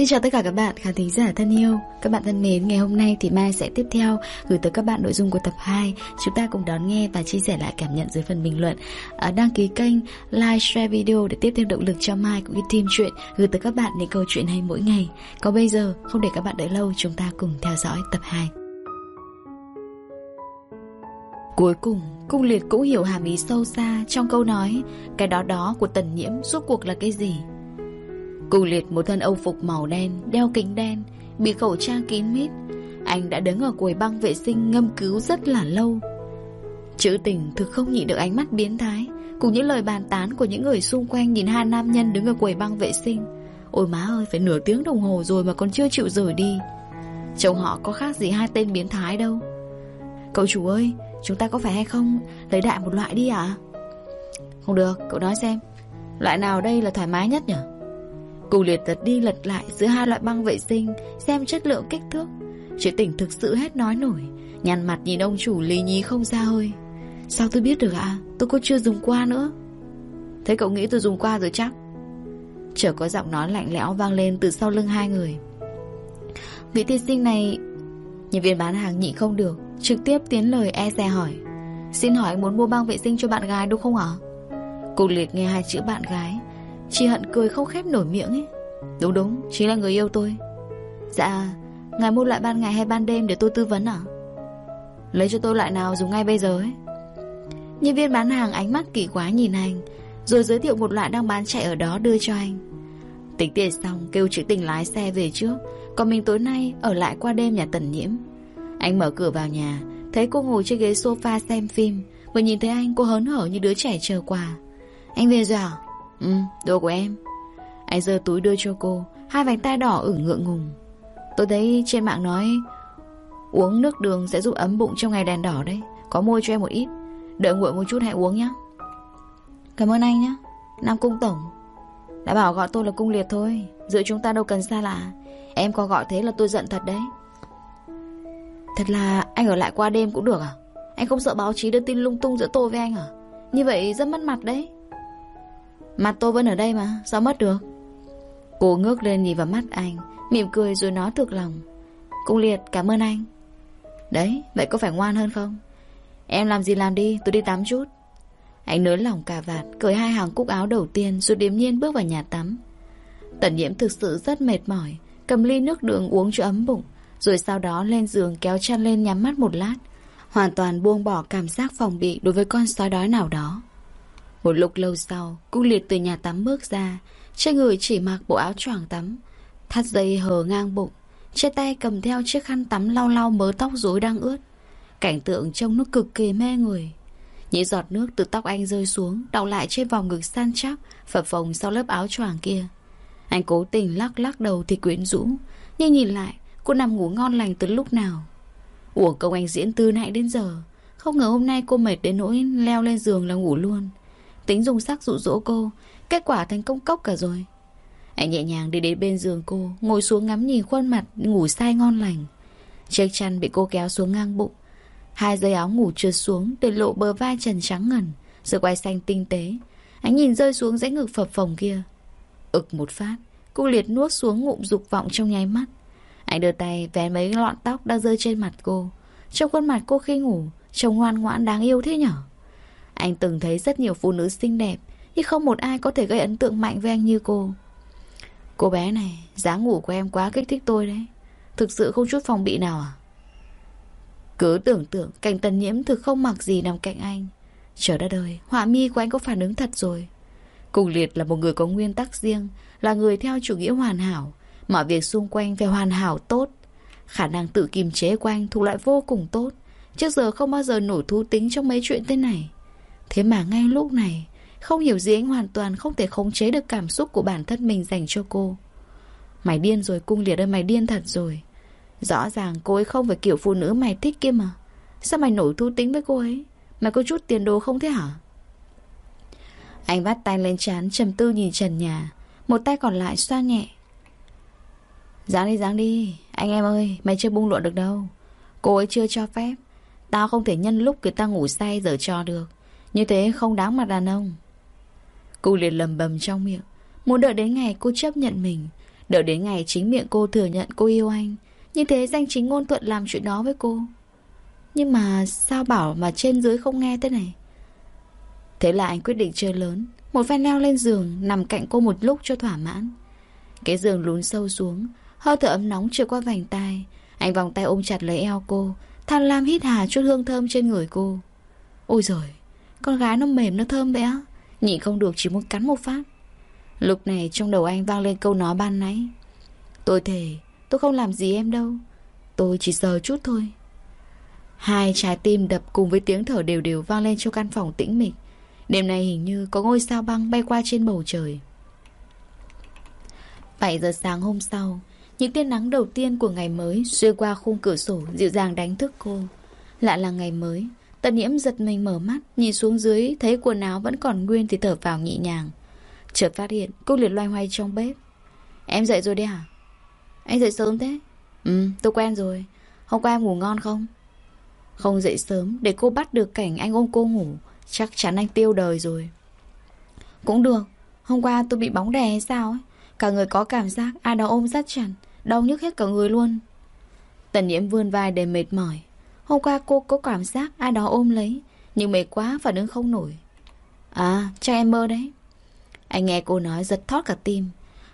Xin chào tất cả các bạn khán thính giả thân yêu. Các bạn thân mến, ngày hôm nay thì Mai sẽ tiếp theo gửi tới các bạn nội dung của tập 2 Chúng ta cùng đón nghe và chia sẻ lại cảm nhận dưới phần bình luận. À, Đăng ký kênh, like, share video để tiếp thêm động lực cho Mai cũng như team chuyện Gửi tới các bạn những câu chuyện hay mỗi ngày. Còn bây giờ, không để các bạn đợi lâu, chúng ta cùng theo dõi tập 2 Cuối cùng, Cung Liệt cũng hiểu hàm ý sâu xa trong câu nói Cái đó đó của tần nhiễm suốt cuộc là cái gì? Cùng Liệt một thân âu phục màu đen, đeo kính đen Bị khẩu trang kín mít. Anh đã đứng ở quầy băng vệ sinh ngâm cứu rất là lâu. Chữ tình thực không nhịn được ánh mắt biến thái Cùng những lời bàn tán của những người xung quanh Nhìn hai nam nhân đứng ở quầy băng vệ sinh. Ôi má ơi phải nửa tiếng đồng hồ rồi Mà còn chưa chịu rời đi. Chồng họ có khác gì hai tên biến thái đâu. Cậu chủ ơi Chúng ta có phải hay không? Lấy đại một loại đi ạ. Không được cậu nói xem. Loại nào đây là thoải mái nhất nhỉ? Cô liệt lật đi lật lại giữa hai loại băng vệ sinh, Xem chất lượng kích thước. Chị tỉnh thực sự hết nói nổi Nhăn mặt nhìn ông chủ lì nhí không ra hơi. Sao tôi biết được ạ? Tôi có chưa dùng qua nữa. Thế cậu nghĩ tôi dùng qua rồi chắc? Chợt có giọng nói lạnh lẽo vang lên từ sau lưng hai người. Vị tiên sinh này, Nhân viên bán hàng nhịn không được, Trực tiếp tiến lời e dè hỏi. Xin hỏi anh muốn mua băng vệ sinh cho bạn gái đúng không ạ? Cô liệt nghe hai chữ bạn gái. Chị hận cười không khép nổi miệng ấy. Đúng đúng, chính là người yêu tôi. Dạ, ngài mua loại ban ngày hay ban đêm để tôi tư vấn à? Lấy cho tôi loại nào dùng ngay bây giờ ấy. Nhân viên bán hàng ánh mắt kỳ quá nhìn anh Rồi giới thiệu một loại đang bán chạy ở đó đưa cho anh. Tính tiền xong kêu chữ tình lái xe về trước Còn mình tối nay ở lại qua đêm nhà tần nhiễm. Anh mở cửa vào nhà Thấy cô ngồi trên ghế sofa xem phim Vừa nhìn thấy anh cô hớn hở như đứa trẻ chờ quà. Anh về rồi à Ừ, đồ của em. Anh giơ túi đưa cho cô Hai vành tay đỏ ửng ngượng ngùng. Tôi thấy trên mạng nói Uống nước đường sẽ giúp ấm bụng trong ngày đèn đỏ đấy. Có mua cho em một ít. Đợi nguội một chút hãy uống nhé Cảm ơn anh nhé Nam Cung Tổng. Đã bảo gọi tôi là Cung Liệt thôi Giữa chúng ta đâu cần xa lạ. Em có gọi thế là tôi giận thật đấy. Thật là anh ở lại qua đêm cũng được à? Anh không sợ báo chí đưa tin lung tung giữa tôi với anh à? Như vậy rất mất mặt đấy. Mặt tôi vẫn ở đây mà, Sao mất được? Cô ngước lên nhìn vào mắt anh, Mỉm cười rồi nói thực lòng. Cung liệt, cảm ơn anh. Đấy, vậy có phải ngoan hơn không? Em làm gì làm đi, tôi đi tắm chút. Anh nới lỏng cà vạt, Cởi hai hàng cúc áo đầu tiên Rồi điềm nhiên bước vào nhà tắm. Tần nhiễm thực sự rất mệt mỏi, Cầm ly nước đường uống cho ấm bụng, Rồi sau đó lên giường kéo chăn lên nhắm mắt một lát. Hoàn toàn buông bỏ cảm giác phòng bị Đối với con sói đói nào đó một lúc lâu sau, cung liệt từ nhà tắm bước ra, trên người chỉ mặc bộ áo choàng tắm, thắt dây hờ ngang bụng, trên tay cầm theo chiếc khăn tắm lau lau mớ tóc rối đang ướt. Cảnh tượng trông nó cực kỳ mê người. Những giọt nước từ tóc anh rơi xuống, đọng lại trên vòng ngực san chắc, phập phồng sau lớp áo choàng kia. Anh cố tình lắc lắc đầu thì quyến rũ, nhưng nhìn lại, cô nằm ngủ ngon lành từ lúc nào. Uổng công anh diễn từ nãy đến giờ, không ngờ hôm nay cô mệt đến nỗi leo lên giường là ngủ luôn. Tính dùng sắc dụ dỗ cô, Kết quả thành công cốc cả rồi. Anh nhẹ nhàng đi đến bên giường cô, Ngồi xuống ngắm nhìn khuôn mặt ngủ say ngon lành. Chiếc chăn bị cô kéo xuống ngang bụng. Hai dây áo ngủ trượt xuống Để lộ bờ vai trần trắng ngần Rồi quay xanh tinh tế. Anh nhìn rơi xuống dãy ngực phập phồng kia. Ực một phát, Cô liệt nuốt xuống ngụm dục vọng trong nháy mắt. Anh đưa tay vé mấy lọn tóc đang rơi trên mặt cô. Trong khuôn mặt cô khi ngủ, Trông ngoan ngoãn đáng yêu thế nhở? Anh từng thấy rất nhiều phụ nữ xinh đẹp, Nhưng không một ai có thể gây ấn tượng mạnh với anh như cô. Cô bé này dáng ngủ của em quá kích thích tôi đấy. Thực sự không chút phòng bị nào à? Cứ tưởng tượng Cảnh tần nhiễm thực không mặc gì nằm cạnh anh. Trời đất ơi, Họa mi của anh có phản ứng thật rồi. Cùng liệt là một người có nguyên tắc riêng, Là người theo chủ nghĩa hoàn hảo. Mọi việc xung quanh phải hoàn hảo tốt. Khả năng tự kiềm chế của anh thuộc lại vô cùng tốt. Trước giờ không bao giờ nổi thú tính trong mấy chuyện thế này. Thế mà ngay lúc này, Không hiểu gì anh hoàn toàn không thể khống chế được cảm xúc của bản thân mình dành cho cô. Mày điên rồi, cung liệt ơi, mày điên thật rồi. Rõ ràng cô ấy không phải kiểu phụ nữ mày thích kia mà. Sao mày nổi thu tính với cô ấy? Mày có chút tiền đồ không thế hả? Anh vắt tay lên chán trầm tư nhìn trần nhà. Một tay còn lại xoa nhẹ. Giáng đi giáng đi. Anh em ơi, mày chưa bung luận được đâu. Cô ấy chưa cho phép. Tao không thể nhân lúc người ta ngủ say giờ cho được như thế không đáng mặt đàn ông. Cô liền lầm bầm trong miệng. Muốn đợi đến ngày cô chấp nhận mình, Đợi đến ngày chính miệng cô thừa nhận cô yêu anh, Như thế danh chính ngôn thuận làm chuyện đó với cô. Nhưng mà sao bảo mà trên dưới không nghe thế này? Thế là anh quyết định chơi lớn, Một phen leo lên giường, Nằm cạnh cô một lúc cho thỏa mãn. Cái giường lún sâu xuống, Hơi thở ấm nóng trượt qua vành tay Anh vòng tay ôm chặt lấy eo cô, Than lam hít hà chút hương thơm trên người cô. Ôi giời con gái nó mềm, nó thơm vậy á Nhịn không được, chỉ muốn cắn một phát. Lúc này trong đầu anh vang lên câu nói ban nãy. Tôi thề, Tôi không làm gì em đâu. Tôi chỉ sờ chút thôi. Hai trái tim đập cùng với tiếng thở đều đều vang lên trong căn phòng tĩnh mịch. Đêm nay hình như có ngôi sao băng bay qua trên bầu trời. 7 giờ sáng hôm sau, Những tia nắng đầu tiên của ngày mới Xuyên qua khung cửa sổ dịu dàng đánh thức cô. Lạ là ngày mới. Tần nhiễm giật mình mở mắt, Nhìn xuống dưới, Thấy quần áo vẫn còn nguyên thì thở vào nhẹ nhàng. Chợt phát hiện, cô liệt loay hoay trong bếp. Em dậy rồi đấy hả? Anh dậy sớm thế. Ừ tôi quen rồi. Hôm qua em ngủ ngon không? Không dậy sớm, để cô bắt được cảnh anh ôm cô ngủ, Chắc chắn anh tiêu đời rồi. Cũng được, Hôm qua tôi bị bóng đè hay sao ấy? Cả người có cảm giác, ai đó ôm rất chặt, Đau nhức hết cả người luôn. Tần nhiễm vươn vai đầy mệt mỏi. Hôm qua cô có cảm giác ai đó ôm lấy, Nhưng mệt quá phản ứng không nổi. À cho em mơ đấy. Anh nghe cô nói giật thót cả tim.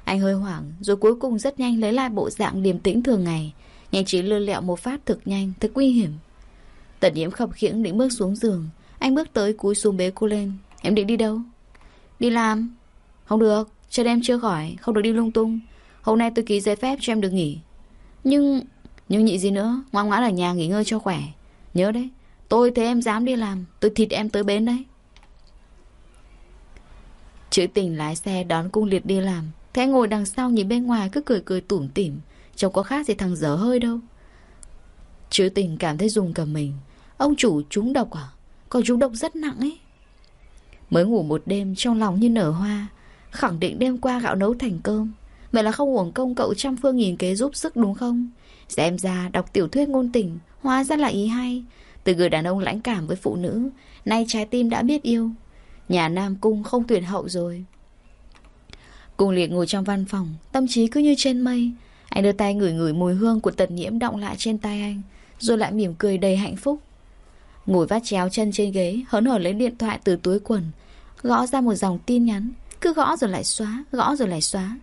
Anh hơi hoảng, Rồi cuối cùng rất nhanh lấy lại bộ dạng điềm tĩnh thường ngày, Nhanh trí lơ lẹo một phát thực nhanh, Thật nguy hiểm. Tần nhiễm khập khiễng định bước xuống giường. Anh bước tới cúi xuống bế cô lên. Em định đi đâu? Đi làm. Không được cho em chưa khỏi, Không được đi lung tung. Hôm nay tôi ký giấy phép cho em được nghỉ. Nhưng nhưng nhị gì nữa, Ngoan ngoãn ở nhà nghỉ ngơi cho khỏe. Nhớ đấy, Tôi thấy em dám đi làm, Tôi thịt em tới bến đấy. Chữ tình lái xe đón cung liệt đi làm, Thế ngồi đằng sau nhìn bên ngoài cứ cười cười tủm tỉm Trông có khác gì thằng dở hơi đâu. Chữ tình cảm thấy dùng cả mình. Ông chủ trúng độc à? Còn trúng độc rất nặng ấy. Mới ngủ một đêm, trong lòng như nở hoa. Khẳng định đêm qua gạo nấu thành cơm. Vậy là không uổng công cậu trăm phương nghìn kế giúp sức đúng không? Xem ra đọc tiểu thuyết ngôn tình Hóa ra là ý hay. Từ người đàn ông lãnh cảm với phụ nữ, Nay trái tim đã biết yêu. Nhà Nam Cung không tuyển hậu rồi. Cung liệt ngồi trong văn phòng, Tâm trí cứ như trên mây. Anh đưa tay ngửi ngửi mùi hương của tật nhiễm động lại trên tay anh, Rồi lại mỉm cười đầy hạnh phúc. Ngồi vắt chéo chân trên ghế, Hớn hở lấy điện thoại từ túi quần, Gõ ra một dòng tin nhắn. Cứ gõ rồi lại xóa, Gõ rồi lại xóa.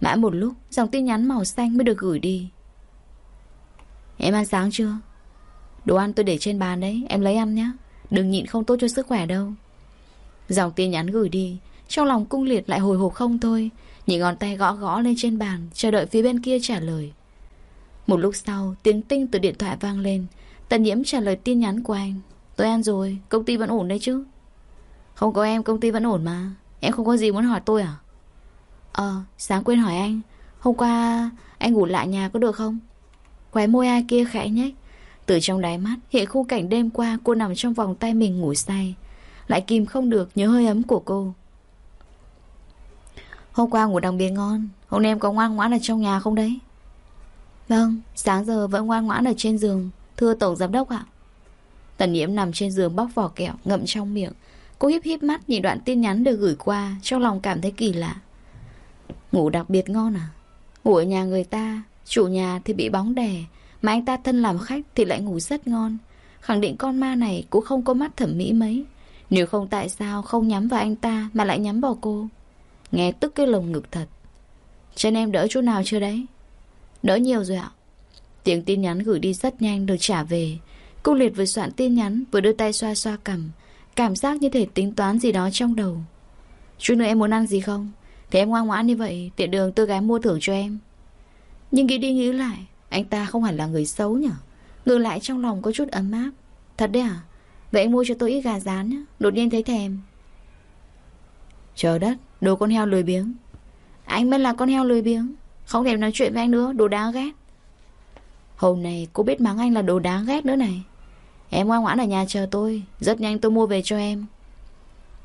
Mãi một lúc, dòng tin nhắn màu xanh mới được gửi đi. Em ăn sáng chưa? Đồ ăn tôi để trên bàn đấy Em lấy ăn nhé Đừng nhịn không tốt cho sức khỏe đâu. Dòng tin nhắn gửi đi Trong lòng cung liệt lại hồi hộp không thôi. Nhìn ngón tay gõ gõ lên trên bàn Chờ đợi phía bên kia trả lời. Một lúc sau tiếng tinh từ điện thoại vang lên. Tần nhiễm trả lời tin nhắn của anh. Tôi ăn rồi, công ty vẫn ổn đấy chứ? Không có em công ty vẫn ổn mà. Em không có gì muốn hỏi tôi à? Ờ, sáng quên hỏi anh. Hôm qua anh ngủ lại nhà có được không? Khóe môi ai kia khẽ nhếch. Từ trong đáy mắt, hiện khung cảnh đêm qua, Cô nằm trong vòng tay mình ngủ say. Lại kìm không được nhớ hơi ấm của cô. Hôm qua ngủ đặc biệt ngon. Hôm nay em có ngoan ngoãn ở trong nhà không đấy? Vâng Sáng giờ vẫn ngoan ngoãn ở trên giường, Thưa tổng giám đốc ạ. Tần nhiễm nằm trên giường bóc vỏ kẹo, Ngậm trong miệng. Cô híp híp mắt nhìn đoạn tin nhắn được gửi qua, Trong lòng cảm thấy kỳ lạ. Ngủ đặc biệt ngon à? Ngủ ở nhà người ta Chủ nhà thì bị bóng đè, Mà anh ta thân làm khách thì lại ngủ rất ngon. Khẳng định con ma này cũng không có mắt thẩm mỹ mấy. Nếu không tại sao không nhắm vào anh ta Mà lại nhắm vào cô? Nghe tức cái lồng ngực thật. Chân em đỡ chỗ nào chưa đấy? Đỡ nhiều rồi ạ. Tiếng tin nhắn gửi đi rất nhanh được trả về. Cô liệt vừa soạn tin nhắn, Vừa đưa tay xoa xoa cầm Cảm giác như thể tính toán gì đó trong đầu. Chút nữa em muốn ăn gì không? Thì em ngoan ngoãn như vậy, Tiện đường tôi gái mua thưởng cho em. Nhưng nghĩ đi nghĩ lại, Anh ta không hẳn là người xấu nhở? Ngược lại trong lòng có chút ấm áp. Thật đấy à? Vậy anh mua cho tôi ít gà rán nhé Đột nhiên thấy thèm. Trời đất, Đồ con heo lười biếng. Anh mới là con heo lười biếng, Không thèm nói chuyện với anh nữa, Đồ đáng ghét. Hôm nay cô biết mắng anh là đồ đáng ghét nữa này. Em ngoan ngoãn ở nhà chờ tôi, Rất nhanh tôi mua về cho em.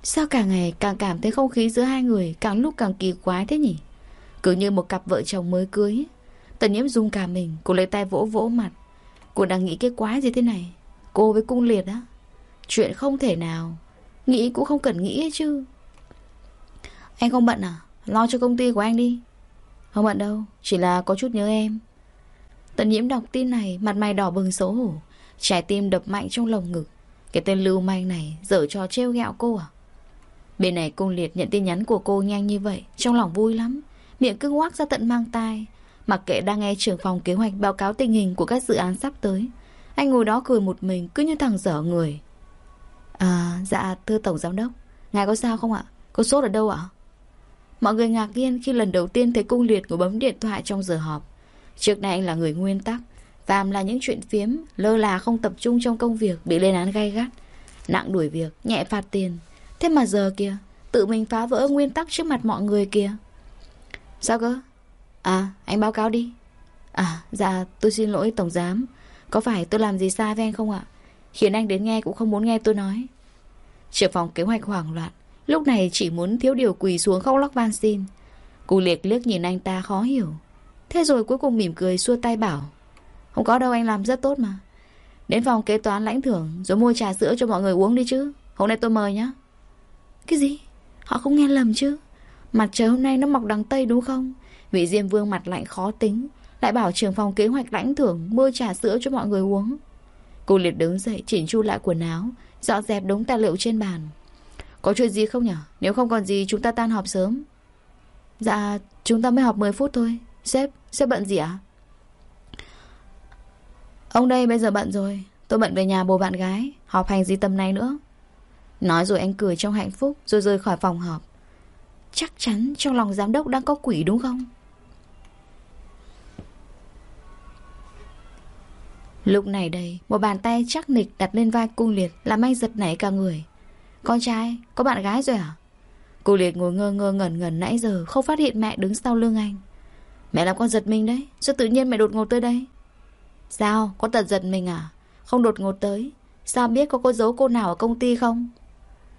Sao càng ngày càng cảm thấy không khí giữa hai người Càng lúc càng kỳ quái thế nhỉ? Cứ như một cặp vợ chồng mới cưới Tần nhiễm rung cả mình, Cô lấy tay vỗ vỗ mặt. Cô đang nghĩ cái quái gì thế này? Cô với cung liệt á? Chuyện không thể nào. Nghĩ cũng không cần nghĩ ấy chứ. Anh không bận à? Lo cho công ty của anh đi. Không bận đâu, Chỉ là có chút nhớ em. Tần nhiễm đọc tin này, Mặt mày đỏ bừng xấu hổ. Trái tim đập mạnh trong lồng ngực. Cái tên lưu manh này, dở trò trêu ghẹo cô à? Bên này cung liệt nhận tin nhắn của cô nhanh như vậy, Trong lòng vui lắm. Miệng cứ ngoác ra tận mang tai. Mặc kệ đang nghe trưởng phòng kế hoạch báo cáo tình hình Của các dự án sắp tới Anh ngồi đó cười một mình cứ như thằng dở người. À dạ thưa tổng giám đốc. Ngài có sao không ạ? Có sốt ở đâu ạ? Mọi người ngạc nhiên khi lần đầu tiên thấy cung liệt ngồi bấm điện thoại trong giờ họp. Trước nay anh là người nguyên tắc Phàm là những chuyện phiếm Lơ là không tập trung trong công việc Bị lên án gay gắt Nặng đuổi việc, nhẹ phạt tiền. Thế mà giờ kìa Tự mình phá vỡ nguyên tắc trước mặt mọi người kìa. Sao cơ? À anh báo cáo đi. À dạ tôi xin lỗi, tổng giám. Có phải tôi làm gì sai với anh không ạ? Khiến anh đến nghe cũng không muốn nghe tôi nói. Trưởng phòng kế hoạch hoảng loạn. Lúc này chỉ muốn thiếu điều quỳ xuống khóc lóc van xin. Cô liệt liếc nhìn anh ta khó hiểu. Thế rồi cuối cùng mỉm cười xua tay bảo, Không có đâu, anh làm rất tốt mà. Đến phòng kế toán lãnh thưởng Rồi mua trà sữa cho mọi người uống đi chứ. Hôm nay tôi mời nhá. Cái gì? Họ không nghe lầm chứ? Mặt trời hôm nay nó mọc đằng Tây đúng không? Vị Diêm Vương mặt lạnh khó tính Lại bảo trưởng phòng kế hoạch lãnh thưởng Mua trà sữa cho mọi người uống. Cô liệt đứng dậy chỉnh chu lại quần áo Dọn dẹp đống tài liệu trên bàn. Có chuyện gì không nhở Nếu không còn gì chúng ta tan họp sớm. Dạ chúng ta mới họp 10 phút thôi. Sếp, sếp bận gì ạ? À? Ông đây bây giờ bận rồi. Tôi bận về nhà bồ bạn gái Họp hành gì tầm này nữa. Nói rồi anh cười trong hạnh phúc Rồi rời khỏi phòng họp. Chắc chắn trong lòng giám đốc đang có quỷ đúng không? Lúc này đây Một bàn tay chắc nịch đặt lên vai cung liệt Làm anh giật nảy cả người. Con trai, có bạn gái rồi à? Cô liệt ngồi ngơ ngơ ngẩn ngẩn nãy giờ Không phát hiện mẹ đứng sau lưng anh. Mẹ làm con giật mình đấy Sao tự nhiên mẹ đột ngột tới đây? Sao có tật giật mình à? Không đột ngột tới Sao biết có cô giấu cô nào ở công ty không?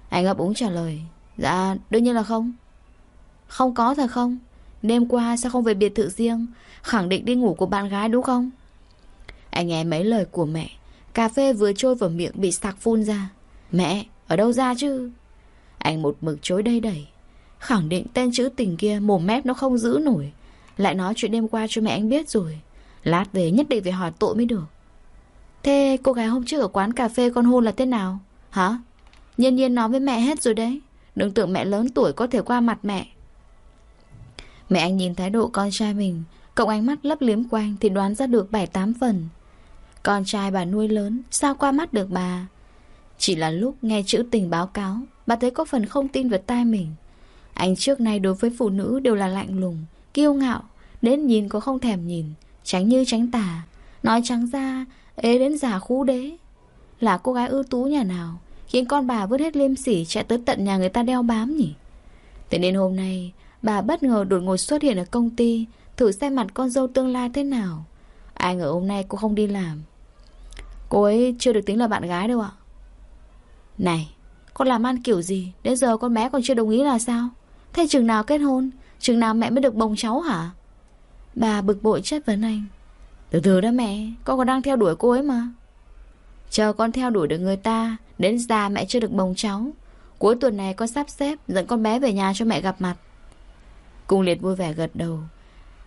Anh ngập úng trả lời Dạ đương nhiên là không. Không có thật không? Đêm qua sao không về biệt thự riêng? Khẳng định đi ngủ của bạn gái đúng không? Anh nghe mấy lời của mẹ. Cà phê vừa trôi vào miệng bị sặc phun ra. Mẹ, ở đâu ra chứ? Anh một mực chối đây đẩy. Khẳng định tên chữ tình kia mồm mép nó không giữ nổi. Lại nói chuyện đêm qua cho mẹ anh biết rồi. Lát về nhất định phải hỏi tội mới được. Thế cô gái hôm trước ở quán cà phê con hôn là thế nào? Hả? Nhân nhiên nói với mẹ hết rồi đấy. Đừng tưởng mẹ lớn tuổi có thể qua mặt mẹ. Mẹ anh nhìn thái độ con trai mình. Cộng ánh mắt lấp liếm quanh Thì đoán ra được 7-8 phần. Con trai bà nuôi lớn, Sao qua mắt được bà? Chỉ là lúc nghe chữ tình báo cáo, Bà thấy có phần không tin vào tai mình. Anh trước nay đối với phụ nữ đều là lạnh lùng, Kiêu ngạo, Đến nhìn có không thèm nhìn, Tránh như tránh tà. Nói trắng ra, Ế đến giả khu đế. Là cô gái ưu tú nhà nào, Khiến con bà vứt hết liêm sỉ chạy tới tận nhà người ta đeo bám nhỉ? Thế nên hôm nay, Bà bất ngờ đột ngột xuất hiện ở công ty, Thử xem mặt con dâu tương lai thế nào. Ai ngờ hôm nay cô không đi làm. Cô ấy chưa được tính là bạn gái đâu ạ. Này, Con làm ăn kiểu gì? Đến giờ con bé còn chưa đồng ý là sao? Thế chừng nào kết hôn, Chừng nào mẹ mới được bồng cháu hả? Bà bực bội chất vấn anh. Từ từ đó mẹ, Con còn đang theo đuổi cô ấy mà. Chờ con theo đuổi được người ta, Đến già mẹ chưa được bồng cháu. Cuối tuần này con sắp xếp Dẫn con bé về nhà cho mẹ gặp mặt. Cung liệt vui vẻ gật đầu.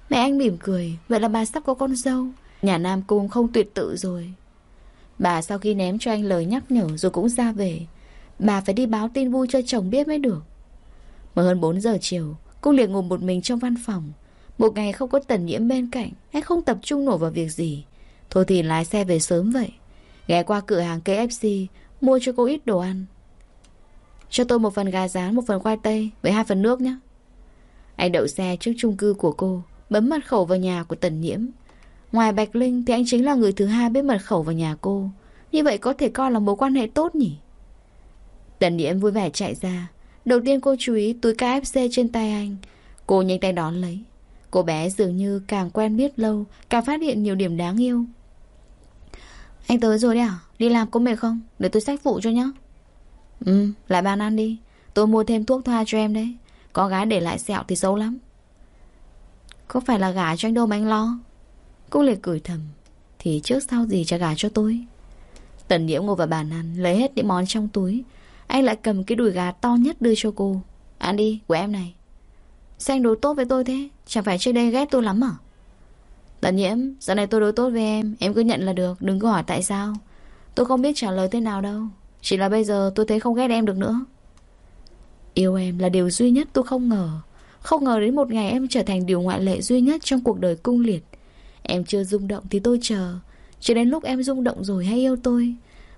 Mẹ anh mỉm cười, Vậy là bà sắp có con dâu. Nhà Nam Cung không tuyệt tự rồi. Bà sau khi ném cho anh lời nhắc nhở Rồi cũng ra về. Bà phải đi báo tin vui cho chồng biết mới được. Mà hơn 4 giờ chiều Cung liền ngủ một mình trong văn phòng. Một ngày không có tần nhiễm bên cạnh Anh không tập trung nổi vào việc gì. Thôi thì lái xe về sớm vậy. Ghé qua cửa hàng KFC Mua cho cô ít đồ ăn. Cho tôi một phần gà rán, Một phần khoai tây, Với hai phần nước nhé. Anh đậu xe trước chung cư của cô, Bấm mật khẩu vào nhà của Tần Nhiễm. Ngoài Bạch Linh thì anh chính là người thứ hai biết mật khẩu vào nhà cô. Như vậy có thể coi là mối quan hệ tốt nhỉ? Tần Nhiễm vui vẻ chạy ra. Đầu tiên cô chú ý túi KFC trên tay anh. Cô nhanh tay đón lấy. Cô bé dường như càng quen biết lâu, Càng phát hiện nhiều điểm đáng yêu. Anh tới rồi đấy à? Đi làm có mệt không? Để tôi sách phụ cho nhá. Ừ lại bàn ăn đi. Tôi mua thêm thuốc thoa cho em đấy. Có gái để lại sẹo thì xấu lắm. Có phải là gả cho anh đâu mà anh lo? Cô liệt cười thầm, Thì trước sau gì chả gà cho tôi? Tần nhiễm ngồi vào bàn ăn Lấy hết những món trong túi, Anh lại cầm cái đùi gà to nhất đưa cho cô. Ăn đi, của em này. Sao anh đối tốt với tôi thế, Chẳng phải trước đây ghét tôi lắm à? Tần nhiễm Giờ này tôi đối tốt với em Em cứ nhận là được, Đừng có hỏi tại sao. Tôi không biết trả lời thế nào đâu, Chỉ là bây giờ tôi thấy không ghét em được nữa. Yêu em là điều duy nhất tôi không ngờ Không ngờ đến một ngày em trở thành điều ngoại lệ duy nhất trong cuộc đời cung liệt. Em chưa rung động thì tôi chờ. Cho đến lúc em rung động rồi hay yêu tôi.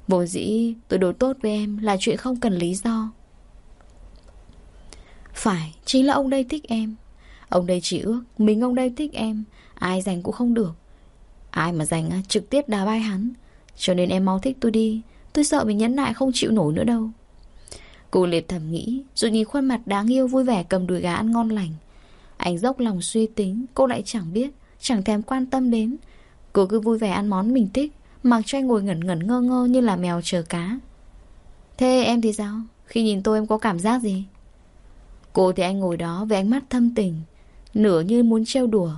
Vốn dĩ tôi đối tốt với em là chuyện không cần lý do. Phải, chính là ông đây thích em. Ông đây chỉ ước Mình ông đây thích em. Ai giành cũng không được. Ai mà giành à, trực tiếp đá bay hắn. Cho nên em mau thích tôi đi. Tôi sợ mình nhẫn nại không chịu nổi nữa đâu. Cô liệt thầm nghĩ Rồi nhìn khuôn mặt đáng yêu vui vẻ cầm đùi gà ăn ngon lành. Anh dốc lòng suy tính Cô lại chẳng biết Chẳng thèm quan tâm đến Cô cứ vui vẻ ăn món mình thích, Mặc cho anh ngồi ngẩn ngẩn ngơ ngơ như là mèo chờ cá Thế em thì sao? Khi nhìn tôi em có cảm giác gì? Cô thì anh ngồi đó với ánh mắt thâm tình, Nửa như muốn trêu đùa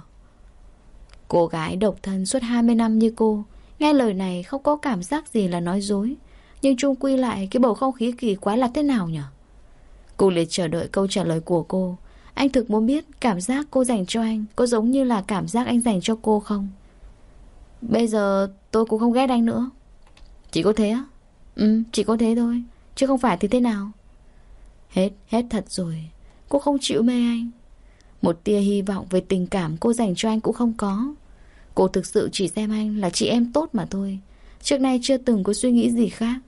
Cô gái độc thân suốt 20 năm như cô, Nghe lời này không có cảm giác gì là nói dối Nhưng chung quy lại Cái bầu không khí kỳ quái là thế nào nhở? Cô liệt chờ đợi câu trả lời của cô anh thực muốn biết Cảm giác cô dành cho anh Có giống như là cảm giác anh dành cho cô không? Bây giờ tôi cũng không ghét anh nữa. Chỉ có thế á? Ừ chỉ có thế thôi, Chứ không phải thì thế nào? Hết hết thật rồi. Cô không chịu mê anh. Một tia hy vọng về tình cảm cô dành cho anh cũng không có. Cô thực sự chỉ xem anh là chị em tốt mà thôi. Trước nay chưa từng có suy nghĩ gì khác.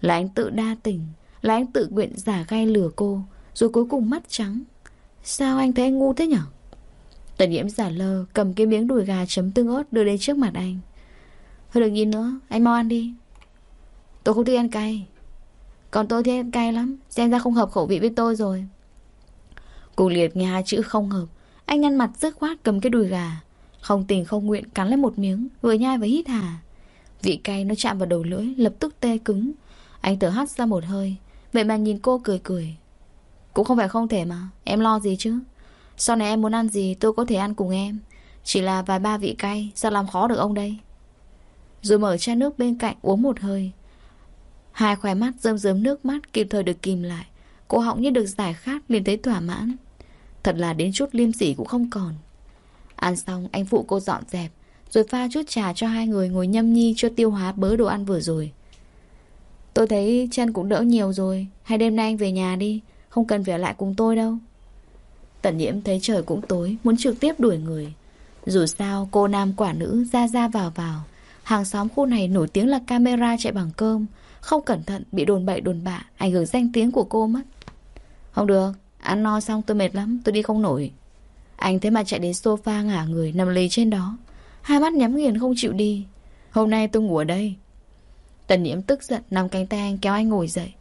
Là anh tự đa tình, Là anh tự nguyện giả gai lừa cô, Rồi cuối cùng mắt trắng. Sao anh thấy anh ngu thế nhở? Tần nhiễm giả lơ, Cầm cái miếng đùi gà chấm tương ớt đưa đến trước mặt anh. Thôi đừng nhìn nữa, Anh mau ăn đi. Tôi không thích ăn cay. Còn tôi thích ăn cay lắm, Xem ra không hợp khẩu vị với tôi rồi. Cùng liệt nghe hai chữ không hợp, Anh ngăn mặt dứt khoát cầm cái đùi gà. Không tình không nguyện cắn lấy một miếng, Vừa nhai và hít hà. Vị cay nó chạm vào đầu lưỡi, Lập tức tê cứng. Anh thở hắt ra một hơi, Vậy mà nhìn cô cười cười. Cũng không phải không thể mà. Em lo gì chứ? Sau này em muốn ăn gì, tôi có thể ăn cùng em. Chỉ là vài ba vị cay, Sao làm khó được ông đây? Rồi mở chai nước bên cạnh uống một hơi. Hai khóe mắt rơm rớm nước mắt Kịp thời được kìm lại. Cô họng như được giải khát liền thấy thỏa mãn. Thật là đến chút liêm sỉ cũng không còn. Ăn xong, anh phụ cô dọn dẹp, Rồi pha chút trà cho hai người ngồi nhâm nhi cho tiêu hóa bớ đồ ăn vừa rồi. Tôi thấy chân cũng đỡ nhiều rồi. Hay đêm nay anh về nhà đi. Không cần về lại cùng tôi đâu. Tần nhiễm thấy trời cũng tối, Muốn trực tiếp đuổi người. Dù sao, cô nam quả nữ ra ra vào vào. Hàng xóm khu này nổi tiếng là camera chạy bằng cơm. Không cẩn thận, bị đồn bậy đồn bạ, Ảnh hưởng danh tiếng của cô mất. Không được, Ăn no xong tôi mệt lắm, Tôi đi không nổi. Anh thế mà chạy đến sofa ngả người, nằm lì trên đó. Hai mắt nhắm nghiền không chịu đi. Hôm nay tôi ngủ ở đây. Tần nhiễm tức giận nằm cánh tay anh kéo anh ngồi dậy.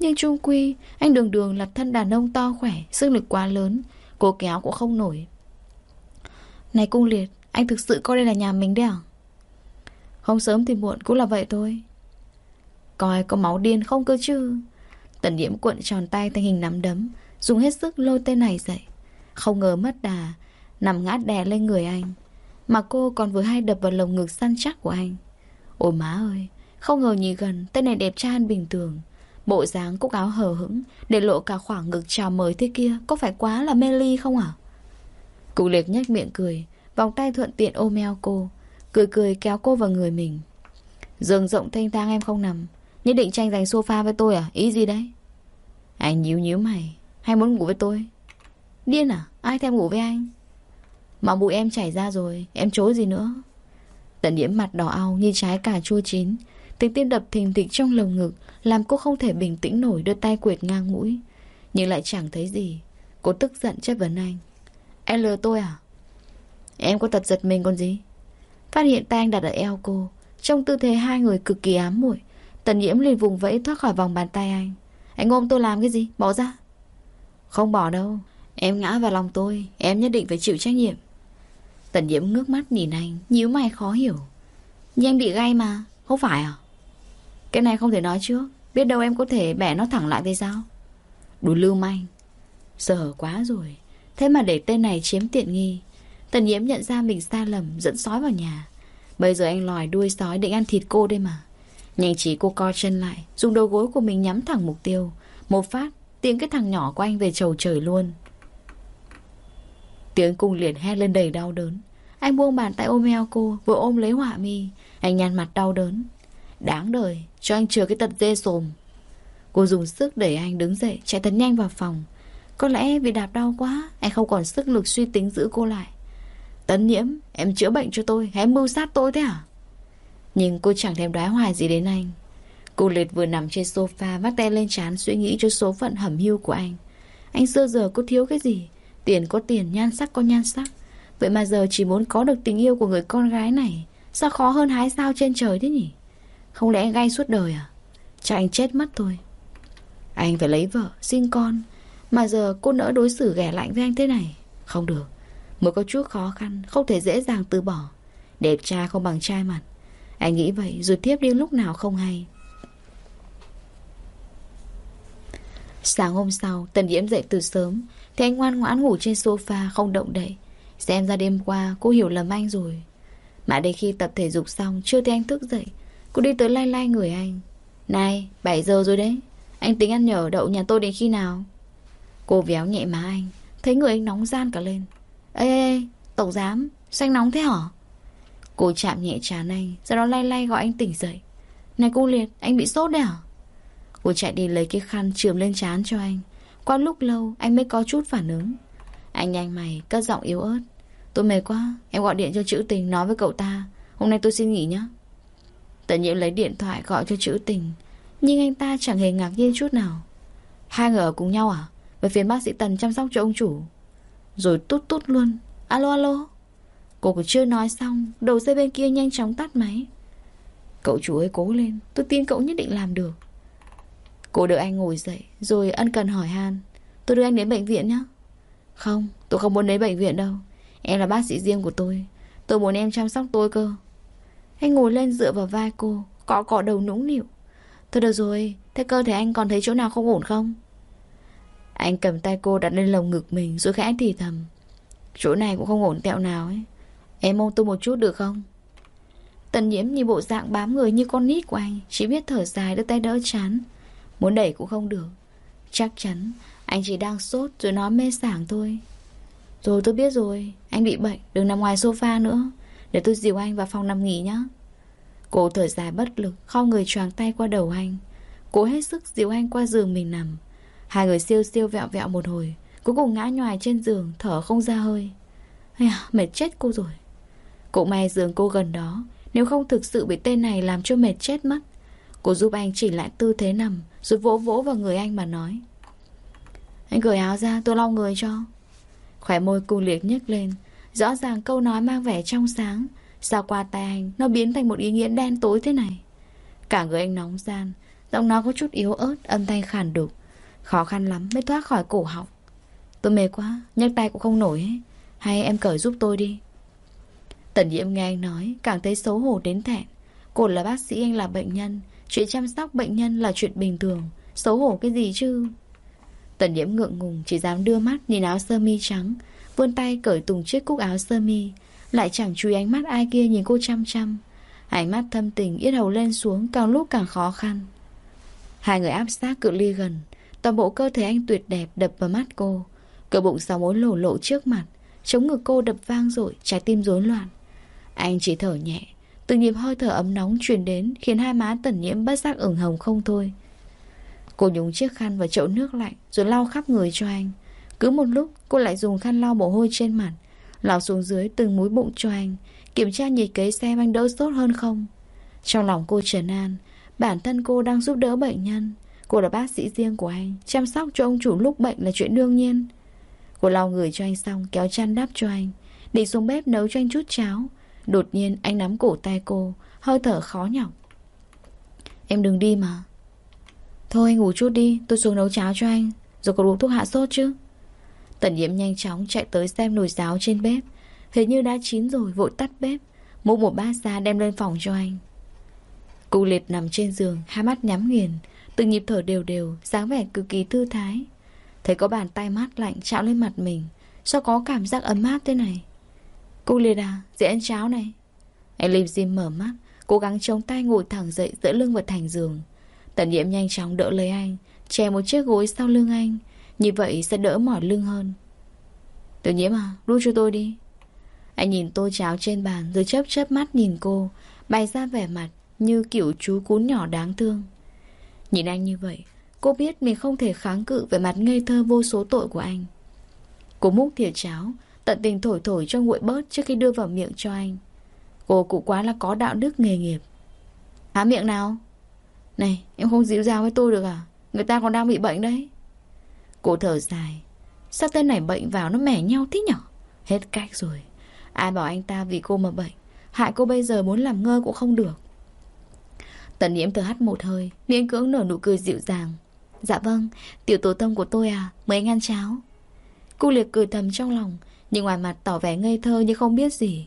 Nhưng trung quy, Anh đường đường là thân đàn ông to khỏe, Sức lực quá lớn, Cô kéo cũng không nổi. Này cung liệt, Anh thực sự coi đây là nhà mình đấy à? Không sớm thì muộn cũng là vậy thôi. Coi có máu điên không cơ chứ? Tần nhiễm cuộn tròn tay thành hình nắm đấm, Dùng hết sức lôi tên này dậy. Không ngờ mất đà, Nằm ngã đè lên người anh, Mà cô còn vừa hay đập vào lồng ngực săn chắc của anh. Ôi má ơi, Không ngờ nhìn gần, Tên này đẹp trai hơn bình thường. Bộ dáng cúc áo hờ hững, Để lộ cả khoảng ngực trào mời thế kia Có phải quá là mê ly không à Cụ liệt nhếch miệng cười, Vòng tay thuận tiện ôm eo cô, Cười cười kéo cô vào người mình. Giường rộng thanh thang em không nằm, Nhất định tranh giành sofa với tôi à? Ý gì đấy? Anh nhíu nhíu mày, hay muốn ngủ với tôi? Điên à? Ai thèm ngủ với anh? Mà bụi em chảy ra rồi, Em chối gì nữa? Tận nhiễm mặt đỏ ao như trái cà chua chín Tiếng tim đập thình thịch trong lồng ngực, Làm cô không thể bình tĩnh nổi, Đưa tay quệt ngang mũi. Nhưng lại chẳng thấy gì. Cô tức giận chất vấn anh. Em lừa tôi à? Em có tật giật mình còn gì? Phát hiện tay anh đặt ở eo cô. Trong tư thế hai người cực kỳ ám muội. Tần nhiễm liền vùng vẫy thoát khỏi vòng bàn tay anh. Anh ôm tôi làm cái gì? Bỏ ra. Không bỏ đâu. Em ngã vào lòng tôi. Em nhất định phải chịu trách nhiệm. Tần nhiễm ngước mắt nhìn anh, nhíu mày khó hiểu. Nhưng anh bị gai mà. Không phải à? Cái này không thể nói trước. Biết đâu em có thể bẻ nó thẳng lại thì sao? Đủ lưu manh. Giờ quá rồi. Thế mà để tên này chiếm tiện nghi. Tần nhiễm nhận ra mình sai lầm, Dẫn sói vào nhà. Bây giờ anh lòi đuôi sói định ăn thịt cô đây mà. Nhanh chỉ cô co chân lại, Dùng đầu gối của mình nhắm thẳng mục tiêu. Một phát, Tiếng cái thằng nhỏ của anh về trầu trời luôn. Tiếng cung liệt hét lên đầy đau đớn. Anh buông bàn tay ôm eo cô, Vừa ôm lấy họa mi. Anh nhăn mặt đau đớn. Đáng đời cho anh chừa cái tật dê sồm Cô dùng sức đẩy anh đứng dậy Chạy thật nhanh vào phòng. Có lẽ vì đạp đau quá Anh không còn sức lực suy tính giữ cô lại. Tấn nhiễm Em chữa bệnh cho tôi Hãy mưu sát tôi thế à Nhưng cô chẳng thèm đoái hoài gì đến anh. Cô liệt vừa nằm trên sofa Vắt tay lên trán suy nghĩ cho số phận hẩm hiu của anh. Anh xưa giờ có thiếu cái gì? Tiền có tiền, nhan sắc có nhan sắc. Vậy mà giờ chỉ muốn có được tình yêu của người con gái này Sao khó hơn hái sao trên trời thế nhỉ? Không lẽ gay suốt đời à? Chắc anh chết mất thôi. Anh phải lấy vợ, sinh con. Mà giờ cô nỡ đối xử ghẻ lạnh với anh thế này? Không được. Mới có chút khó khăn Không thể dễ dàng từ bỏ. Đẹp trai không bằng trai mặt. Anh nghĩ vậy rồi tiếp đi lúc nào không hay. Sáng hôm sau Tần Diễm dậy từ sớm. Thì anh ngoan ngoãn ngủ trên sofa không động đậy. Xem ra đêm qua cô hiểu lầm anh rồi. Mà đến khi tập thể dục xong Chưa thấy anh thức dậy. Cô đi tới lay lay người anh. Này 7 giờ rồi đấy. Anh tính ăn nhở đậu nhà tôi đến khi nào? Cô véo nhẹ má anh, Thấy người anh nóng gian cả lên. Ê ê tổng giám Sao nóng thế hả? Cô chạm nhẹ chán anh, Sau đó lay lay gọi anh tỉnh dậy. Này cô Liệt, anh bị sốt đấy hả? Cô chạy đi lấy cái khăn trường lên trán cho anh. Qua lúc lâu, anh mới có chút phản ứng. Anh nhanh mày, cất giọng yếu ớt. Tôi mệt quá, Em gọi điện cho chữ tình nói với cậu ta. Hôm nay tôi xin nghỉ nhé Tần nhiễm lấy điện thoại gọi cho chữ tình. Nhưng anh ta chẳng hề ngạc nhiên chút nào. Hai người ở cùng nhau à? Về phiền bác sĩ Tần chăm sóc cho ông chủ. Rồi tút tút luôn. Alo alo. Cô còn chưa nói xong, Đầu dây bên kia nhanh chóng tắt máy. Cậu chủ ơi cố lên. Tôi tin cậu nhất định làm được. Cô đợi anh ngồi dậy, Rồi ân cần hỏi han. Tôi đưa anh đến bệnh viện nhé Không, tôi không muốn đến bệnh viện đâu. Em là bác sĩ riêng của tôi. Tôi muốn em chăm sóc tôi cơ. Anh ngồi lên dựa vào vai cô, Cọ cọ đầu nũng nịu. Thôi được rồi, Thế cơ thể anh còn thấy chỗ nào không ổn không? Anh cầm tay cô đặt lên lồng ngực mình Rồi khẽ thì thầm. Chỗ này cũng không ổn tẹo nào ấy. Em ôm tôi một chút được không? Tần nhiễm nhìn bộ dạng bám người như con nít của anh, Chỉ biết thở dài đưa tay đỡ chán. Muốn đẩy cũng không được. Chắc chắn, anh chỉ đang sốt rồi nói mê sảng thôi. Rồi tôi biết rồi, Anh bị bệnh, đừng nằm ngoài sofa nữa. Để tôi dìu anh vào phòng nằm nghỉ nhé Cô thở dài bất lực Không người choàng tay qua đầu anh. Cố hết sức dìu anh qua giường mình nằm. Hai người siêu siêu vẹo vẹo một hồi Cuối cùng ngã nhòi trên giường Thở không ra hơi. À, Mệt chết cô rồi. Cũng may giường cô gần đó Nếu không thực sự bị tên này làm cho mệt chết mất. Cô giúp anh chỉ lại tư thế nằm Rồi vỗ vỗ vào người anh mà nói. Anh cởi áo ra tôi lau người cho. Khỏe môi cô liệt nhếch lên Rõ ràng câu nói mang vẻ trong sáng. Sao qua tay anh, Nó biến thành một ý nghĩa đen tối thế này? Cả người anh nóng gian, Giọng nói có chút yếu ớt, Âm thanh khàn đục. Khó khăn lắm mới thoát khỏi cổ họng. Tôi mệt quá, nhấc tay cũng không nổi ấy. Hay em cởi giúp tôi đi. Tần diễm nghe anh nói, Càng thấy xấu hổ đến thẹn. Cô là bác sĩ, anh là bệnh nhân. Chuyện chăm sóc bệnh nhân là chuyện bình thường. Xấu hổ cái gì chứ? Tần Diễm ngượng ngùng, chỉ dám đưa mắt Nhìn áo sơ mi trắng. Vươn tay cởi tùng chiếc cúc áo sơ mi, Lại chẳng chú ý ánh mắt ai kia nhìn cô chăm chăm. Ánh mắt thâm tình yết hầu lên xuống Càng lúc càng khó khăn. Hai người áp sát cự ly gần, Toàn bộ cơ thể anh tuyệt đẹp đập vào mắt cô. Cơ bụng sáu mối lổ lộ trước mặt, Chống ngực cô đập vang dội, Trái tim rối loạn. Anh chỉ thở nhẹ Từng nhịp hơi thở ấm nóng truyền đến, Khiến hai má tần nhiễm bất giác ửng hồng không thôi. Cô nhúng chiếc khăn vào chậu nước lạnh, Rồi lau khắp người cho anh. Cứ một lúc, cô lại dùng khăn lau mồ hôi trên mặt lau xuống dưới từng múi bụng cho anh, Kiểm tra nhiệt kế xem anh đỡ sốt hơn không. Trong lòng cô trần an, Bản thân cô đang giúp đỡ bệnh nhân. Cô là bác sĩ riêng của anh, Chăm sóc cho ông chủ lúc bệnh là chuyện đương nhiên. Cô lau người cho anh xong, Kéo chăn đắp cho anh Định xuống bếp nấu cho anh chút cháo. Đột nhiên, anh nắm cổ tay cô, Hơi thở khó nhọc. Em đừng đi mà. Thôi, anh ngủ chút đi, tôi xuống nấu cháo cho anh, Rồi còn uống thuốc hạ sốt chứ. Tần nhiễm nhanh chóng chạy tới xem nồi cháo trên bếp. Hình như đã chín rồi, vội tắt bếp. Múc một bát ra đem lên phòng cho anh. Cụ liệt nằm trên giường, Hai mắt nhắm nghiền. Từng nhịp thở đều đều, dáng vẻ cực kỳ thư thái. Thấy có bàn tay mát lạnh chạm lên mặt mình, Sao có cảm giác ấm áp thế này? Cô liệt à Dễ ăn cháo này. Anh Lim Dim mở mắt, Cố gắng chống tay ngồi thẳng dậy giữa lưng vật thành giường. Tần nhiễm nhanh chóng đỡ lấy anh Chè một chiếc gối sau lưng anh. Như vậy sẽ đỡ mỏi lưng hơn. Tiểu nhiễm à Đút cho tôi đi. Anh nhìn tô cháo trên bàn Rồi chớp chớp mắt nhìn cô, Bày ra vẻ mặt Như kiểu chú cún nhỏ đáng thương. Nhìn anh như vậy, Cô biết mình không thể kháng cự Về mặt ngây thơ vô số tội của anh. Cô múc thìa cháo, Tận tình thổi thổi cho nguội bớt Trước khi đưa vào miệng cho anh. Cô cũng quá là có đạo đức nghề nghiệp. Há miệng nào? Này, em không dịu dàng với tôi được à? Người ta còn đang bị bệnh đấy. Cô thở dài. Sao tên này bệnh vào nó mẻ nhau thế nhở? Hết cách rồi. Ai bảo anh ta vì cô mà bệnh? Hại cô bây giờ muốn làm ngơ cũng không được. Tần nhiễm thở hắt một hơi Miễn cưỡng nở nụ cười dịu dàng. Dạ vâng, tiểu tổ tông của tôi à Mời anh ăn cháo. Cô liệt cười thầm trong lòng Nhưng ngoài mặt tỏ vẻ ngây thơ như không biết gì.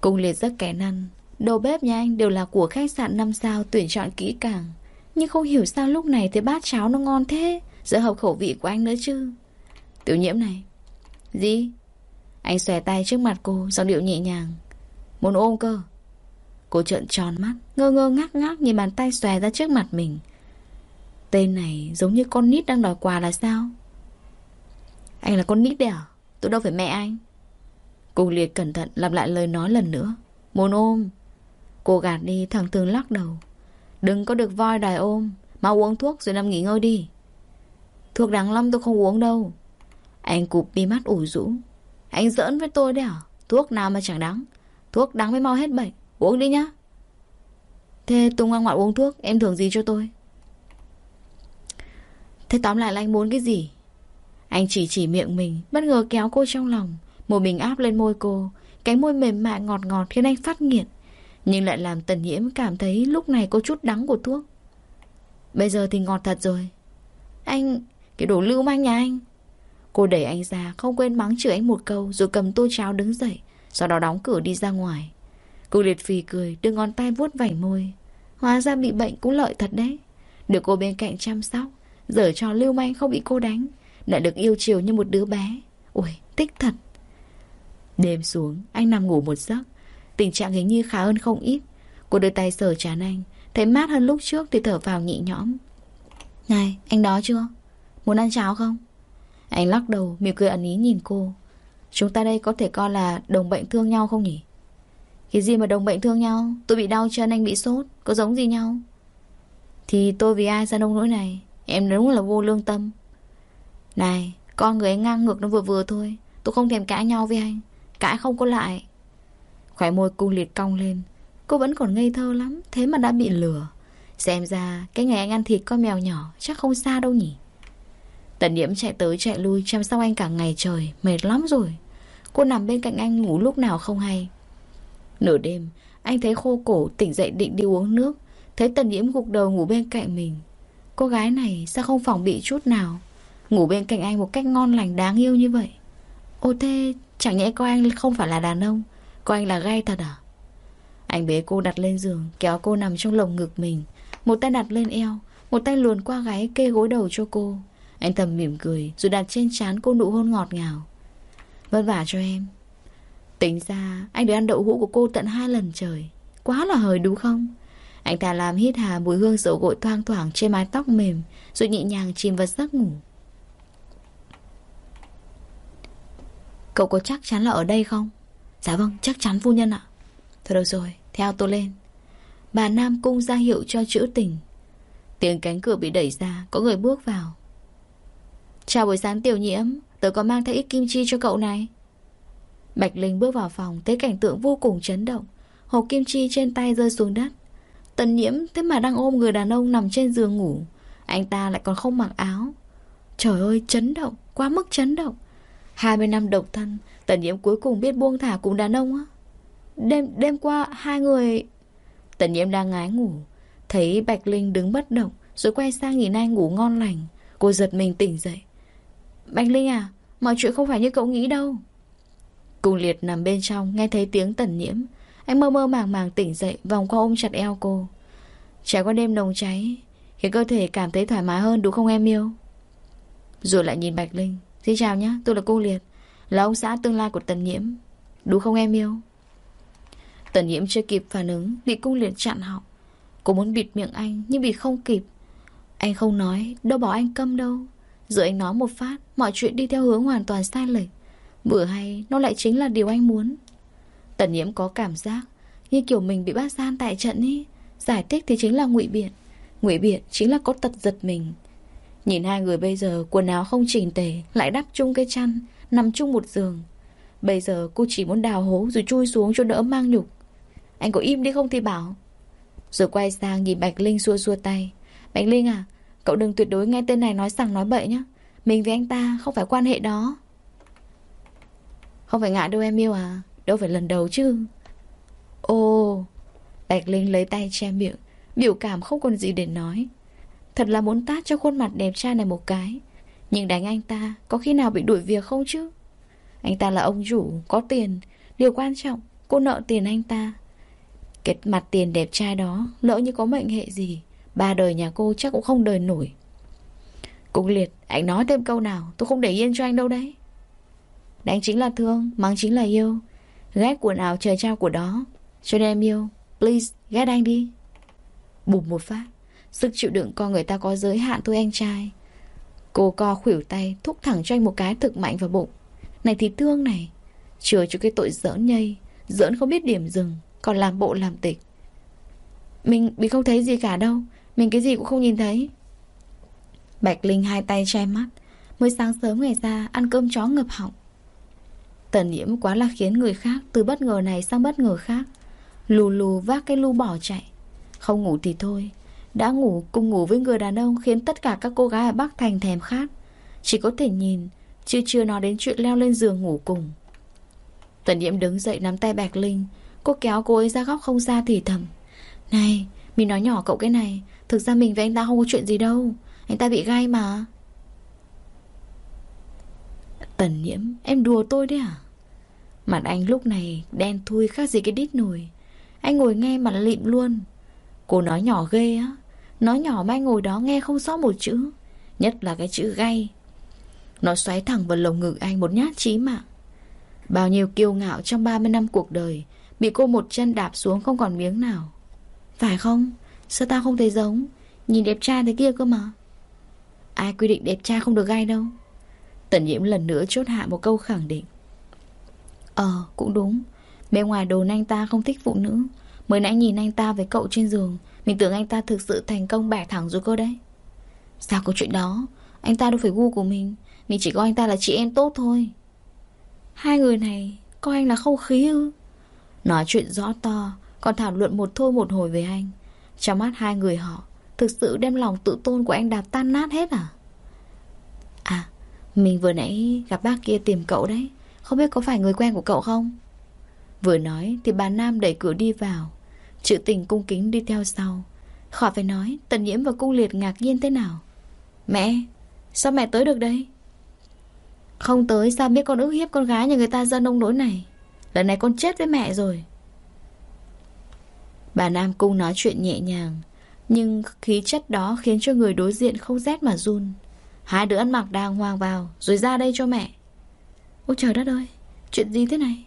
Cung liệt rất kẻ năn Đầu bếp nhà anh đều là của khách sạn 5 sao tuyển chọn kỹ càng. Nhưng không hiểu sao lúc này thấy bát cháo nó ngon thế. Giữa hợp khẩu vị của anh nữa chứ. Tiểu nhiễm này. Gì? Anh xòe tay trước mặt cô, Giọng điệu nhẹ nhàng. Muốn ôm cơ. Cô trợn tròn mắt, Ngơ ngơ ngác ngác nhìn bàn tay xòe ra trước mặt mình. Tên này giống như con nít đang đòi quà là sao? Anh là con nít đấy à? Tôi đâu phải mẹ anh. Cô liệt cẩn thận lặp lại lời nói lần nữa. Muốn ôm. Cô gạt đi, thẳng thường lắc đầu. Đừng có được voi đòi ôm, Mau uống thuốc rồi nằm nghỉ ngơi đi. Thuốc đắng lắm tôi không uống đâu. Anh cụp đi mắt ủ rũ. Anh giỡn với tôi đấy à? Thuốc nào mà chẳng đắng Thuốc đắng mới mau hết bệnh. Uống đi nhá. Thế tôi ngoan ngoại uống thuốc, Em thường gì cho tôi? Thế tóm lại là anh muốn cái gì? Anh chỉ chỉ miệng mình, Bất ngờ kéo cô trong lòng. Một mình áp lên môi cô. Cái môi mềm mại ngọt ngọt khiến anh phát nghiện. Nhưng lại làm tần nhiễm cảm thấy Lúc này có chút đắng của thuốc. Bây giờ thì ngọt thật rồi. Anh, Cái đồ lưu manh nhà anh. Cô đẩy anh ra, không quên mắng chửi anh một câu, Rồi cầm tô cháo đứng dậy, Sau đó đóng cửa đi ra ngoài. Cô liệt phì cười, đưa ngón tay vuốt vảnh môi. Hóa ra bị bệnh cũng lợi thật đấy. Được cô bên cạnh chăm sóc, dở cho lưu manh không bị cô đánh, Lại được yêu chiều như một đứa bé. Ui thích thật. Đêm xuống, anh nằm ngủ một giấc. Tình trạng hình như khá hơn không ít. Cô đưa tay sờ chán anh, Thấy mát hơn lúc trước thì thở vào nhị nhõm. Này, anh đó chưa? Muốn ăn cháo không? Anh lắc đầu, mỉm cười ẩn ý nhìn cô. Chúng ta đây có thể coi là đồng bệnh thương nhau không nhỉ? Cái gì mà đồng bệnh thương nhau? Tôi bị đau chân, anh bị sốt. Có giống gì nhau? Thì tôi vì ai ra nông nỗi này? Em đúng là vô lương tâm. Này, Con người anh ngang ngược nó vừa vừa thôi. Tôi không thèm cãi nhau với anh. Cãi không có lại. Khóe môi cung liệt cong lên. Cô vẫn còn ngây thơ lắm, Thế mà đã bị lừa. Xem ra, cái ngày anh ăn thịt con mèo nhỏ Chắc không xa đâu nhỉ? Tần nhiễm chạy tới chạy lui, Chăm sóc anh cả ngày trời, Mệt lắm rồi. Cô nằm bên cạnh anh ngủ lúc nào không hay. Nửa đêm, Anh thấy khô cổ, tỉnh dậy định đi uống nước. Thấy tần nhiễm gục đầu ngủ bên cạnh mình. Cô gái này sao không phòng bị chút nào? Ngủ bên cạnh anh một cách ngon lành đáng yêu như vậy. Ô, thế chẳng nhẽ coi anh không phải là đàn ông? Coi anh là gay thật à? Anh bế cô đặt lên giường, Kéo cô nằm trong lồng ngực mình. Một tay đặt lên eo, Một tay luồn qua gáy kê gối đầu cho cô. Anh thầm mỉm cười, Rồi đặt trên trán cô nụ hôn ngọt ngào. Vất vả cho em. Tính ra, anh được ăn đậu hũ của cô tận hai lần trời. Quá là hời đúng không? Anh ta làm hít hà mùi hương dầu gội thoang thoảng trên mái tóc mềm, Rồi nhẹ nhàng chìm vào giấc ngủ. Cậu có chắc chắn là ở đây không? Dạ vâng, chắc chắn phu nhân ạ. Thôi được rồi, theo tôi lên. Bà Nam Cung ra hiệu cho chữ tình. Tiếng cánh cửa bị đẩy ra Có người bước vào. Chào buổi sáng tiểu nhiễm Tớ có mang theo ít kim chi cho cậu này. Bạch Linh bước vào phòng Thấy cảnh tượng vô cùng chấn động. Hộp kim chi trên tay rơi xuống đất. Tần nhiễm thế mà đang ôm người đàn ông nằm trên giường ngủ. Anh ta lại còn không mặc áo. Trời ơi chấn động Quá mức chấn động. 20 năm độc thân Tần nhiễm cuối cùng biết buông thả cùng đàn ông á. Đêm đêm qua hai người Tần nhiễm đang ngái ngủ Thấy Bạch Linh đứng bất động Rồi quay sang nhìn anh ngủ ngon lành. Cô giật mình tỉnh dậy. Bạch Linh à Mọi chuyện không phải như cậu nghĩ đâu. Cùng liệt nằm bên trong Nghe thấy tiếng tần nhiễm. Anh mơ mơ màng màng tỉnh dậy Vòng qua ôm chặt eo cô. Trải qua đêm nồng cháy Khiến cơ thể cảm thấy thoải mái hơn đúng không em yêu? Rồi lại nhìn Bạch Linh. Xin chào nhé, tôi là cô Liệt. Là ông xã tương lai của Tần Nhiễm. Đúng không em yêu? Tần Nhiễm chưa kịp phản ứng Bị cung liền chặn họng. Cô muốn bịt miệng anh Nhưng bị không kịp. Anh không nói, đâu bảo anh câm đâu. Rồi anh nói một phát Mọi chuyện đi theo hướng hoàn toàn sai lệch. Vừa hay nó lại chính là điều anh muốn. Tần nhiễm có cảm giác Như kiểu mình bị bắt gian tại trận ý. Giải thích thì chính là ngụy biện. Ngụy biện chính là có tật giật mình. Nhìn hai người bây giờ quần áo không chỉnh tề Lại đắp chung cái chăn. Nằm chung một giường. Bây giờ cô chỉ muốn đào hố rồi chui xuống cho đỡ mang nhục. Anh có im đi không thì bảo. Rồi quay sang nhìn Bạch Linh xua xua tay. Bạch Linh à Cậu đừng tuyệt đối nghe tên này nói sằng nói bậy nhé Mình với anh ta không phải quan hệ đó. Không phải ngại đâu em yêu à Đâu phải lần đầu chứ. Ồ Bạch Linh lấy tay che miệng, Biểu cảm không còn gì để nói. Thật là muốn tát cho khuôn mặt đẹp trai này một cái. Nhưng đánh anh ta Có khi nào bị đuổi việc không chứ? Anh ta là ông chủ, có tiền. Điều quan trọng, cô nợ tiền anh ta. Cái mặt tiền đẹp trai đó Lỡ như có mệnh hệ gì Ba đời nhà cô chắc cũng không đời nổi. Cục liệt, anh nói thêm câu nào Tôi không để yên cho anh đâu đấy. Đánh chính là thương, mắng chính là yêu. Ghét quần áo trời trao của đó. Cho nên em yêu Please, ghét anh đi. Bùm một phát Sức chịu đựng con người ta có giới hạn thôi anh trai. Cô co khuỷu tay, Thúc thẳng cho anh một cái thực mạnh vào bụng. Này thì thương này, Chừa cho cái tội giỡn nhây, Giỡn không biết điểm dừng, Còn làm bộ làm tịch. Mình bị không thấy gì cả đâu, Mình cái gì cũng không nhìn thấy. Bạch Linh hai tay che mắt, Mới sáng sớm ngày ra ăn cơm chó ngập họng. Tần nhiễm quá là khiến người khác, Từ bất ngờ này sang bất ngờ khác. Lù lù vác cái lu bỏ chạy. Không ngủ thì thôi đã ngủ cùng ngủ với người đàn ông Khiến tất cả các cô gái ở Bắc Thành thèm khát. Chỉ có thể nhìn, Chứ chưa nói đến chuyện leo lên giường ngủ cùng. Tần nhiễm đứng dậy nắm tay Bạch Linh. Cô kéo cô ấy ra góc không xa thì thầm, Này, Mình nói nhỏ cậu cái này, Thực ra mình với anh ta không có chuyện gì đâu, Anh ta bị gai mà. Tần nhiễm Em đùa tôi đấy à? Mặt anh lúc này đen thui khác gì cái đít nồi. Anh ngồi nghe mặt lịm luôn. Cô nói nhỏ ghê á. Nói nhỏ mai ngồi đó nghe không rõ một chữ, Nhất là cái chữ gay. Nó xoáy thẳng vào lồng ngực anh một nhát chí mạng. Bao nhiêu kiêu ngạo trong 30 năm cuộc đời, Bị cô một chân đạp xuống không còn miếng nào. Phải không? Sao ta không thấy giống? Nhìn đẹp trai thế kia cơ mà. Ai quy định đẹp trai không được gai đâu? Tần nhiễm lần nữa chốt hạ một câu khẳng định. Ờ cũng đúng. Bên ngoài đồn anh ta không thích phụ nữ. Mới nãy nhìn anh ta với cậu trên giường mình tưởng anh ta thực sự thành công bẻ thẳng rồi cơ đấy. Sao có chuyện đó? Anh ta đâu phải gu của mình. Mình chỉ coi anh ta là chị em tốt thôi. Hai người này, Coi anh là không khí ư? Nói chuyện rõ to, Còn thảo luận một thôi một hồi với anh. Trong mắt hai người họ, Thực sự đem lòng tự tôn của anh đạp tan nát hết à? À Mình vừa nãy gặp bác kia tìm cậu đấy. Không biết có phải người quen của cậu không? Vừa nói thì bà Nam đẩy cửa đi vào. Chữ tình cung kính đi theo sau. Khỏi phải nói, Tần nhiễm và cung liệt ngạc nhiên thế nào? Mẹ, Sao mẹ tới được đây? Không tới, sao biết con ức hiếp con gái nhà người ta ra nông nỗi này? Lần này con chết với mẹ rồi. Bà Nam Cung nói chuyện nhẹ nhàng, Nhưng khí chất đó khiến cho người đối diện không rét mà run. Hai đứa ăn mặc đàng hoàng vào, Rồi ra đây cho mẹ. Ôi trời đất ơi, Chuyện gì thế này?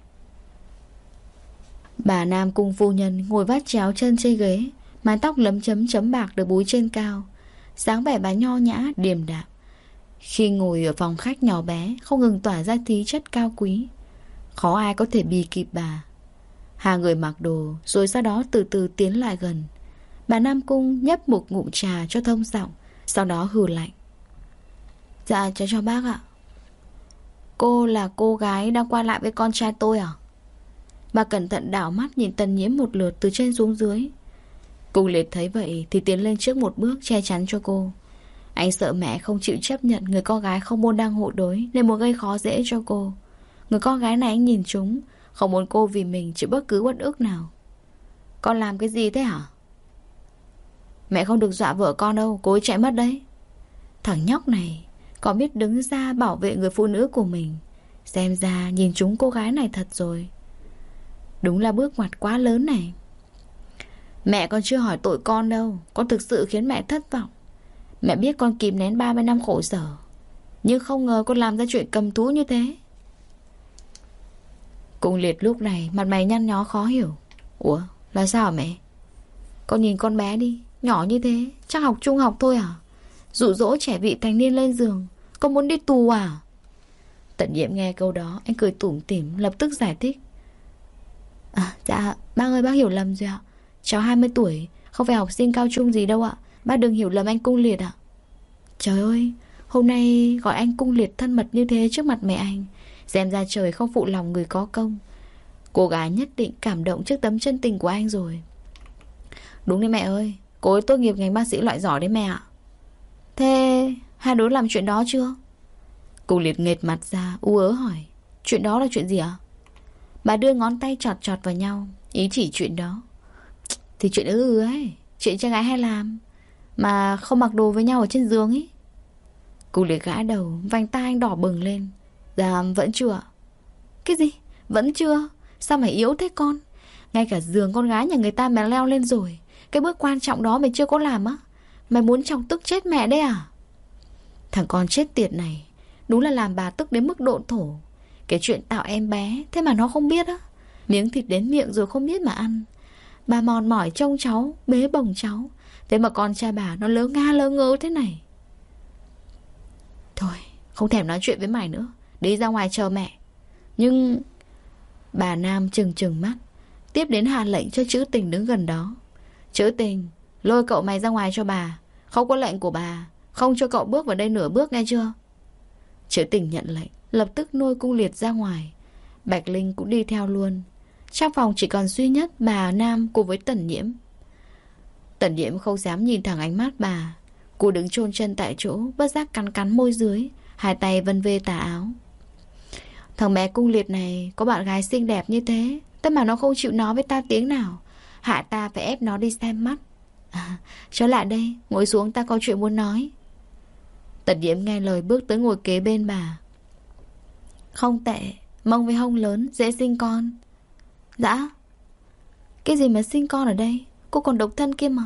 Bà Nam Cung phu nhân ngồi vắt chéo chân trên ghế Mái tóc lấm chấm chấm bạc được búi trên cao dáng vẻ bà nho nhã, điềm đạm. Khi ngồi ở phòng khách nhỏ bé Không ngừng tỏa ra tí chất cao quý. Khó ai có thể bì kịp bà. Hai người mặc đồ Rồi sau đó từ từ tiến lại gần. Bà Nam Cung nhấp một ngụm trà cho thông giọng Sau đó hừ lạnh. Dạ cho cho bác ạ. Cô là cô gái đang qua lại với con trai tôi à? Bà cẩn thận đảo mắt nhìn tần nhiễm một lượt từ trên xuống dưới. Cung liệt thấy vậy thì tiến lên trước một bước che chắn cho cô. Anh sợ mẹ không chịu chấp nhận người con gái không môn đang hộ đối Nên muốn gây khó dễ cho cô. Người con gái này anh nhìn chúng, Không muốn cô vì mình chịu bất cứ uất ức nào. Con làm cái gì thế hả? Mẹ không được dọa vợ con đâu, Cô ấy chạy mất đấy. Thằng nhóc này, Còn biết đứng ra bảo vệ người phụ nữ của mình. Xem ra nhìn chúng cô gái này thật rồi. Đúng là bước ngoặt quá lớn này. Mẹ con chưa hỏi tội con đâu. Con thực sự khiến mẹ thất vọng. Mẹ biết con kìm nén 30 năm khổ sở. Nhưng không ngờ con làm ra chuyện cầm thú như thế. Cung liệt lúc này, Mặt mày nhăn nhó khó hiểu. Ủa, là sao hả mẹ? Con nhìn con bé đi. Nhỏ như thế, Chắc học trung học thôi à Dụ dỗ trẻ vị thành niên lên giường. Con muốn đi tù à? Tận nhiệm nghe câu đó, Anh cười tủm tỉm, lập tức giải thích. À dạ bác ơi, bác hiểu lầm rồi ạ. Cháu 20 tuổi, Không phải học sinh cao trung gì đâu ạ. Bác đừng hiểu lầm anh cung liệt ạ. Trời ơi, Hôm nay gọi anh cung liệt thân mật như thế trước mặt mẹ anh, Xem ra trời không phụ lòng người có công. Cô gái nhất định cảm động trước tấm chân tình của anh rồi. Đúng đấy mẹ ơi, Cô ấy tốt nghiệp ngành bác sĩ loại giỏi đấy mẹ ạ. Thế hai đứa làm chuyện đó chưa? Cung liệt nghệt mặt ra u ớ hỏi, Chuyện đó là chuyện gì ạ? Bà đưa ngón tay chọt chọt vào nhau. Ý chỉ chuyện đó. Thì chuyện ư ư ấy, Chuyện trai gái hay làm? Mà không mặc đồ với nhau ở trên giường ấy Cô liệt gã đầu, Vành tay anh đỏ bừng lên. Dạ vẫn chưa Cái gì? Vẫn chưa? Sao mày yếu thế con? Ngay cả giường con gái nhà người ta mày leo lên rồi. Cái bước quan trọng đó mày chưa có làm á. Mày muốn chồng tức chết mẹ đấy à? Thằng con chết tiệt này, Đúng là làm bà tức đến mức độ thổ. Cái chuyện tạo em bé, Thế mà nó không biết á. Miếng thịt đến miệng rồi không biết mà ăn. Bà mòn mỏi trông cháu, Bế bồng cháu. Thế mà con trai bà nó lớ nga lớ ngớ thế này. Thôi, Không thèm nói chuyện với mày nữa. Đi ra ngoài chờ mẹ. Nhưng Bà Nam trừng trừng mắt. Tiếp đến hạ lệnh cho chữ tình đứng gần đó. Chữ tình, Lôi cậu mày ra ngoài cho bà. Không có lệnh của bà. Không cho cậu bước vào đây nửa bước, nghe chưa? Chữ tình nhận lệnh. Lập tức nuôi cung liệt ra ngoài. Bạch Linh cũng đi theo luôn. Trong phòng chỉ còn duy nhất bà Nam cùng với Tần Nhiễm. Tần Nhiễm không dám nhìn thẳng ánh mắt bà. Cô đứng chôn chân tại chỗ Bất giác cắn cắn môi dưới Hai tay vân vê tà áo. Thằng bé cung liệt này Có bạn gái xinh đẹp như thế Tất mà nó không chịu nói với ta tiếng nào. Hạ ta phải ép nó đi xem mắt. À, lại đây Ngồi xuống ta có chuyện muốn nói. Tần Diễm nghe lời bước tới ngồi kế bên bà. Không tệ Mông với hông lớn dễ sinh con. Dạ. Cái gì mà sinh con ở đây? Cô còn độc thân kia mà.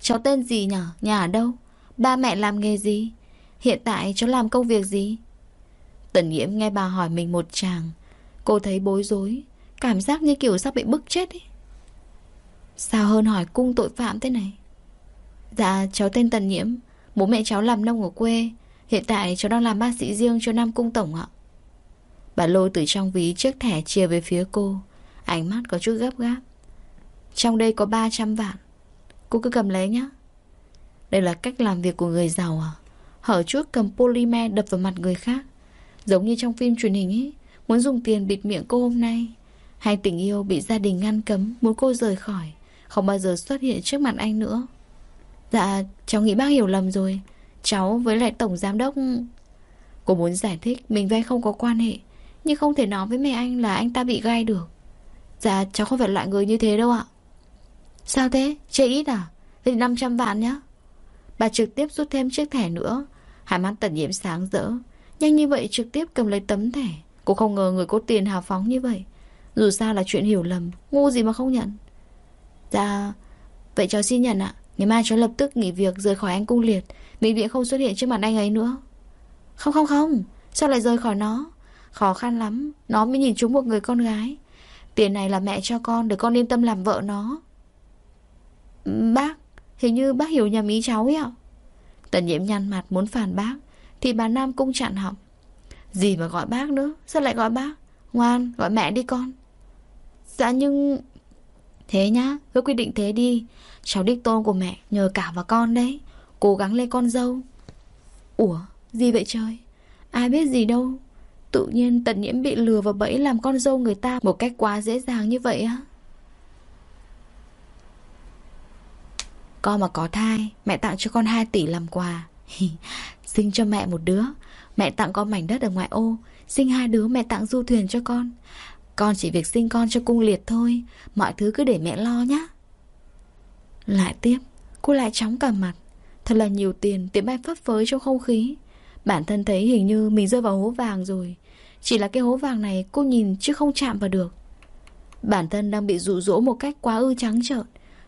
Cháu tên gì nhở? Nhà ở đâu? Ba mẹ làm nghề gì? Hiện tại cháu làm công việc gì? Tần Nhiễm nghe bà hỏi mình một chàng. Cô thấy bối rối, Cảm giác như kiểu sắp bị bức chết ấy Sao hơn hỏi cung tội phạm thế này? Dạ cháu tên Tần Nhiễm Bố mẹ cháu làm nông ở quê. Hiện tại cháu đang làm bác sĩ riêng cho Nam Cung Tổng ạ. Bà lôi từ trong ví chiếc thẻ chia về phía cô. Ánh mắt có chút gấp gáp. Trong đây có 300 vạn. Cô cứ cầm lấy nhé Đây là cách làm việc của người giàu à? Hở chút cầm polymer đập vào mặt người khác. Giống như trong phim truyền hình ấy Muốn dùng tiền bịt miệng cô hôm nay. Hay tình yêu bị gia đình ngăn cấm, Muốn cô rời khỏi. Không bao giờ xuất hiện trước mặt anh nữa. Dạ cháu nghĩ bác hiểu lầm rồi. Cháu với lại tổng giám đốc, Cô muốn giải thích, Mình với không có quan hệ. Nhưng không thể nói với mẹ anh là anh ta bị gai được. Dạ cháu không phải loại người như thế đâu ạ. Sao thế? Chê ít à? Thế thì 500 vạn nhá. Bà trực tiếp rút thêm chiếc thẻ nữa. Hai mắt tận nhiễm sáng rỡ. Nhanh như vậy trực tiếp cầm lấy tấm thẻ. Cô không ngờ người có tiền hào phóng như vậy. Dù sao là chuyện hiểu lầm, Ngu gì mà không nhận. Dạ Vậy cháu xin nhận ạ. Ngày mai cháu lập tức nghỉ việc rời khỏi anh cung liệt. Bệnh viện không xuất hiện trước mặt anh ấy nữa. Không không không. Sao lại rời khỏi nó? Khó khăn lắm, Nó mới nhìn trúng một người con gái. Tiền này là mẹ cho con Để con yên tâm làm vợ nó. Bác, Hình như bác hiểu nhầm ý cháu ấy ạ. Tần nhiễm nhăn mặt muốn phản bác, Thì bà Nam cũng chặn họng. Gì mà gọi bác nữa, Sao lại gọi bác? Ngoan, gọi mẹ đi con. Dạ nhưng Thế nhá, Cứ quyết định thế đi. Cháu đích tôn của mẹ nhờ cả vào con đấy, Cố gắng lên con dâu. Ủa, gì vậy trời? Ai biết gì đâu. Tự nhiên tận nhiễm bị lừa vào bẫy làm con dâu người ta Một cách quá dễ dàng như vậy á. Con mà có thai, Mẹ tặng cho con 2 tỷ làm quà. Sinh cho mẹ một đứa, Mẹ tặng con mảnh đất ở ngoại ô. Sinh hai đứa, mẹ tặng du thuyền cho con. Con chỉ việc sinh con cho cung liệt thôi, Mọi thứ cứ để mẹ lo nhá. Lại tiếp, Cô lại chóng cả mặt. Thật là nhiều tiền, tiệm bay phấp phới trong không khí. Bản thân thấy hình như mình rơi vào hố vàng rồi. Chỉ là cái hố vàng này cô nhìn chứ không chạm vào được. Bản thân đang bị dụ dỗ một cách quá ư trắng trợn,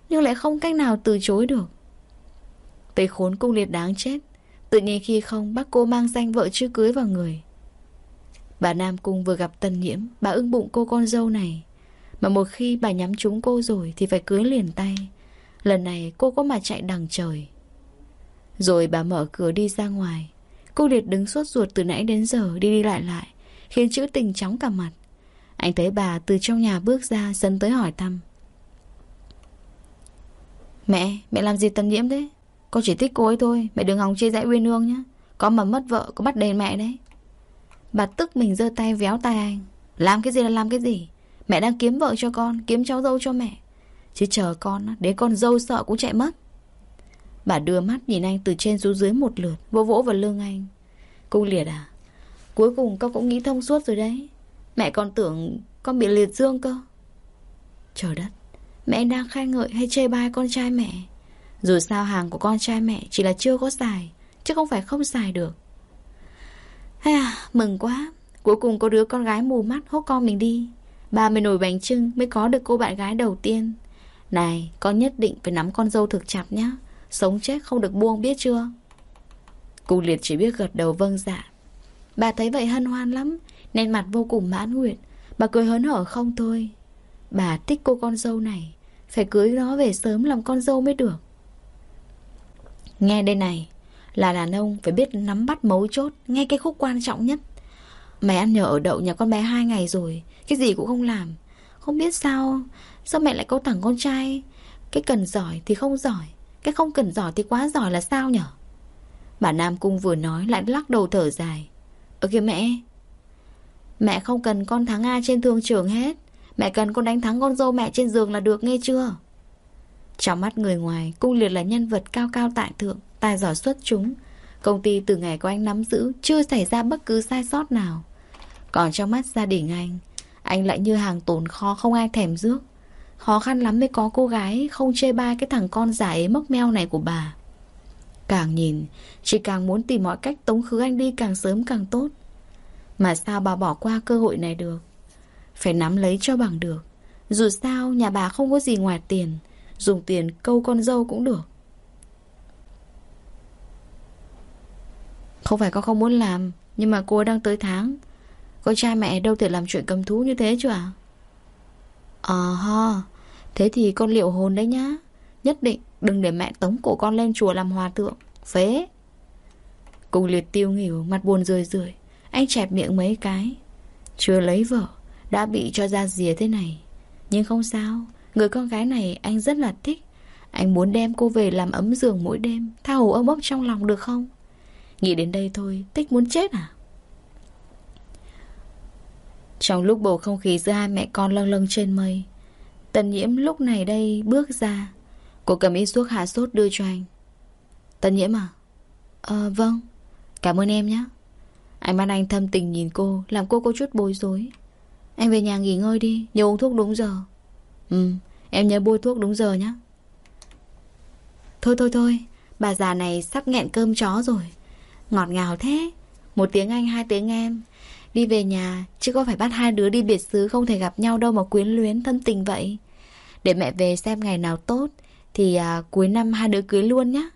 Nhưng lại không cách nào từ chối được. Tây khốn cung liệt đáng chết. Tự nhiên khi không, bác cô mang danh vợ chưa cưới vào người. Bà Nam Cung vừa gặp tân nhiễm, Bà ưng bụng cô con dâu này. Mà một khi bà nhắm trúng cô rồi Thì phải cưới liền tay. Lần này cô có mà chạy đằng trời. Rồi bà mở cửa đi ra ngoài. Cô Liệt đứng suốt ruột từ nãy đến giờ đi đi lại lại Khiến chữ tình chóng cả mặt. Anh thấy bà từ trong nhà bước ra Sân tới hỏi thăm. Mẹ, mẹ làm gì tần nhiễm thế? Con chỉ thích cô ấy thôi Mẹ đừng hòng chia rẽ Uyên Hương nhá. Có mà mất vợ có bắt đền mẹ đấy. Bà tức mình giơ tay véo tay anh. Làm cái gì là làm cái gì? Mẹ đang kiếm vợ cho con Kiếm cháu dâu cho mẹ. Chứ chờ con Đến con dâu sợ cũng chạy mất. Bà đưa mắt nhìn anh từ trên xuống dưới một lượt, Vỗ vỗ vào lưng anh. Cung liệt à Cuối cùng con cũng nghĩ thông suốt rồi đấy. Mẹ còn tưởng con bị liệt dương cơ. Trời đất, Mẹ đang khen ngợi hay chê bai con trai mẹ? Dù sao hàng của con trai mẹ Chỉ là chưa có xài, Chứ không phải không xài được. Hay à mừng quá. Cuối cùng có đứa con gái mù mắt hốt con mình đi. Ba mươi nồi bánh trưng Mới có được cô bạn gái đầu tiên. Này, con nhất định phải nắm con dâu thực chặt nhá. Sống chết không được buông biết chưa? Cụ liệt chỉ biết gật đầu vâng dạ. Bà thấy vậy hân hoan lắm Nên mặt vô cùng mãn nguyện. Bà cười hớn hở không thôi. Bà thích cô con dâu này, Phải cưới nó về sớm làm con dâu mới được. Nghe đây này, Là đàn ông phải biết nắm bắt mấu chốt Nghe cái khúc quan trọng nhất. Mày ăn nhờ ở đậu nhà con bé hai ngày rồi, Cái gì cũng không làm. Không biết sao Sao mẹ lại có thẳng con trai? Cái cần giỏi thì không giỏi cái không cần giỏi thì quá giỏi là sao nhở? Bà Nam Cung vừa nói lại lắc đầu thở dài. Ơ kìa mẹ. Mẹ không cần con thắng a trên thương trường hết. Mẹ cần con đánh thắng con dâu mẹ trên giường là được nghe chưa? Trong mắt người ngoài, Cung liệt là nhân vật cao cao tại thượng, Tài giỏi xuất chúng. Công ty từ ngày có anh nắm giữ, Chưa xảy ra bất cứ sai sót nào. Còn trong mắt gia đình anh Anh lại như hàng tồn kho không ai thèm rước. Khó khăn lắm mới có cô gái Không chê bai cái thằng con giả ấy mốc meo này của bà. Càng nhìn, Chị càng muốn tìm mọi cách tống khứ anh đi càng sớm càng tốt. Mà sao bà bỏ qua cơ hội này được? Phải nắm lấy cho bằng được. Dù sao, nhà bà không có gì ngoài tiền. Dùng tiền câu con dâu cũng được. Không phải con không muốn làm, Nhưng mà cô đang tới tháng. Con trai mẹ đâu thể làm chuyện cầm thú như thế chứ à Ờ ha, Thế thì con liệu hồn đấy nhá. Nhất định đừng để mẹ tống cổ con lên chùa làm hòa thượng. Phế. Cùng liệt tiêu nghỉu, Mặt buồn rười rượi, Anh chẹp miệng mấy cái. Chưa lấy vợ, Đã bị cho ra rìa thế này. Nhưng không sao, Người con gái này anh rất là thích. Anh muốn đem cô về làm ấm giường mỗi đêm, Tha hồ ôm ấp trong lòng được không? Nghĩ đến đây thôi, Tích muốn chết à? Trong lúc bầu không khí giữa hai mẹ con lâng lâng trên mây, Tần nhiễm lúc này đây bước ra. Cô cầm ít thuốc hạ sốt đưa cho anh. Tần nhiễm à? Ờ vâng. Cảm ơn em nhé. Anh mắt anh thâm tình nhìn cô, Làm cô có chút bối rối. Anh về nhà nghỉ ngơi đi, Nhớ uống thuốc đúng giờ. Ừ em nhớ bôi thuốc đúng giờ nhé. Thôi thôi thôi, Bà già này sắp nghẹn cơm chó rồi. Ngọt ngào thế. Một tiếng anh, hai tiếng em. Đi về nhà Chứ có phải bắt hai đứa đi biệt xứ Không thể gặp nhau đâu mà quyến luyến thân tình vậy. Để mẹ về xem ngày nào tốt Thì à, cuối năm hai đứa cưới luôn nhé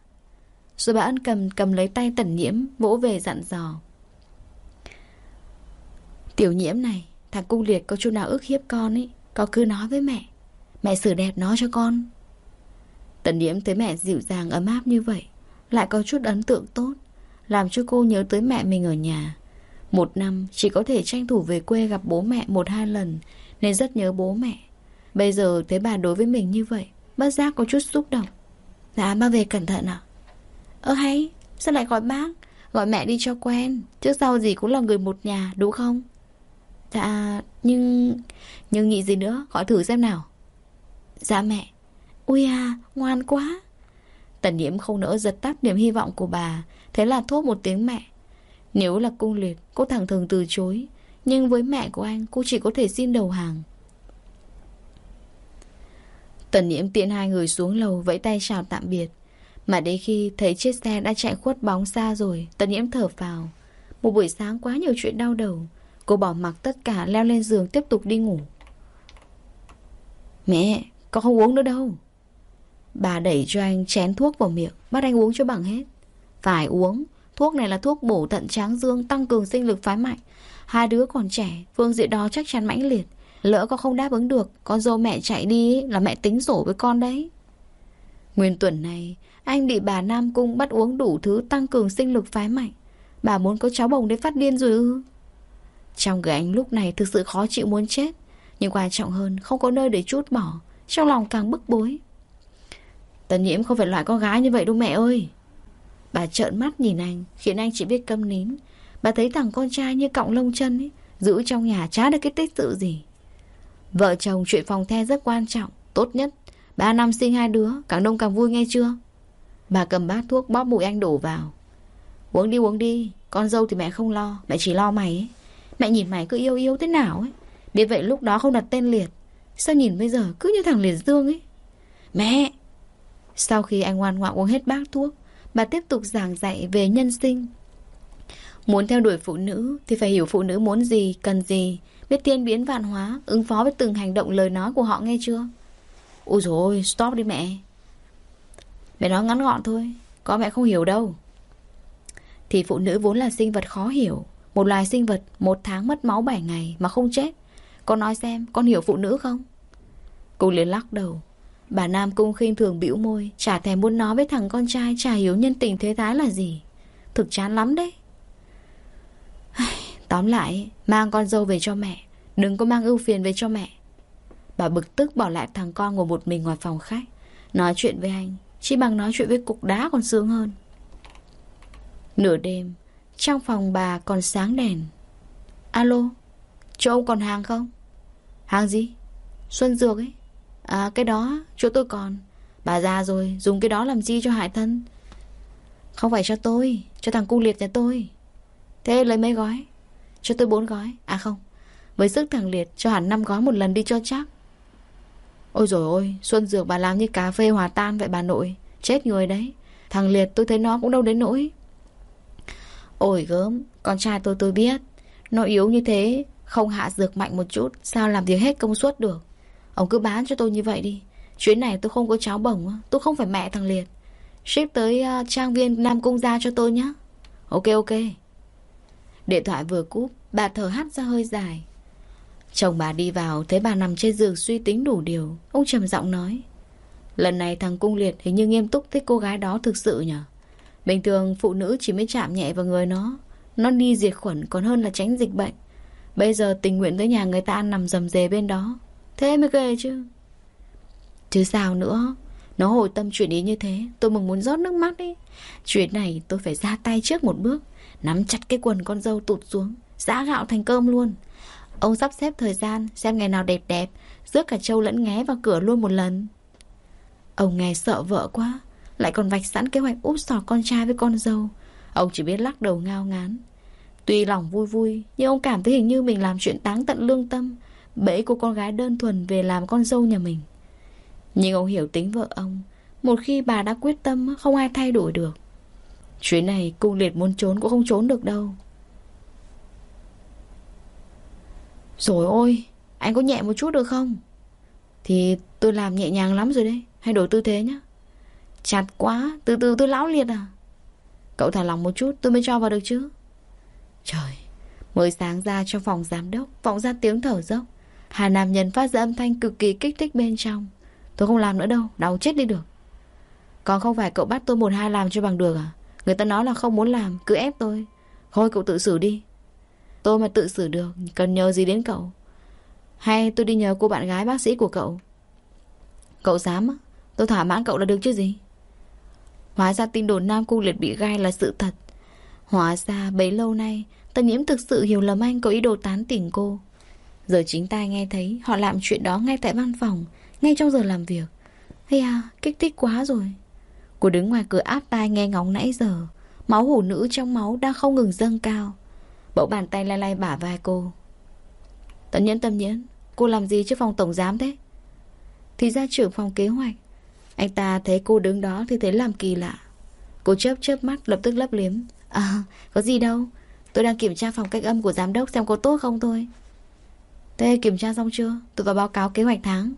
Rồi bà ân cầm cầm lấy tay tẩn nhiễm Vỗ về dặn dò. Tiểu nhiễm này Thằng cung liệt có chút nào ức hiếp con ấy Có cứ nói với mẹ. Mẹ xử đẹp nó cho con. Tần nhiễm thấy mẹ dịu dàng ấm áp như vậy Lại có chút ấn tượng tốt làm cho cô nhớ tới mẹ mình ở nhà. Một năm chỉ có thể tranh thủ về quê gặp bố mẹ một hai lần nên rất nhớ bố mẹ. Bây giờ thấy bà đối với mình như vậy, bất giác có chút xúc động. Dạ, ba về cẩn thận ạ. Ơ hay, sao lại gọi bác? Gọi mẹ đi cho quen, trước sau gì cũng là người một nhà, đúng không? Dạ, nhưng... Nhưng nghĩ gì nữa, gọi thử xem nào. Dạ mẹ. Ui à, ngoan quá. Tần nhiễm không nỡ giật tắt niềm hy vọng của bà Thế là thốt một tiếng mẹ nếu là cung liệt, Cô thẳng thường từ chối. Nhưng với mẹ của anh, cô chỉ có thể xin đầu hàng. Tần nhiễm tiện hai người xuống lầu Vẫy tay chào tạm biệt. Mà đến khi thấy chiếc xe đã chạy khuất bóng xa rồi, Tần nhiễm thở vào Một buổi sáng quá nhiều chuyện đau đầu. Cô bỏ mặc tất cả leo lên giường tiếp tục đi ngủ. Mẹ, Con không uống nữa đâu. Bà đẩy cho anh chén thuốc vào miệng, Bắt anh uống cho bằng hết. Phải uống. Thuốc này là thuốc bổ thận tráng dương, Tăng cường sinh lực phái mạnh Hai đứa còn trẻ, Phương diện đó chắc chắn mãnh liệt. Lỡ con không đáp ứng được, Con dâu mẹ chạy đi là mẹ tính sổ với con đấy. Nguyên tuần này, Anh bị bà Nam Cung bắt uống đủ thứ tăng cường sinh lực phái mạnh Bà muốn có cháu bồng đến phát điên rồi ư? Trong người anh lúc này thực sự khó chịu muốn chết, Nhưng quan trọng hơn, Không có nơi để chút bỏ. Trong lòng càng bức bối. Tần nhiễm không phải loại con gái như vậy đâu mẹ ơi. Bà trợn mắt nhìn anh, Khiến anh chỉ biết câm nín. Bà thấy thằng con trai như cọng lông chân ấy, Giữ trong nhà chả được cái tích tự gì. Vợ chồng chuyện phòng the rất quan trọng, Tốt nhất. Ba năm sinh hai đứa, Càng đông càng vui nghe chưa? Bà cầm bát thuốc bóp mũi anh đổ vào. Uống đi uống đi, Con dâu thì mẹ không lo, Mẹ chỉ lo mày ấy. Mẹ nhìn mày cứ yêu yêu thế nào ấy. Biết vậy lúc đó không đặt tên Liệt. Sao nhìn bây giờ cứ như thằng Liệt Dương ấy? Mẹ! Sau khi anh ngoan ngoãn uống hết bát thuốc Bà tiếp tục giảng dạy về nhân sinh. Muốn theo đuổi phụ nữ Thì phải hiểu phụ nữ muốn gì, cần gì Biết tiên biến vạn hóa Ứng phó với từng hành động lời nói của họ nghe chưa? Ôi dồi ôi, stop đi mẹ. Mẹ nói ngắn gọn thôi Có mẹ không hiểu đâu. Thì phụ nữ vốn là sinh vật khó hiểu Một loài sinh vật một tháng mất máu 7 ngày Mà không chết. Con nói xem con hiểu phụ nữ không? Cô liền lắc đầu. Bà Nam cung khinh thường bĩu môi, Chả thèm muốn nói với thằng con trai Chả hiểu nhân tình thế thái là gì. Thực chán lắm đấy. Tóm lại, Mang con dâu về cho mẹ, Đừng có mang ưu phiền về cho mẹ. Bà bực tức bỏ lại thằng con ngồi một mình ngoài phòng khách, Nói chuyện với anh, Chỉ bằng nói chuyện với cục đá còn sướng hơn. Nửa đêm, Trong phòng bà còn sáng đèn. Alo, Chỗ ông còn hàng không? Hàng gì? Xuân Dược ấy. À cái đó, chỗ tôi còn. Bà già rồi, dùng cái đó làm gì cho hại thân? Không phải cho tôi, Cho thằng cu liệt nhà tôi. Thế lấy mấy gói? Cho tôi bốn gói. À không. Với sức thằng liệt, cho hẳn năm gói một lần đi cho chắc. Ôi rồi ôi, Xuân Dược bà làm như cà phê hòa tan vậy bà nội. Chết người đấy. Thằng liệt tôi thấy nó cũng đâu đến nỗi. Ôi gớm, Con trai tôi tôi biết. Nó yếu như thế, Không hạ dược mạnh một chút, Sao làm việc hết công suất được? Ông cứ bán cho tôi như vậy đi. Chuyến này tôi không có cháo bổng Tôi không phải mẹ thằng Liệt. Ship tới uh, trang viên Nam Cung ra cho tôi nhé Ok ok. Điện thoại vừa cúp Bà thở hắt ra hơi dài. Chồng bà đi vào Thấy bà nằm trên giường suy tính đủ điều. Ông trầm giọng nói Lần này thằng Cung Liệt hình như nghiêm túc thích cô gái đó thực sự nhỉ Bình thường phụ nữ chỉ mới chạm nhẹ vào người nó. Nó đi diệt khuẩn còn hơn là tránh dịch bệnh. Bây giờ tình nguyện tới nhà người ta ăn nằm dầm dề bên đó. Thế mới ghê chứ. Chứ sao nữa, Nó hồi tâm chuyện ý như thế, Tôi mừng muốn rót nước mắt ấy Chuyện này tôi phải ra tay trước một bước, Nắm chặt cái quần con dâu tụt xuống, Giã gạo thành cơm luôn. Ông sắp xếp thời gian, Xem ngày nào đẹp đẹp, Rước cả trâu lẫn nghé vào cửa luôn một lần. Ông nghe sợ vợ quá, Lại còn vạch sẵn kế hoạch úp sọt con trai với con dâu. Ông chỉ biết lắc đầu ngao ngán. Tuy lòng vui vui, Nhưng ông cảm thấy hình như mình làm chuyện táng tận lương tâm Bẫy cô con gái đơn thuần về làm con dâu nhà mình. Nhưng ông hiểu tính vợ ông, Một khi bà đã quyết tâm, Không ai thay đổi được. Chuyến này cung liệt muốn trốn cũng không trốn được đâu. Rồi ôi, Anh có nhẹ một chút được không? Thì tôi làm nhẹ nhàng lắm rồi đấy, Hay đổi tư thế nhá. Chặt quá, Từ từ tôi lão liệt à. Cậu thả lòng một chút, tôi mới cho vào được chứ. Trời, Mới sáng ra trong phòng giám đốc, Vọng ra tiếng thở dốc. Hà nam nhân phát ra âm thanh cực kỳ kích thích bên trong. Tôi không làm nữa đâu, Đau chết đi được. Còn không phải cậu bắt tôi một hai làm cho bằng được à? Người ta nói là không muốn làm, Cứ ép tôi. Thôi cậu tự xử đi. Tôi mà tự xử được, Cần nhờ gì đến cậu? Hay tôi đi nhờ cô bạn gái bác sĩ của cậu? Cậu dám á? Tôi thỏa mãn cậu là được chứ gì? Hóa ra tin đồn Nam Cung Liệt bị gai là sự thật. Hóa ra bấy lâu nay Tần nhiễm thực sự hiểu lầm anh có ý đồ tán tỉnh cô. Giờ chính tai nghe thấy, Họ làm chuyện đó ngay tại văn phòng, Ngay trong giờ làm việc. Hay à kích thích quá rồi. Cô đứng ngoài cửa áp tai nghe ngóng nãy giờ. Máu hủ nữ trong máu đang không ngừng dâng cao. Bỗng bàn tay lay lay bả vai cô. Tần nhẫn, tâm nhẫn, Cô làm gì trước phòng tổng giám thế? Thì ra trưởng phòng kế hoạch. Anh ta thấy cô đứng đó thì thấy làm kỳ lạ. Cô chớp chớp mắt, lập tức lấp liếm. À có gì đâu. Tôi đang kiểm tra phòng cách âm của giám đốc xem có tốt không thôi. Thế kiểm tra xong chưa? Tôi vào báo cáo kế hoạch tháng.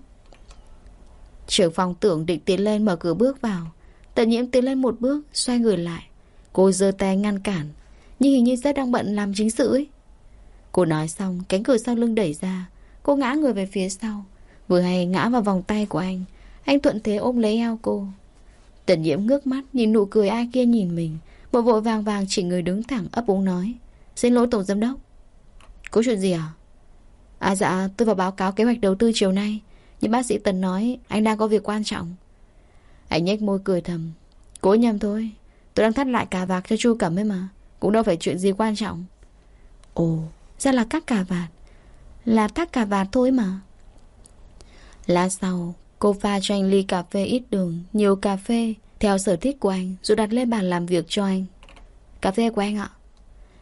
Trưởng phòng tưởng định tiến lên mở cửa bước vào. Tần nhiễm tiến lên một bước, Xoay người lại. Cô giơ tay ngăn cản. Nhưng hình như rất đang bận làm chính sự ấy. Cô nói xong, cánh cửa sau lưng đẩy ra. Cô ngã người về phía sau. Vừa hay ngã vào vòng tay của anh. Anh thuận thế ôm lấy eo cô. Tần nhiễm ngước mắt Nhìn nụ cười ai kia nhìn mình. Vội vội vàng vàng chỉ người đứng thẳng ấp úng nói. Xin lỗi, tổng giám đốc. Có chuyện gì à? À dạ tôi vào báo cáo kế hoạch đầu tư chiều nay. Nhưng bác sĩ Tần nói Anh đang có việc quan trọng. Anh nhếch môi cười thầm. Cố nhầm thôi, Tôi đang thắt lại cà vạt cho chu cẩm ấy mà, Cũng đâu phải chuyện gì quan trọng. Ồ, ra là cắt cà vạt. Là thắt cà vạt thôi mà. Lát sau, Cô pha cho anh ly cà phê ít đường, Nhiều cà phê, Theo sở thích của anh, Rồi đặt lên bàn làm việc cho anh. Cà phê của anh ạ.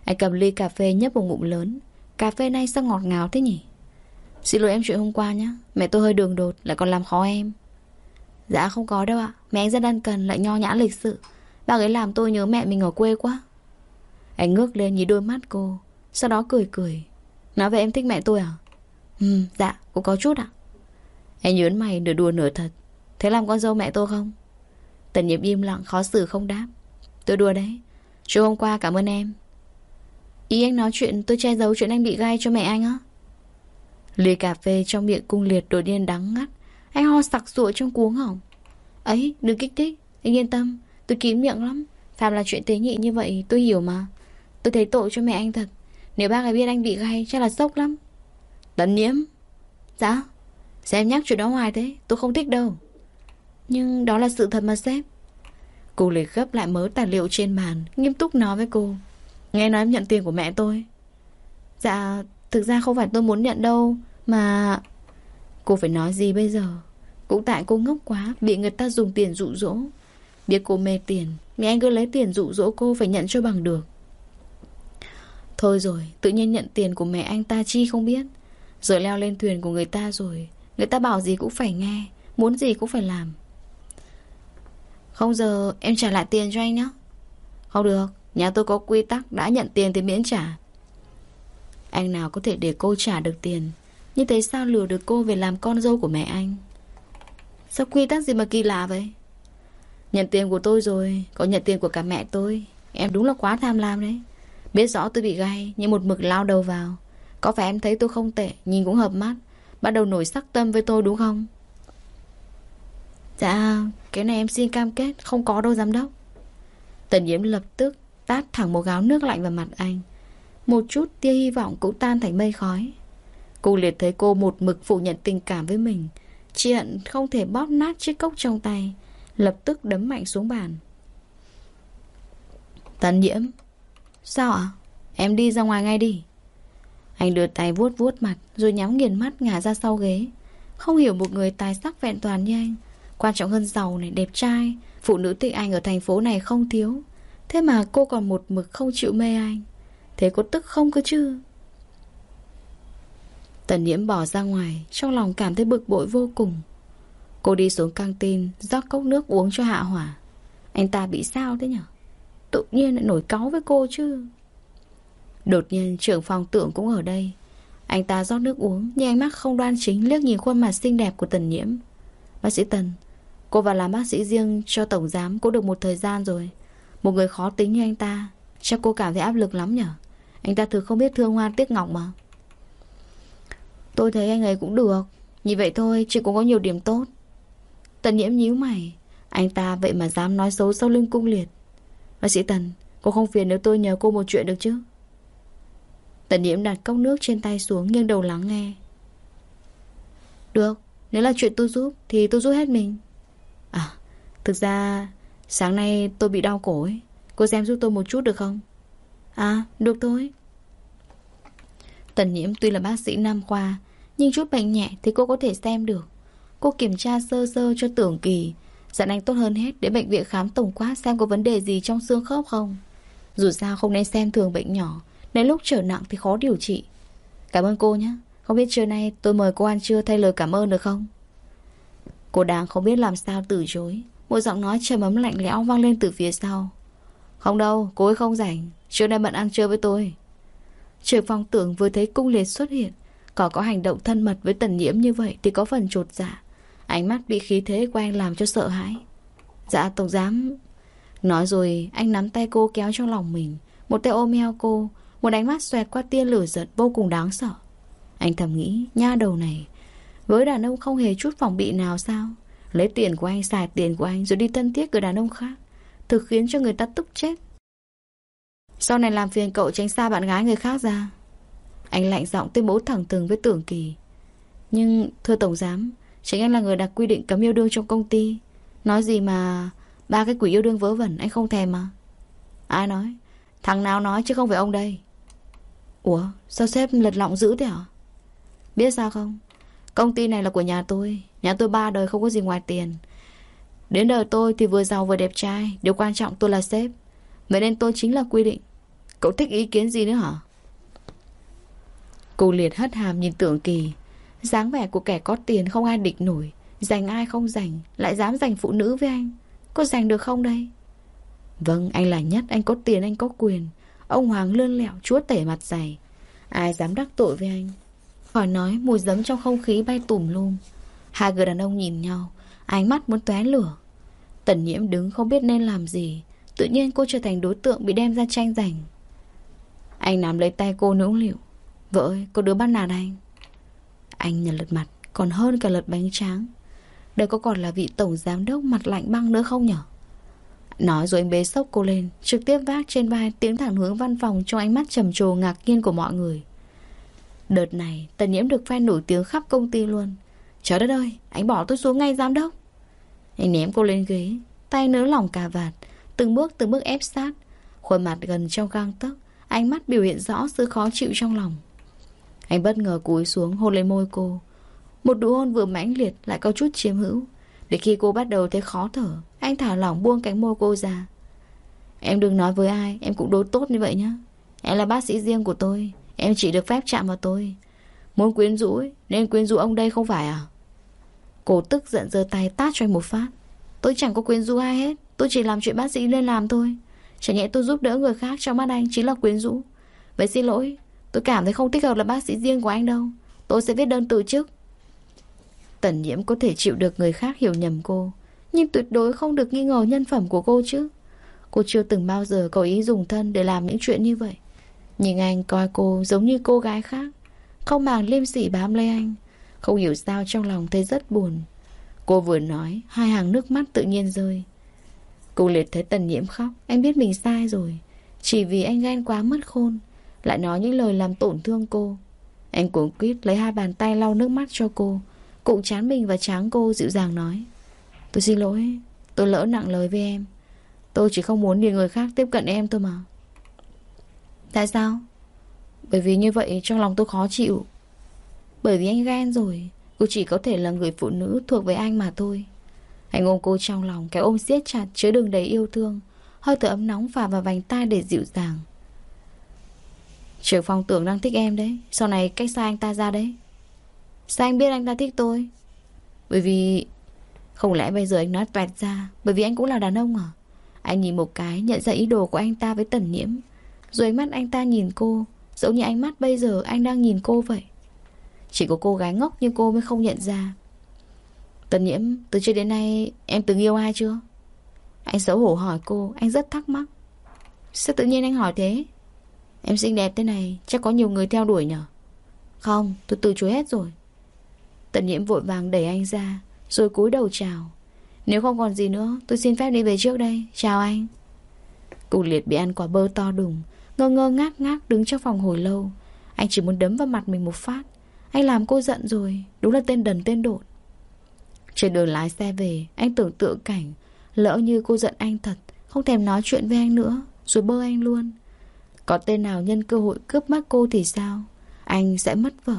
Anh cầm ly cà phê nhấp một ngụm lớn. Cà phê này sao ngọt ngào thế nhỉ? Xin lỗi em chuyện hôm qua nhé Mẹ tôi hơi đường đột, lại còn làm khó em. Dạ không có đâu ạ. Mẹ anh rất ân cần, lại nho nhã lịch sự. Bác ấy làm tôi nhớ mẹ mình ở quê quá. Anh ngước lên nhìn đôi mắt cô, Sau đó cười cười. Nói về em thích mẹ tôi à? Ừ dạ cũng có chút ạ. Anh nhớn mày, nửa đùa nửa thật. Thế làm con dâu mẹ tôi không? Tần nhiệm im lặng, khó xử không đáp. Tôi đùa đấy. Chiều hôm qua cảm ơn em. Ý anh nói chuyện, tôi che giấu chuyện anh bị gai cho mẹ anh á. Ly cà phê trong miệng cung liệt đột nhiên đắng ngắt. Anh ho sặc sụa trong cuống hỏng Ấy, đừng kích thích. Anh yên tâm, tôi kín miệng lắm. Phạm là chuyện tế nhị như vậy, tôi hiểu mà. Tôi thấy tội cho mẹ anh thật. Nếu bác ấy biết anh bị gai, chắc là sốc lắm. Tấn nhiễm. Dạ Xem nhắc chuyện đó hoài thế, Tôi không thích đâu. Nhưng đó là sự thật mà sếp. Cô liệt gấp lại mớ tài liệu trên bàn Nghiêm túc nói với cô. Nghe nói em nhận tiền của mẹ tôi. Dạ Thực ra không phải tôi muốn nhận đâu, Mà Cô phải nói gì bây giờ? Cũng tại cô ngốc quá, Bị người ta dùng tiền dụ dỗ. Biết cô mê tiền, Mẹ anh cứ lấy tiền dụ dỗ cô phải nhận cho bằng được. Thôi rồi, Tự nhiên nhận tiền của mẹ anh ta chi không biết. Rồi leo lên thuyền của người ta rồi, Người ta bảo gì cũng phải nghe, Muốn gì cũng phải làm. Không giờ em trả lại tiền cho anh nhé Không được, Nhà tôi có quy tắc, đã nhận tiền thì miễn trả. Anh nào có thể để cô trả được tiền? Như thế sao lừa được cô về làm con dâu của mẹ anh? Sao quy tắc gì mà kỳ lạ vậy? Nhận tiền của tôi rồi, Có nhận tiền của cả mẹ tôi. Em đúng là quá tham lam đấy. Biết rõ tôi bị gai Nhưng một mực lao đầu vào. Có phải em thấy tôi không tệ, Nhìn cũng hợp mắt. Bắt đầu nổi sắc tâm với tôi đúng không? Dạ Cái này em xin cam kết, Không có đâu giám đốc. Tần nhiễm lập tức Tát thẳng một gáo nước lạnh vào mặt anh. Một chút tia hy vọng cũng tan thành mây khói. Cô liệt thấy cô một mực phủ nhận tình cảm với mình. Chị hận không thể bóp nát chiếc cốc trong tay Lập tức đấm mạnh xuống bàn. Tấn nhiễm Sao ạ? Em đi ra ngoài ngay đi. Anh đưa tay vuốt vuốt mặt Rồi nhắm nghiền mắt ngả ra sau ghế. Không hiểu một người tài sắc vẹn toàn như anh. Quan trọng hơn giàu này, đẹp trai. Phụ nữ thích anh ở thành phố này không thiếu. Thế mà cô còn một mực không chịu mê anh. Thế có tức không cơ chứ? Tần nhiễm bỏ ra ngoài, Trong lòng cảm thấy bực bội vô cùng. Cô đi xuống căng tin, rót cốc nước uống cho hạ hỏa. Anh ta bị sao thế nhở? Tự nhiên lại nổi cáu với cô chứ. Đột nhiên, trưởng phòng tượng cũng ở đây. Anh ta rót nước uống, Nhưng ánh mắt không đoan chính liếc nhìn khuôn mặt xinh đẹp của Tần Nhiễm. Bác sĩ Tần, Cô vào làm bác sĩ riêng cho tổng giám Cũng được một thời gian rồi. Một người khó tính như anh ta. Chắc cô cảm thấy áp lực lắm nhở? Anh ta thực không biết thương hoa tiếc ngọc mà. Tôi thấy anh ấy cũng được. Như vậy thôi chứ cũng có nhiều điểm tốt. Tần nhiễm nhíu mày. Anh ta vậy mà dám nói xấu sau lưng cung liệt. Bác sĩ Tần, Cô không phiền nếu tôi nhờ cô một chuyện được chứ? Tần nhiễm đặt cốc nước trên tay xuống, Nghiêng đầu lắng nghe. Được, Nếu là chuyện tôi giúp Thì tôi giúp hết mình. À Thực ra Sáng nay tôi bị đau cổ ấy. Cô xem giúp tôi một chút được không? À được thôi. Tần nhiễm tuy là bác sĩ nam khoa, Nhưng chút bệnh nhẹ thì cô có thể xem được. Cô kiểm tra sơ sơ cho tưởng kỳ. Dặn anh tốt hơn hết Đến bệnh viện khám tổng quát xem có vấn đề gì trong xương khớp không. Dù sao không nên xem thường bệnh nhỏ Đến lúc trở nặng thì khó điều trị. Cảm ơn cô nhé. Không biết trưa nay tôi mời cô ăn trưa thay lời cảm ơn được không? Cô đang không biết làm sao từ chối. Một giọng nói trầm ấm lạnh lẽo vang lên từ phía sau. Không đâu, cô ấy không rảnh. Trưa nay bận ăn trưa với tôi. Trường phong tưởng vừa thấy cung liệt xuất hiện. Có có hành động thân mật với tần nhiễm như vậy Thì có phần trột dạ. Ánh mắt bị khí thế của anh làm cho sợ hãi. Dạ tổng giám. Nói rồi anh nắm tay cô kéo trong lòng mình. Một tay ôm eo cô Một ánh mắt xoẹt qua tia lửa giận vô cùng đáng sợ. Anh thầm nghĩ Nha đầu này. Với đàn ông không hề chút phòng bị nào sao? Lấy tiền của anh xài tiền của anh Rồi đi thân thiết với đàn ông khác. Thực khiến cho người ta tức chết. Sau này làm phiền cậu tránh xa bạn gái người khác ra. Anh lạnh giọng tuyên bố thẳng thừng với tưởng kỳ. Nhưng, thưa tổng giám, Chính anh là người đặt quy định cấm yêu đương trong công ty. Nói gì mà Ba cái quỷ yêu đương vớ vẩn anh không thèm mà. Ai nói? Thằng nào nói chứ không phải ông đây. Ủa, sao sếp lật lọng dữ thế hả? Biết sao không? Công ty này là của nhà tôi. Nhà tôi ba đời không có gì ngoài tiền. Đến đời tôi thì vừa giàu vừa đẹp trai, Điều quan trọng tôi là sếp. Vậy nên tôi chính là quy định. Cậu thích ý kiến gì nữa hả? Cô liệt hất hàm nhìn tưởng kỳ. Dáng vẻ của kẻ có tiền không ai địch nổi, Giành ai không giành, Lại dám giành phụ nữ với anh. Có giành được không đây? Vâng anh là nhất, Anh có tiền, anh có quyền. Ông Hoàng lươn lẹo, chúa tể mặt dày. Ai dám đắc tội với anh? Khỏi nói, mùi giấm trong không khí bay tùm lum. Hai người đàn ông nhìn nhau, Ánh mắt muốn tóe lửa. Tần nhiễm đứng không biết nên làm gì. Tự nhiên cô trở thành đối tượng bị đem ra tranh giành. Anh nắm lấy tay cô nũng liệu Vợ ơi, có đứa bắt nạt anh. Anh nhận lật mặt, Còn hơn cả lật bánh tráng. Đây có còn là vị tổng giám đốc mặt lạnh băng nữa không nhở? Nói rồi anh bế sốc cô lên, Trực tiếp vác trên vai tiến thẳng hướng văn phòng Trong ánh mắt trầm trồ ngạc nhiên của mọi người. Đợt này, Tần nhiễm được fan nổi tiếng khắp công ty luôn. Trời đất ơi, Anh bỏ tôi xuống ngay giám đốc. Anh ném cô lên ghế. Tay nới lỏng cà vạt Từng bước từng bước ép sát. Khuôn mặt gần trong gang tấc Ánh mắt biểu hiện rõ sự khó chịu trong lòng. Anh bất ngờ cúi xuống hôn lên môi cô. Một nụ hôn vừa mãnh liệt Lại có chút chiếm hữu. Để khi cô bắt đầu thấy khó thở Anh thả lỏng buông cánh môi cô ra. Em đừng nói với ai Em cũng đối tốt như vậy nhé Em là bác sĩ riêng của tôi Em chỉ được phép chạm vào tôi. Muốn quyến rũ ấy, Nên quyến rũ ông đây không phải à? Cô tức giận giơ tay tát cho anh một phát. Tôi chẳng có quyến rũ ai hết. Tôi chỉ làm chuyện bác sĩ nên làm thôi. Chẳng nhẽ tôi giúp đỡ người khác trong mắt anh Chính là quyến rũ. Vậy xin lỗi. Tôi cảm thấy không thích hợp là bác sĩ riêng của anh đâu. Tôi sẽ viết đơn từ chức. Tần nhiễm có thể chịu được người khác hiểu nhầm cô, Nhưng tuyệt đối không được nghi ngờ nhân phẩm của cô chứ. Cô chưa từng bao giờ có ý dùng thân để làm những chuyện như vậy. Nhưng anh coi cô giống như cô gái khác, Không màng liêm sỉ bám lấy anh. Không hiểu sao trong lòng thấy rất buồn. Cô vừa nói, Hai hàng nước mắt tự nhiên rơi. Cô liệt thấy tần nhiễm khóc. Anh biết mình sai rồi. Chỉ vì anh ghen quá mất khôn. Lại nói những lời làm tổn thương cô. Anh cuống quýt lấy hai bàn tay lau nước mắt cho cô. Cũng chán mình và tráng cô, dịu dàng nói. Tôi xin lỗi. Tôi lỡ nặng lời với em. Tôi chỉ không muốn để người khác tiếp cận em thôi mà. Tại sao? Bởi vì như vậy trong lòng tôi khó chịu. Bởi vì anh ghen rồi. Cô chỉ có thể là người phụ nữ thuộc về anh mà thôi. Anh ôm cô trong lòng, Cái ôm siết chặt, chứa đựng đầy yêu thương. Hơi thở ấm nóng phả vào vành tai để dịu dàng. Trưởng phòng tưởng đang thích em đấy. Sau này cách xa anh ta ra đấy. Sao anh biết anh ta thích tôi? Bởi vì Không lẽ bây giờ anh nói toẹt ra, Bởi vì anh cũng là đàn ông à? Anh nhìn một cái, nhận ra ý đồ của anh ta với tần nhiễm. Rồi ánh mắt anh ta nhìn cô, Giống như ánh mắt bây giờ anh đang nhìn cô vậy. Chỉ có cô gái ngốc như cô mới không nhận ra. Tần nhiễm, Từ trước đến nay, em từng yêu ai chưa? Anh xấu hổ hỏi cô, Anh rất thắc mắc. Sao tự nhiên anh hỏi thế? Em xinh đẹp thế này, Chắc có nhiều người theo đuổi nhở? Không, tôi từ chối hết rồi. Tần nhiễm vội vàng đẩy anh ra, Rồi cúi đầu chào. Nếu không còn gì nữa, tôi xin phép đi về trước đây. Chào anh. Cụ liệt bị ăn quả bơ to đùng, Ngơ ngơ ngác ngác đứng trong phòng hồi lâu. Anh chỉ muốn đấm vào mặt mình một phát. Anh làm cô giận rồi. Đúng là tên đần, tên đột. Trên đường lái xe về, Anh tưởng tượng cảnh Lỡ như cô giận anh thật, Không thèm nói chuyện với anh nữa, Rồi bơ anh luôn. Có tên nào nhân cơ hội cướp mất cô thì sao? Anh sẽ mất vợ.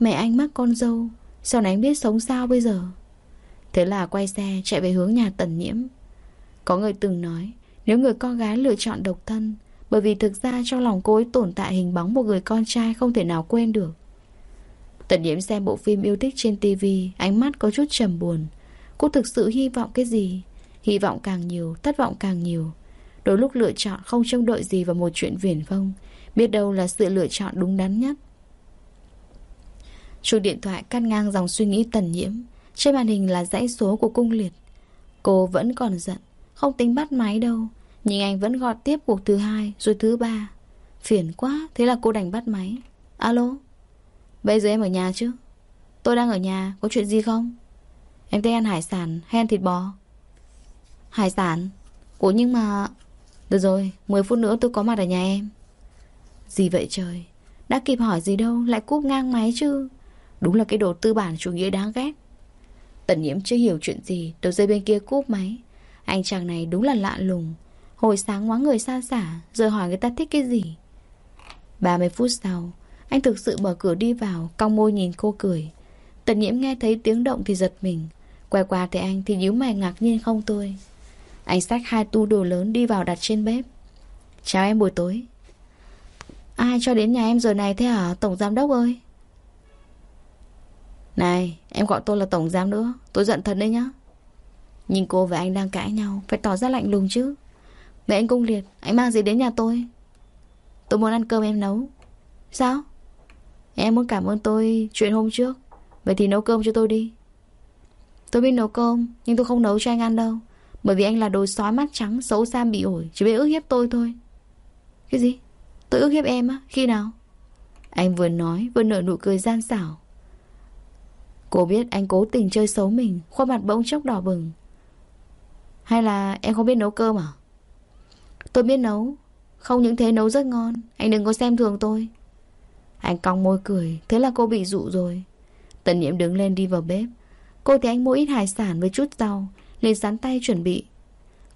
Mẹ anh mất con dâu. Sau này anh biết sống sao bây giờ? Thế là quay xe chạy về hướng nhà tần nhiễm. Có người từng nói, Nếu người con gái lựa chọn độc thân, Bởi vì thực ra trong lòng cô ấy tồn tại hình bóng một người con trai không thể nào quên được. Tần nhiễm xem bộ phim yêu thích trên tivi Ánh mắt có chút trầm buồn. Cô thực sự hy vọng cái gì? Hy vọng càng nhiều, thất vọng càng nhiều. Đôi lúc lựa chọn không trông đợi gì vào một chuyện viển vông Biết đâu là sự lựa chọn đúng đắn nhất. Chuông điện thoại cắt ngang dòng suy nghĩ tần nhiễm. Trên màn hình là dãy số của cung liệt. Cô vẫn còn giận Không tính bắt máy đâu. Nhưng anh vẫn gọi tiếp cuộc thứ hai Rồi thứ ba. Phiền quá Thế là cô đành bắt máy. Alo? Bây giờ em ở nhà chứ? Tôi đang ở nhà, Có chuyện gì không? Em thích ăn hải sản hay ăn thịt bò? Hải sản? Ủa, nhưng mà Được rồi 10 phút nữa tôi có mặt ở nhà em. Gì vậy trời? Đã kịp hỏi gì đâu, Lại cúp ngang máy chứ. Đúng là cái đồ tư bản chủ nghĩa đáng ghét. Tần nhiễm chưa hiểu chuyện gì, Đầu dây bên kia cúp máy. Anh chàng này đúng là lạ lùng. Hồi sáng ngoáng người xa xả, Rồi hỏi người ta thích cái gì. 30 phút sau anh thực sự mở cửa đi vào, Cong môi nhìn cô cười. Tần nhiễm nghe thấy tiếng động thì giật mình. Quay qua thấy anh thì nhíu mày ngạc nhiên không tôi Anh xách hai tu đồ lớn đi vào đặt trên bếp. Chào em buổi tối. Ai cho đến nhà em giờ này thế hả, Tổng Giám Đốc ơi? Này, em gọi tôi là Tổng Giám nữa Tôi giận thật đấy nhá. Nhìn cô và anh đang cãi nhau, Phải tỏ ra lạnh lùng chứ. Vậy anh cung liệt, Anh mang gì đến nhà tôi? Tôi muốn ăn cơm em nấu. Sao? Em muốn cảm ơn tôi chuyện hôm trước. Vậy thì nấu cơm cho tôi đi. Tôi biết nấu cơm, Nhưng tôi không nấu cho anh ăn đâu. Bởi vì anh là đồ sói mắt trắng, Xấu xa bị ổi, Chỉ biết ước hiếp tôi thôi. Cái gì? Tôi ước hiếp em á? Khi nào? Anh vừa nói, vừa nở nụ cười gian xảo. Cô biết anh cố tình chơi xấu mình, Khuôn mặt bỗng chốc đỏ bừng. Hay là em không biết nấu cơm à? Tôi biết nấu. Không những thế, nấu rất ngon. Anh đừng có xem thường tôi. Anh cong môi cười, Thế là cô bị dụ rồi. Tần nhiễm đứng lên đi vào bếp. Cô thấy anh mua ít hải sản với chút rau, liền sắn tay chuẩn bị.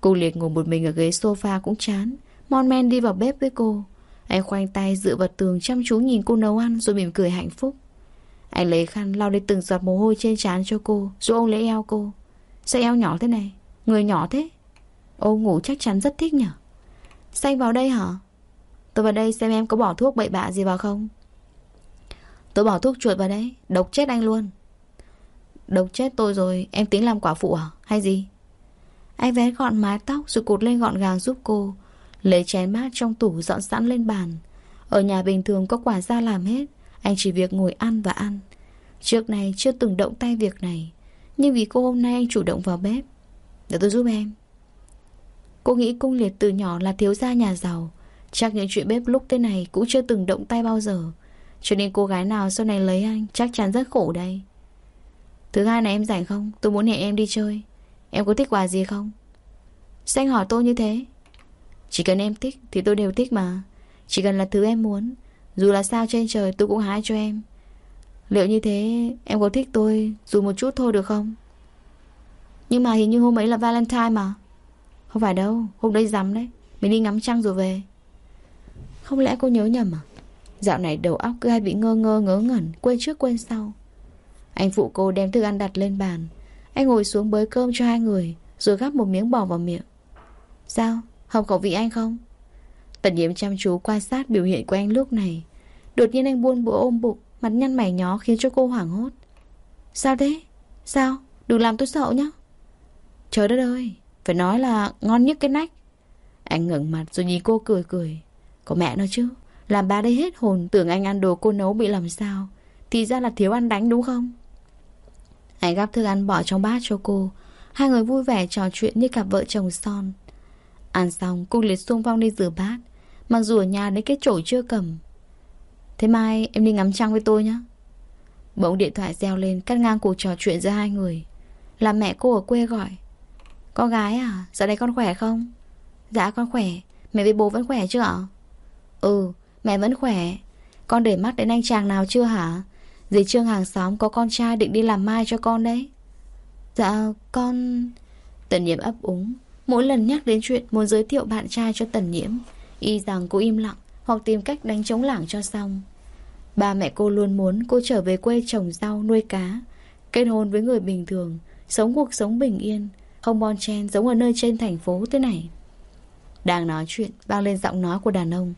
Cô liệt ngồi một mình ở ghế sofa cũng chán. Mon men đi vào bếp với cô. Anh khoanh tay dựa vào tường chăm chú nhìn cô nấu ăn Rồi mỉm cười hạnh phúc. Anh lấy khăn lau đi từng giọt mồ hôi trên trán cho cô, Rồi ông lấy eo cô. Sao eo nhỏ thế này? Người nhỏ thế? Ô, ngủ chắc chắn rất thích nhở? Xanh vào đây hả? Tôi vào đây xem em có bỏ thuốc bậy bạ gì vào không? Tôi bỏ thuốc chuột vào đấy, Độc chết anh luôn. Độc chết tôi rồi, Em tính làm quả phụ à? Hay gì? Anh vén gọn mái tóc Rồi cột lên gọn gàng giúp cô, Lấy chén mát trong tủ dọn sẵn lên bàn. Ở nhà bình thường có quả ra làm hết, Anh chỉ việc ngồi ăn và ăn. Trước này chưa từng động tay việc này, Nhưng vì cô hôm nay anh chủ động vào bếp. Để tôi giúp em. Cô nghĩ cung liệt từ nhỏ là thiếu gia nhà giàu. Chắc những chuyện bếp lúc thế này Cũng chưa từng động tay bao giờ. Cho nên cô gái nào sau này lấy anh, Chắc chắn rất khổ đây. Thứ hai này em rảnh không? Tôi muốn hẹn em đi chơi. Em có thích quà gì không? Sao anh hỏi tôi như thế? Chỉ cần em thích thì tôi đều thích mà. Chỉ cần là thứ em muốn. Dù là sao trên trời tôi cũng hái cho em. Liệu như thế em có thích tôi Dù một chút thôi được không? Nhưng mà hình như hôm ấy là Valentine mà. Không phải đâu, Hôm đấy rắm đấy. Mình đi ngắm trăng rồi về. Không lẽ cô nhớ nhầm à? Dạo này đầu óc cứ hay bị ngơ ngơ, ngớ ngẩn, Quên trước, quên sau. Anh phụ cô đem thức ăn đặt lên bàn. Anh ngồi xuống bới cơm cho hai người, Rồi gắp một miếng bỏ vào miệng. Sao? Hợp khẩu vị anh không? Tần nhiễm chăm chú quan sát biểu hiện của anh lúc này. Đột nhiên anh buôn bữa ôm bụng, Mặt nhăn mày nhó khiến cho cô hoảng hốt. Sao thế? Sao? Đừng làm tôi sợ nhá. Trời đất ơi, Phải nói là ngon nhất cái nách. Anh ngẩng mặt rồi nhìn cô cười cười. Có mẹ nó chứ? Làm ba đây hết hồn, Tưởng anh ăn đồ cô nấu bị làm sao? Thì ra là thiếu ăn đánh đúng không? Anh gắp thức ăn bỏ trong bát cho cô. Hai người vui vẻ trò chuyện như cặp vợ chồng son. Ăn xong, cô liệt xung phong đi rửa bát. Mặc dù ở nhà đấy cái chổi chưa cầm. Thế mai em đi ngắm trăng với tôi nhé Bỗng điện thoại reo lên, Cắt ngang cuộc trò chuyện giữa hai người. Là mẹ cô ở quê gọi. Con gái à? Dạo đây con khỏe không? Dạ con khỏe. Mẹ với bố vẫn khỏe chứ ạ? Ừ mẹ vẫn khỏe. Con để mắt đến anh chàng nào chưa hả? Dì Trương hàng xóm có con trai định đi làm mai cho con đấy. Dạ con Tần nhiễm ấp úng. Mỗi lần nhắc đến chuyện muốn giới thiệu bạn trai cho tần nhiễm, Y rằng cô im lặng Hoặc tìm cách đánh chống lảng cho xong. Ba mẹ cô luôn muốn cô trở về quê trồng rau, nuôi cá, Kết hôn với người bình thường, Sống cuộc sống bình yên, Không bon chen giống ở nơi trên thành phố thế này. Đang nói chuyện, Vang lên giọng nói của đàn ông.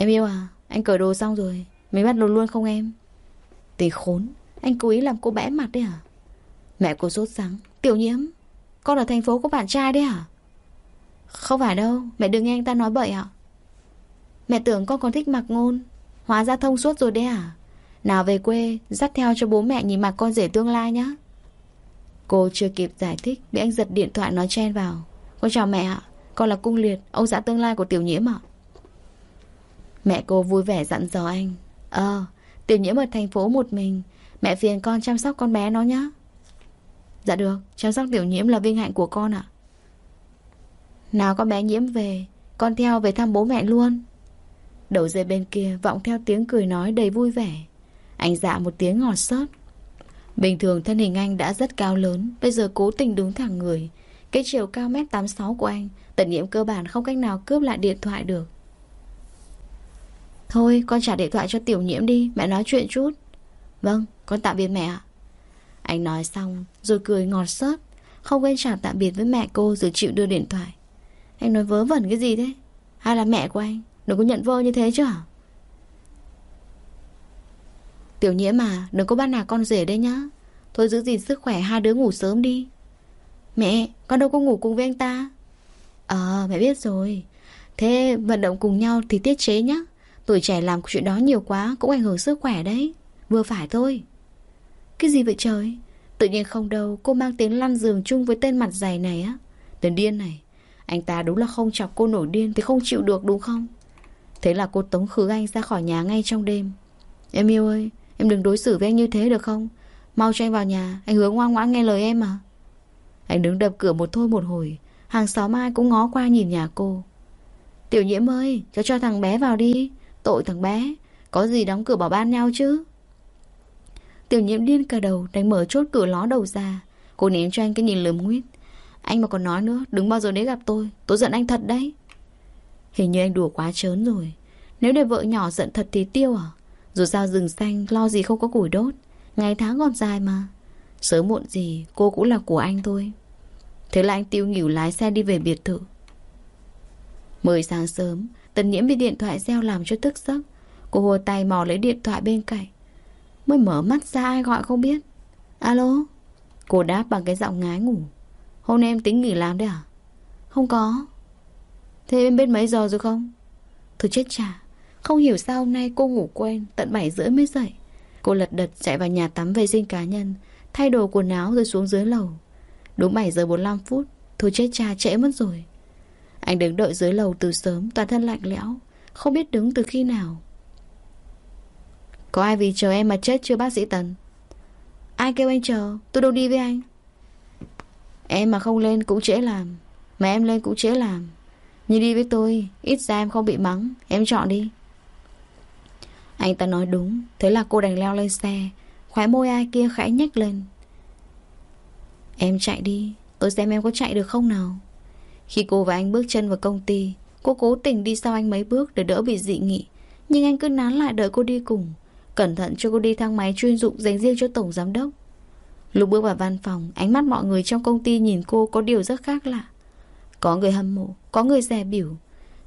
Em yêu à Anh cởi đồ xong rồi Mình bắt đầu luôn không em? Tỷ khốn, Anh cố ý làm cô bẽ mặt đấy à Mẹ cô sốt sắng, Tiểu nhiễm, Con ở thành phố có bạn trai đấy à Không phải đâu, Mẹ đừng nghe anh ta nói bậy ạ. Mẹ tưởng con còn thích mặc ngôn, Hóa ra thông suốt rồi đấy à Nào về quê, Dắt theo cho bố mẹ nhìn mặt con rể tương lai nhá. Cô chưa kịp giải thích, Bị anh giật điện thoại nói chen vào. Con chào mẹ ạ, Con là cung liệt, Ông xã tương lai của tiểu nhiễm ạ. Mẹ cô vui vẻ dặn dò anh. Ờ Tiểu nhiễm ở thành phố một mình. Mẹ phiền con chăm sóc con bé nó nhé Dạ được, Chăm sóc tiểu nhiễm là vinh hạnh của con ạ. Nào con bé nhiễm về, Con theo về thăm bố mẹ luôn. Đầu dây bên kia vọng theo tiếng cười nói đầy vui vẻ. Anh dạ một tiếng ngọt xớt Bình thường thân hình anh đã rất cao lớn, Bây giờ cố tình đứng thẳng người. Cái chiều cao mét 86 của anh Tận nhiễm cơ bản không cách nào cướp lại điện thoại được. Thôi, con trả điện thoại cho tiểu nhiễm đi, Mẹ nói chuyện chút. Vâng con tạm biệt mẹ ạ. Anh nói xong, rồi cười ngọt xớt. Không quên chào tạm biệt với mẹ cô Rồi chịu đưa điện thoại. Anh nói vớ vẩn cái gì thế? Hay là mẹ của anh? Đừng có nhận vơ như thế chứ hả? Tiểu nhiễm mà Đừng có bắt nạt con rể đấy nhá. Thôi giữ gìn sức khỏe, hai đứa ngủ sớm đi. Mẹ, Con đâu có ngủ cùng với anh ta? Ờ mẹ biết rồi. Thế vận động cùng nhau thì tiết chế nhá. Tuổi trẻ làm chuyện đó nhiều quá Cũng ảnh hưởng sức khỏe đấy. Vừa phải thôi. Cái gì vậy trời? Tự nhiên không đâu, cô mang tiếng lăn giường chung với tên mặt dày này á. Tên điên này, Anh ta đúng là không chọc cô nổi điên Thì không chịu được đúng không? Thế là cô tống khứ anh ra khỏi nhà ngay trong đêm. Em yêu ơi, Em đừng đối xử với anh như thế được không? Mau cho anh vào nhà, Anh hứa ngoan ngoãn nghe lời em mà. Anh đứng đập cửa một thôi một hồi, Hàng xóm ai cũng ngó qua nhìn nhà cô. Tiểu nhiễm ơi Cho cho thằng bé vào đi. Tội thằng bé, Có gì đóng cửa bảo ban nhau chứ? Tiểu nhiễm điên cả đầu Đánh mở chốt cửa ló đầu ra. Cô ném cho anh cái nhìn lườm nguyết. Anh mà còn nói nữa, Đừng bao giờ đến gặp tôi Tôi giận anh thật đấy. Hình như anh đùa quá trớn rồi. Nếu để vợ nhỏ giận thật thì tiêu à? Dù sao rừng xanh, lo gì không có củi đốt. Ngày tháng còn dài mà. Sớm muộn gì, cô cũng là của anh thôi. Thế là anh tiêu nghỉu lái xe đi về biệt thự. Mười sáng sớm Tần nhiễm bị điện thoại reo làm cho tức giấc. Cô hùa tay mò lấy điện thoại bên cạnh. Mới mở mắt ra ai gọi không biết. Alo? Cô đáp bằng cái giọng ngái ngủ. Hôm nay em tính nghỉ làm đấy à? Không có. Thế em biết mấy giờ rồi không? Thôi chết chả Không hiểu sao hôm nay cô ngủ quên, Tận 7 rưỡi mới dậy. Cô lật đật chạy vào nhà tắm vệ sinh cá nhân, Thay đồ quần áo rồi xuống dưới lầu. Đúng 7 giờ 45 phút. Thôi chết cha, trễ mất rồi. Anh đứng đợi dưới lầu từ sớm, Toàn thân lạnh lẽo, Không biết đứng từ khi nào. Có ai vì chờ em mà chết chưa, bác sĩ Tần? Ai kêu anh chờ? Tôi đâu đi với anh. Em mà không lên cũng trễ làm, Mà em lên cũng trễ làm. Nhưng đi với tôi, Ít ra em không bị mắng, Em chọn đi. Anh ta nói đúng, Thế là cô đành leo lên xe, Khóe môi ai kia khẽ nhếch lên. Em chạy đi, Tôi xem em có chạy được không nào. Khi cô và anh bước chân vào công ty, Cô cố tình đi sau anh mấy bước để đỡ bị dị nghị. Nhưng anh cứ nán lại đợi cô đi cùng, Cẩn thận cho cô đi thang máy chuyên dụng dành riêng cho tổng giám đốc. Lúc bước vào văn phòng, Ánh mắt mọi người trong công ty nhìn cô có điều rất khác lạ. Có người hâm mộ, Có người dè biểu.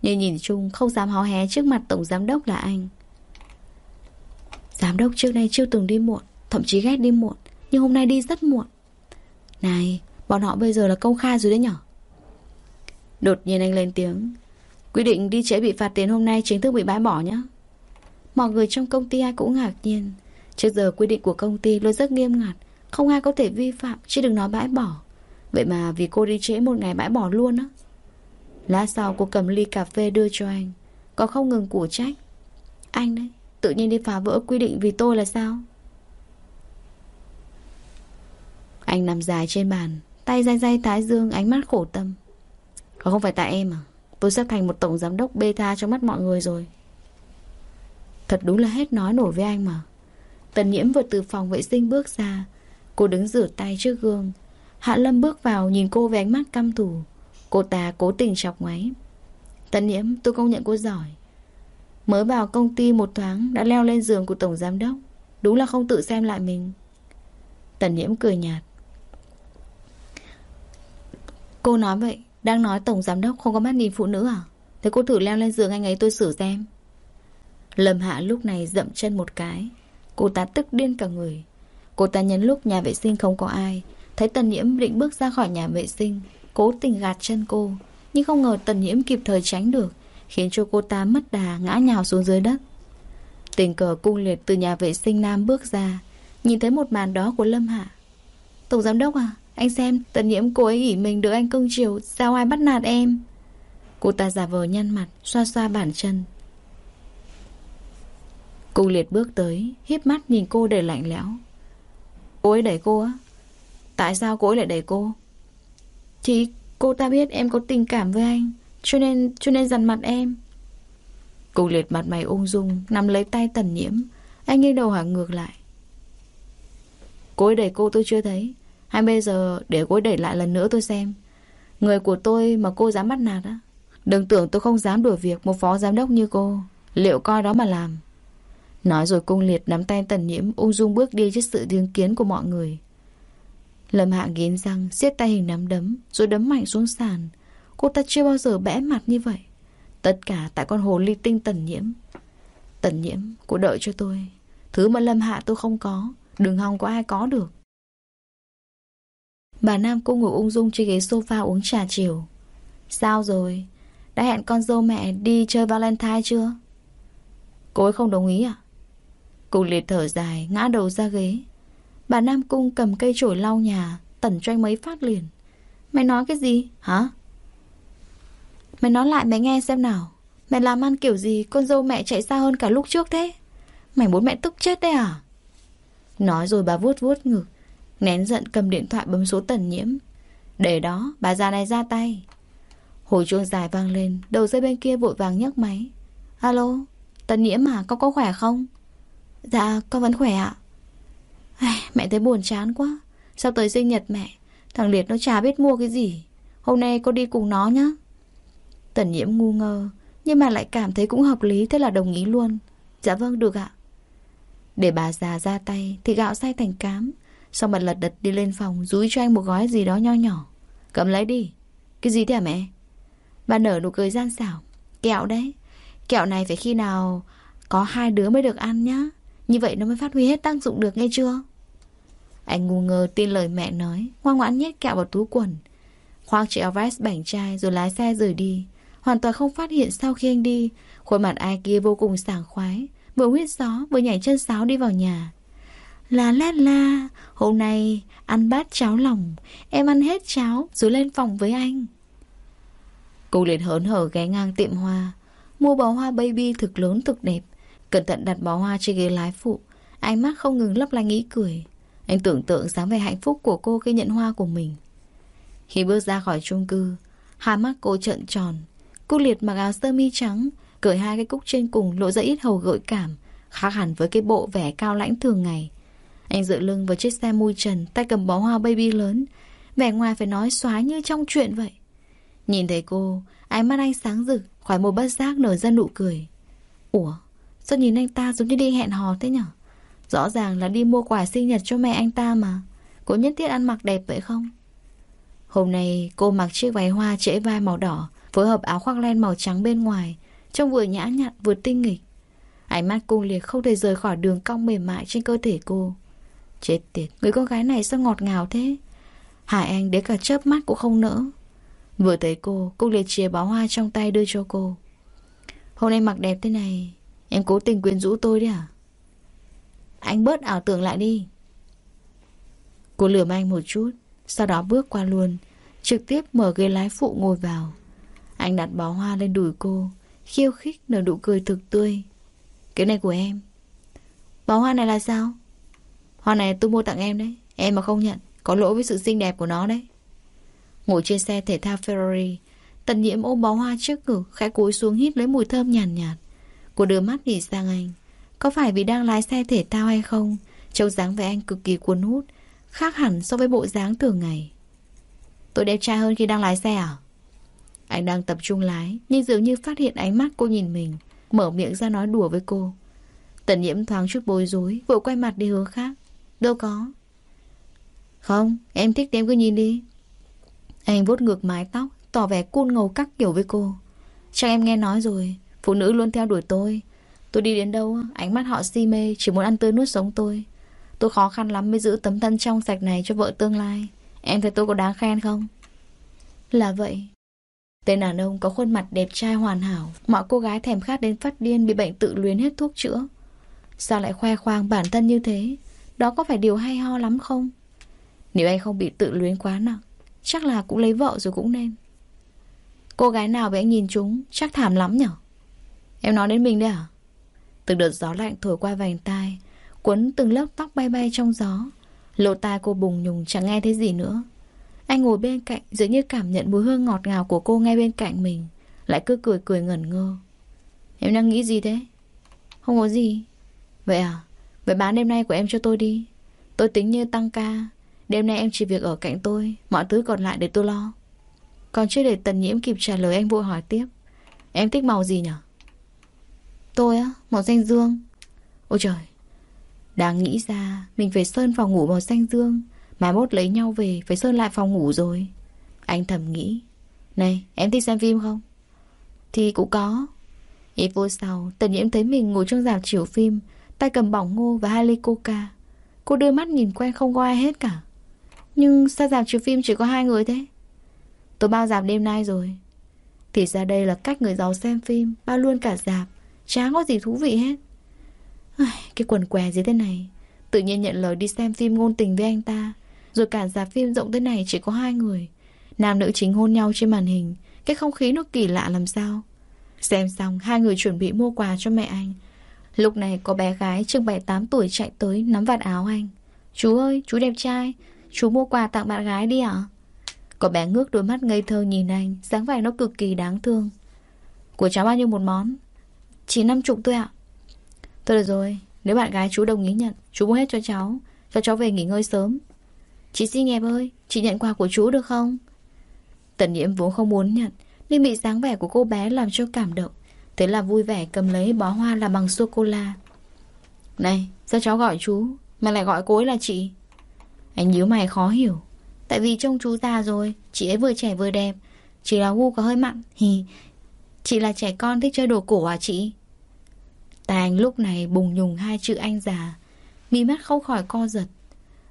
Nhưng nhìn chung, không dám hó hé trước mặt tổng giám đốc là anh. Giám đốc trước đây chưa từng đi muộn, Thậm chí ghét đi muộn, Nhưng hôm nay đi rất muộn. Này, Bọn họ bây giờ là công khai rồi đấy nhở? Đột nhiên anh lên tiếng. Quy định đi trễ bị phạt tiền hôm nay chính thức bị bãi bỏ nhé. Mọi người trong công ty ai cũng ngạc nhiên. Trước giờ quy định của công ty luôn rất nghiêm ngặt. Không ai có thể vi phạm, Chứ đừng nói bãi bỏ. Vậy mà vì cô đi trễ một ngày bãi bỏ luôn á. Lát sau cô cầm ly cà phê đưa cho anh. Có không ngừng của trách. Anh đấy, Tự nhiên đi phá vỡ quy định vì tôi là sao? Anh nằm dài trên bàn, Tay day day thái dương, ánh mắt khổ tâm. Còn không phải tại em à? Tôi sắp thành một tổng giám đốc beta trong mắt mọi người rồi. Thật đúng là hết nói nổi với anh mà. Tần nhiễm vừa từ phòng vệ sinh bước ra. Cô đứng rửa tay trước gương. Hạ Lâm bước vào nhìn cô với ánh mắt căm thù. Cô ta cố tình chọc ngoáy. Tần nhiễm, tôi công nhận cô giỏi. Mới vào công ty một thoáng Đã leo lên giường của tổng giám đốc. Đúng là không tự xem lại mình. Tần nhiễm cười nhạt. Cô nói vậy đang nói tổng giám đốc không có mắt nhìn phụ nữ à? Thế cô thử leo lên giường anh ấy tôi xử xem. Lâm Hạ lúc này dậm chân một cái. Cô ta tức điên cả người. Cô ta nhấn lúc nhà vệ sinh không có ai. Thấy tần nhiễm định bước ra khỏi nhà vệ sinh, Cố tình gạt chân cô. Nhưng không ngờ tần nhiễm kịp thời tránh được, Khiến cho cô ta mất đà ngã nhào xuống dưới đất. Tình cờ cung liệt từ nhà vệ sinh nam bước ra. Nhìn thấy một màn đó của Lâm Hạ. Tổng giám đốc à anh xem tần nhiễm cô ấy ỉ mình được anh cưng chiều, Sao ai bắt nạt em? Cô ta giả vờ nhăn mặt, Xoa xoa bản chân. Cung liệt bước tới hiếp mắt nhìn cô đầy lạnh lẽo. Cô ấy đẩy cô á. Tại sao cô ấy lại đẩy cô? Chị, Cô ta biết em có tình cảm với anh, Cho nên cho nên dằn mặt em. Cô liệt mặt mày ung dung, Nắm lấy tay tần nhiễm. Anh nghiêng đầu hỏi ngược lại. Cô ấy đẩy cô, tôi chưa thấy. Hay bây giờ để cô đẩy lại lần nữa tôi xem. Người của tôi mà cô dám bắt nạt á, Đừng tưởng tôi không dám đuổi việc Một phó giám đốc như cô. Liệu coi đó mà làm? Nói rồi cung liệt nắm tay tần nhiễm, Ung dung bước đi trước sự chứng kiến của mọi người. Lâm Hạ nghiến răng, siết tay hình nắm đấm, Rồi đấm mạnh xuống sàn. Cô ta chưa bao giờ bẽ mặt như vậy. Tất cả tại con hồ ly tinh tần nhiễm. Tần nhiễm, Cô đợi cho tôi. Thứ mà Lâm Hạ tôi không có, Đừng hòng có ai có được. Bà Nam cô ngồi ung dung trên ghế sofa uống trà chiều. Sao rồi? Đã hẹn con dâu mẹ đi chơi Valentine chưa? Cô ấy không đồng ý à? Cô liệt thở dài, Ngã đầu ra ghế. Bà Nam Cung cầm cây chổi lau nhà, Tẩn cho anh mấy phát liền. Mày nói cái gì? Hả? Mày nói lại mày nghe xem nào. Mày làm ăn kiểu gì, Con dâu mẹ chạy xa hơn cả lúc trước thế? Mày muốn mẹ tức chết đấy à? Nói rồi bà vuốt vuốt ngực. Nén giận cầm điện thoại bấm số tần nhiễm. Để đó bà già này ra tay. Hồi chuông dài vang lên Đầu dây bên kia vội vàng nhấc máy. Alo Tần nhiễm à con có khỏe không? Dạ con vẫn khỏe ạ. Ai, Mẹ thấy buồn chán quá. Sao tới sinh nhật mẹ Thằng Liệt nó chả biết mua cái gì. Hôm nay con đi cùng nó nhá. Tần nhiễm ngu ngơ Nhưng mà lại cảm thấy cũng hợp lý Thế là đồng ý luôn. Dạ vâng được ạ. Để bà già ra tay Thì gạo say thành cám. Xong bà lật đật đi lên phòng, Rúi cho anh một gói gì đó nho nhỏ. Cầm lấy đi. Cái gì thế hả mẹ? Bà nở nụ cười gian xảo. Kẹo đấy. Kẹo này phải khi nào Có hai đứa mới được ăn nhá. Như vậy nó mới phát huy hết tác dụng được nghe chưa? Anh ngu ngơ tin lời mẹ nói, Ngoan ngoãn nhét kẹo vào túi quần. Khoác chiếc vest bảnh trai rồi lái xe rời đi. Hoàn toàn không phát hiện sau khi anh đi, Khuôn mặt ai kia vô cùng sảng khoái. Vừa huyết gió, vừa nhảy chân sáo đi vào nhà. La la la, Hôm nay ăn bát cháo lòng. Em ăn hết cháo rồi lên phòng với anh. Cô liền hớn hở ghé ngang tiệm hoa. Mua bó hoa baby thực lớn thực đẹp. Cẩn thận đặt bó hoa trên ghế lái phụ. Ánh mắt không ngừng lấp lánh ý cười. Anh tưởng tượng dáng vẻ hạnh phúc của cô khi nhận hoa của mình. Khi bước ra khỏi chung cư, Hai mắt cô trợn tròn. Cô liệt mặc áo sơ mi trắng, Cởi hai cái cúc trên cùng lộ ra ít hầu gợi cảm, Khác hẳn với cái bộ vẻ cao lãnh thường ngày. Anh dựa lưng vào chiếc xe mui trần, Tay cầm bó hoa baby lớn. Vẻ ngoài phải nói xóa như trong chuyện vậy. Nhìn thấy cô, Ánh mắt anh sáng rực Khỏi một bất giác nở ra nụ cười. Ủa, Sao nhìn anh ta giống như đi hẹn hò thế nhở? Rõ ràng là đi mua quà sinh nhật cho mẹ anh ta mà. Cô nhất thiết ăn mặc đẹp vậy không? Hôm nay, cô mặc chiếc váy hoa trễ vai màu đỏ, Phối hợp áo khoác len màu trắng bên ngoài, Trông vừa nhã nhặn, vừa tinh nghịch. Ánh mắt cung liệt không thể rời khỏi đường cong mềm mại trên cơ thể cô. Chết tiệt, Người con gái này sao ngọt ngào thế? Hải Anh đến cả chớp mắt cũng không nỡ. Vừa thấy cô cô liệt chia bó hoa trong tay đưa cho cô. Hôm nay mặc đẹp thế này, Em cố tình quyến rũ tôi đấy à? Anh bớt ảo tưởng lại đi. Cô lườm anh một chút, Sau đó bước qua luôn, Trực tiếp mở ghế lái phụ ngồi vào. Anh đặt bó hoa lên đùi cô, Khiêu khích nở nụ cười thực tươi. Cái này của em. Bó hoa này là sao? Hoa này tôi mua tặng em đấy. Em mà không nhận Có lỗi với sự xinh đẹp của nó đấy. Ngồi trên xe thể thao Ferrari Tần nhiễm ôm bó hoa trước ngực Khẽ cúi xuống hít lấy mùi thơm nhàn nhạt, nhạt. Cô đưa mắt nhìn sang anh. Có phải vì đang lái xe thể thao hay không? Trông dáng vẻ anh cực kỳ cuốn hút Khác hẳn so với bộ dáng thường ngày. Tôi đẹp trai hơn khi đang lái xe à? Anh đang tập trung lái Nhưng dường như phát hiện ánh mắt cô nhìn mình Mở miệng ra nói đùa với cô. Tần nhiễm thoáng chút bối rối Vội quay mặt đi hướng khác. Đâu có. Không, em thích thì em cứ nhìn đi. Anh vuốt ngược mái tóc, Tỏ vẻ cun ngầu các kiểu với cô. Chắc em nghe nói rồi, Phụ nữ luôn theo đuổi tôi. Tôi đi đến đâu, Ánh mắt họ si mê, Chỉ muốn ăn tươi nuốt sống tôi. Tôi khó khăn lắm mới giữ tấm thân trong sạch này cho vợ tương lai. Em thấy tôi có đáng khen không? Là vậy. Tên đàn ông có khuôn mặt đẹp trai hoàn hảo. Mọi cô gái thèm khát đến phát điên Bị bệnh tự luyến hết thuốc chữa. Sao lại khoe khoang bản thân như thế? Đó có phải điều hay ho lắm không? Nếu anh không bị tự luyến quá nặng, Chắc là cũng lấy vợ rồi cũng nên. Cô gái nào bị anh nhìn chúng Chắc thảm lắm nhở? Em nói đến mình đấy à? Từng đợt gió lạnh thổi qua vành tai Quấn từng lớp tóc bay bay trong gió Lộ tai cô bùng nhùng chẳng nghe thấy gì nữa. Anh ngồi bên cạnh, Dường như cảm nhận mùi hương ngọt ngào của cô ngay bên cạnh mình, Lại cứ cười cười ngẩn ngơ. Em đang nghĩ gì thế? Không có gì. Vậy à? Vậy bán đêm nay của em cho tôi đi. Tôi tính như tăng ca. Đêm nay em chỉ việc ở cạnh tôi, Mọi thứ còn lại để tôi lo. Còn chưa để tần nhiễm kịp trả lời, anh vội hỏi tiếp. Em thích màu gì nhở? Tôi á, Màu xanh dương. Ôi trời, Đang nghĩ ra, Mình phải sơn phòng ngủ màu xanh dương. Mai mốt lấy nhau về, Phải sơn lại phòng ngủ rồi. Anh thầm nghĩ. Này, em thích xem phim không? Thì cũng có. Ít vô sau, Tần nhiễm thấy mình ngồi trong dạp chiếu phim. Tay cầm bỏng ngô và hai ly coca. Cô đưa mắt nhìn quen không có ai hết cả. Nhưng sao dạp chiếu phim chỉ có hai người thế? Tôi bao dạp đêm nay rồi. Thì ra đây là cách người giàu xem phim, Bao luôn cả dạp. Chả có gì thú vị hết. Cái quần què gì thế này? Tự nhiên nhận lời đi xem phim ngôn tình với anh ta. Rồi cả dạp phim rộng thế này chỉ có hai người. Nam nữ chính hôn nhau trên màn hình. Cái không khí nó kỳ lạ làm sao? Xem xong, hai người chuẩn bị mua quà cho mẹ anh. Lúc này có bé gái chừng 7-8 tuổi chạy tới nắm vạt áo anh. Chú ơi, chú đẹp trai, Chú mua quà tặng bạn gái đi ạ. Có bé ngước đôi mắt ngây thơ nhìn anh, dáng vẻ nó cực kỳ đáng thương. Của cháu bao nhiêu một món? Chỉ năm chục thôi ạ. Thôi được rồi, Nếu bạn gái chú đồng ý nhận, Chú mua hết cho cháu Cho cháu về nghỉ ngơi sớm. Chị xinh đẹp ơi, Chị nhận quà của chú được không? Tần nhiễm vốn không muốn nhận, Nhưng bị dáng vẻ của cô bé làm cho cảm động. Thế là vui vẻ cầm lấy bó hoa là bằng sô-cô-la. Này, sao cháu gọi chú? Mà lại gọi cô ấy là chị? Anh nhíu mày khó hiểu. Tại vì trông chú già rồi, Chị ấy vừa trẻ vừa đẹp. Chỉ là gu có hơi mặn. Hì, Chị là trẻ con thích chơi đồ cổ à chị? Tàng anh lúc này bùng nhùng hai chữ anh già. Mi mắt không khỏi co giật.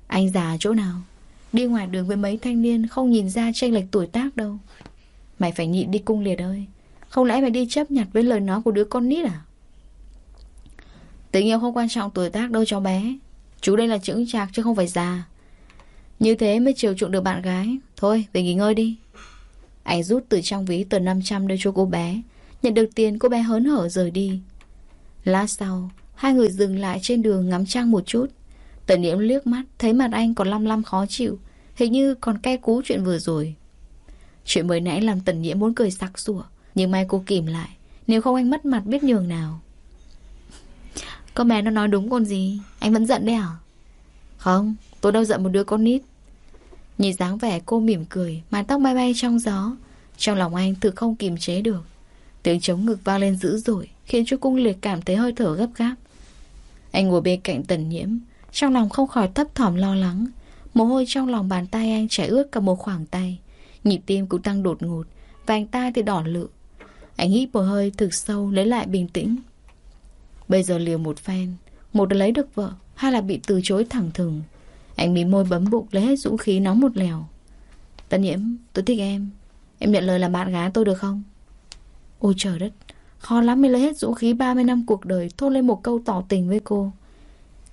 Anh già chỗ nào? Đi ngoài đường với mấy thanh niên Không nhìn ra chênh lệch tuổi tác đâu. Mày phải nhịn đi cung liệt ơi. Không lẽ mày đi chấp nhặt với lời nói của đứa con nít à? Tình yêu không quan trọng tuổi tác đâu, cháu bé. Chú đây là chững chạc chứ không phải già. Như thế mới chiều chuộng được bạn gái. Thôi, về nghỉ ngơi đi. Anh rút từ trong ví tờ 500 đưa cho cô bé. Nhận được tiền, cô bé hớn hở rời đi. Lát sau, Hai người dừng lại trên đường ngắm trăng một chút. Tần Nhiễm liếc mắt, Thấy mặt anh còn lăm lăm khó chịu. Hình như còn cay cú chuyện vừa rồi. Chuyện mới nãy làm Tần Nhiễm muốn cười sặc sủa nhưng may cô kìm lại, Nếu không anh mất mặt biết nhường nào. Con bé nó nói đúng con gì? Anh vẫn giận đấy hả? Không, tôi đâu giận một đứa con nít. Nhìn dáng vẻ cô mỉm cười, Mái tóc bay bay trong gió. Trong lòng anh thực không kìm chế được. Tiếng chống ngực vang lên dữ dội, Khiến cho cung liệt cảm thấy hơi thở gấp gáp. Anh ngồi bên cạnh tần nhiễm, Trong lòng không khỏi thấp thỏm lo lắng. Mồ hôi trong lòng bàn tay anh chảy ướt cả một khoảng tay. Nhịp tim cũng tăng đột ngột và anh ta thì đỏ lự. Anh hít một hơi thực sâu, lấy lại bình tĩnh. Bây giờ liều một phen, Một là lấy được vợ, Hai là bị từ chối thẳng thừng. Anh mí môi bấm bụng, lấy hết dũng khí nóng một lèo. Tân nhiễm, tôi thích em. Em nhận lời là bạn gái tôi được không? Ôi trời đất, Khó lắm mới lấy hết dũng khí 30 năm cuộc đời, Thốt lên một câu tỏ tình với cô.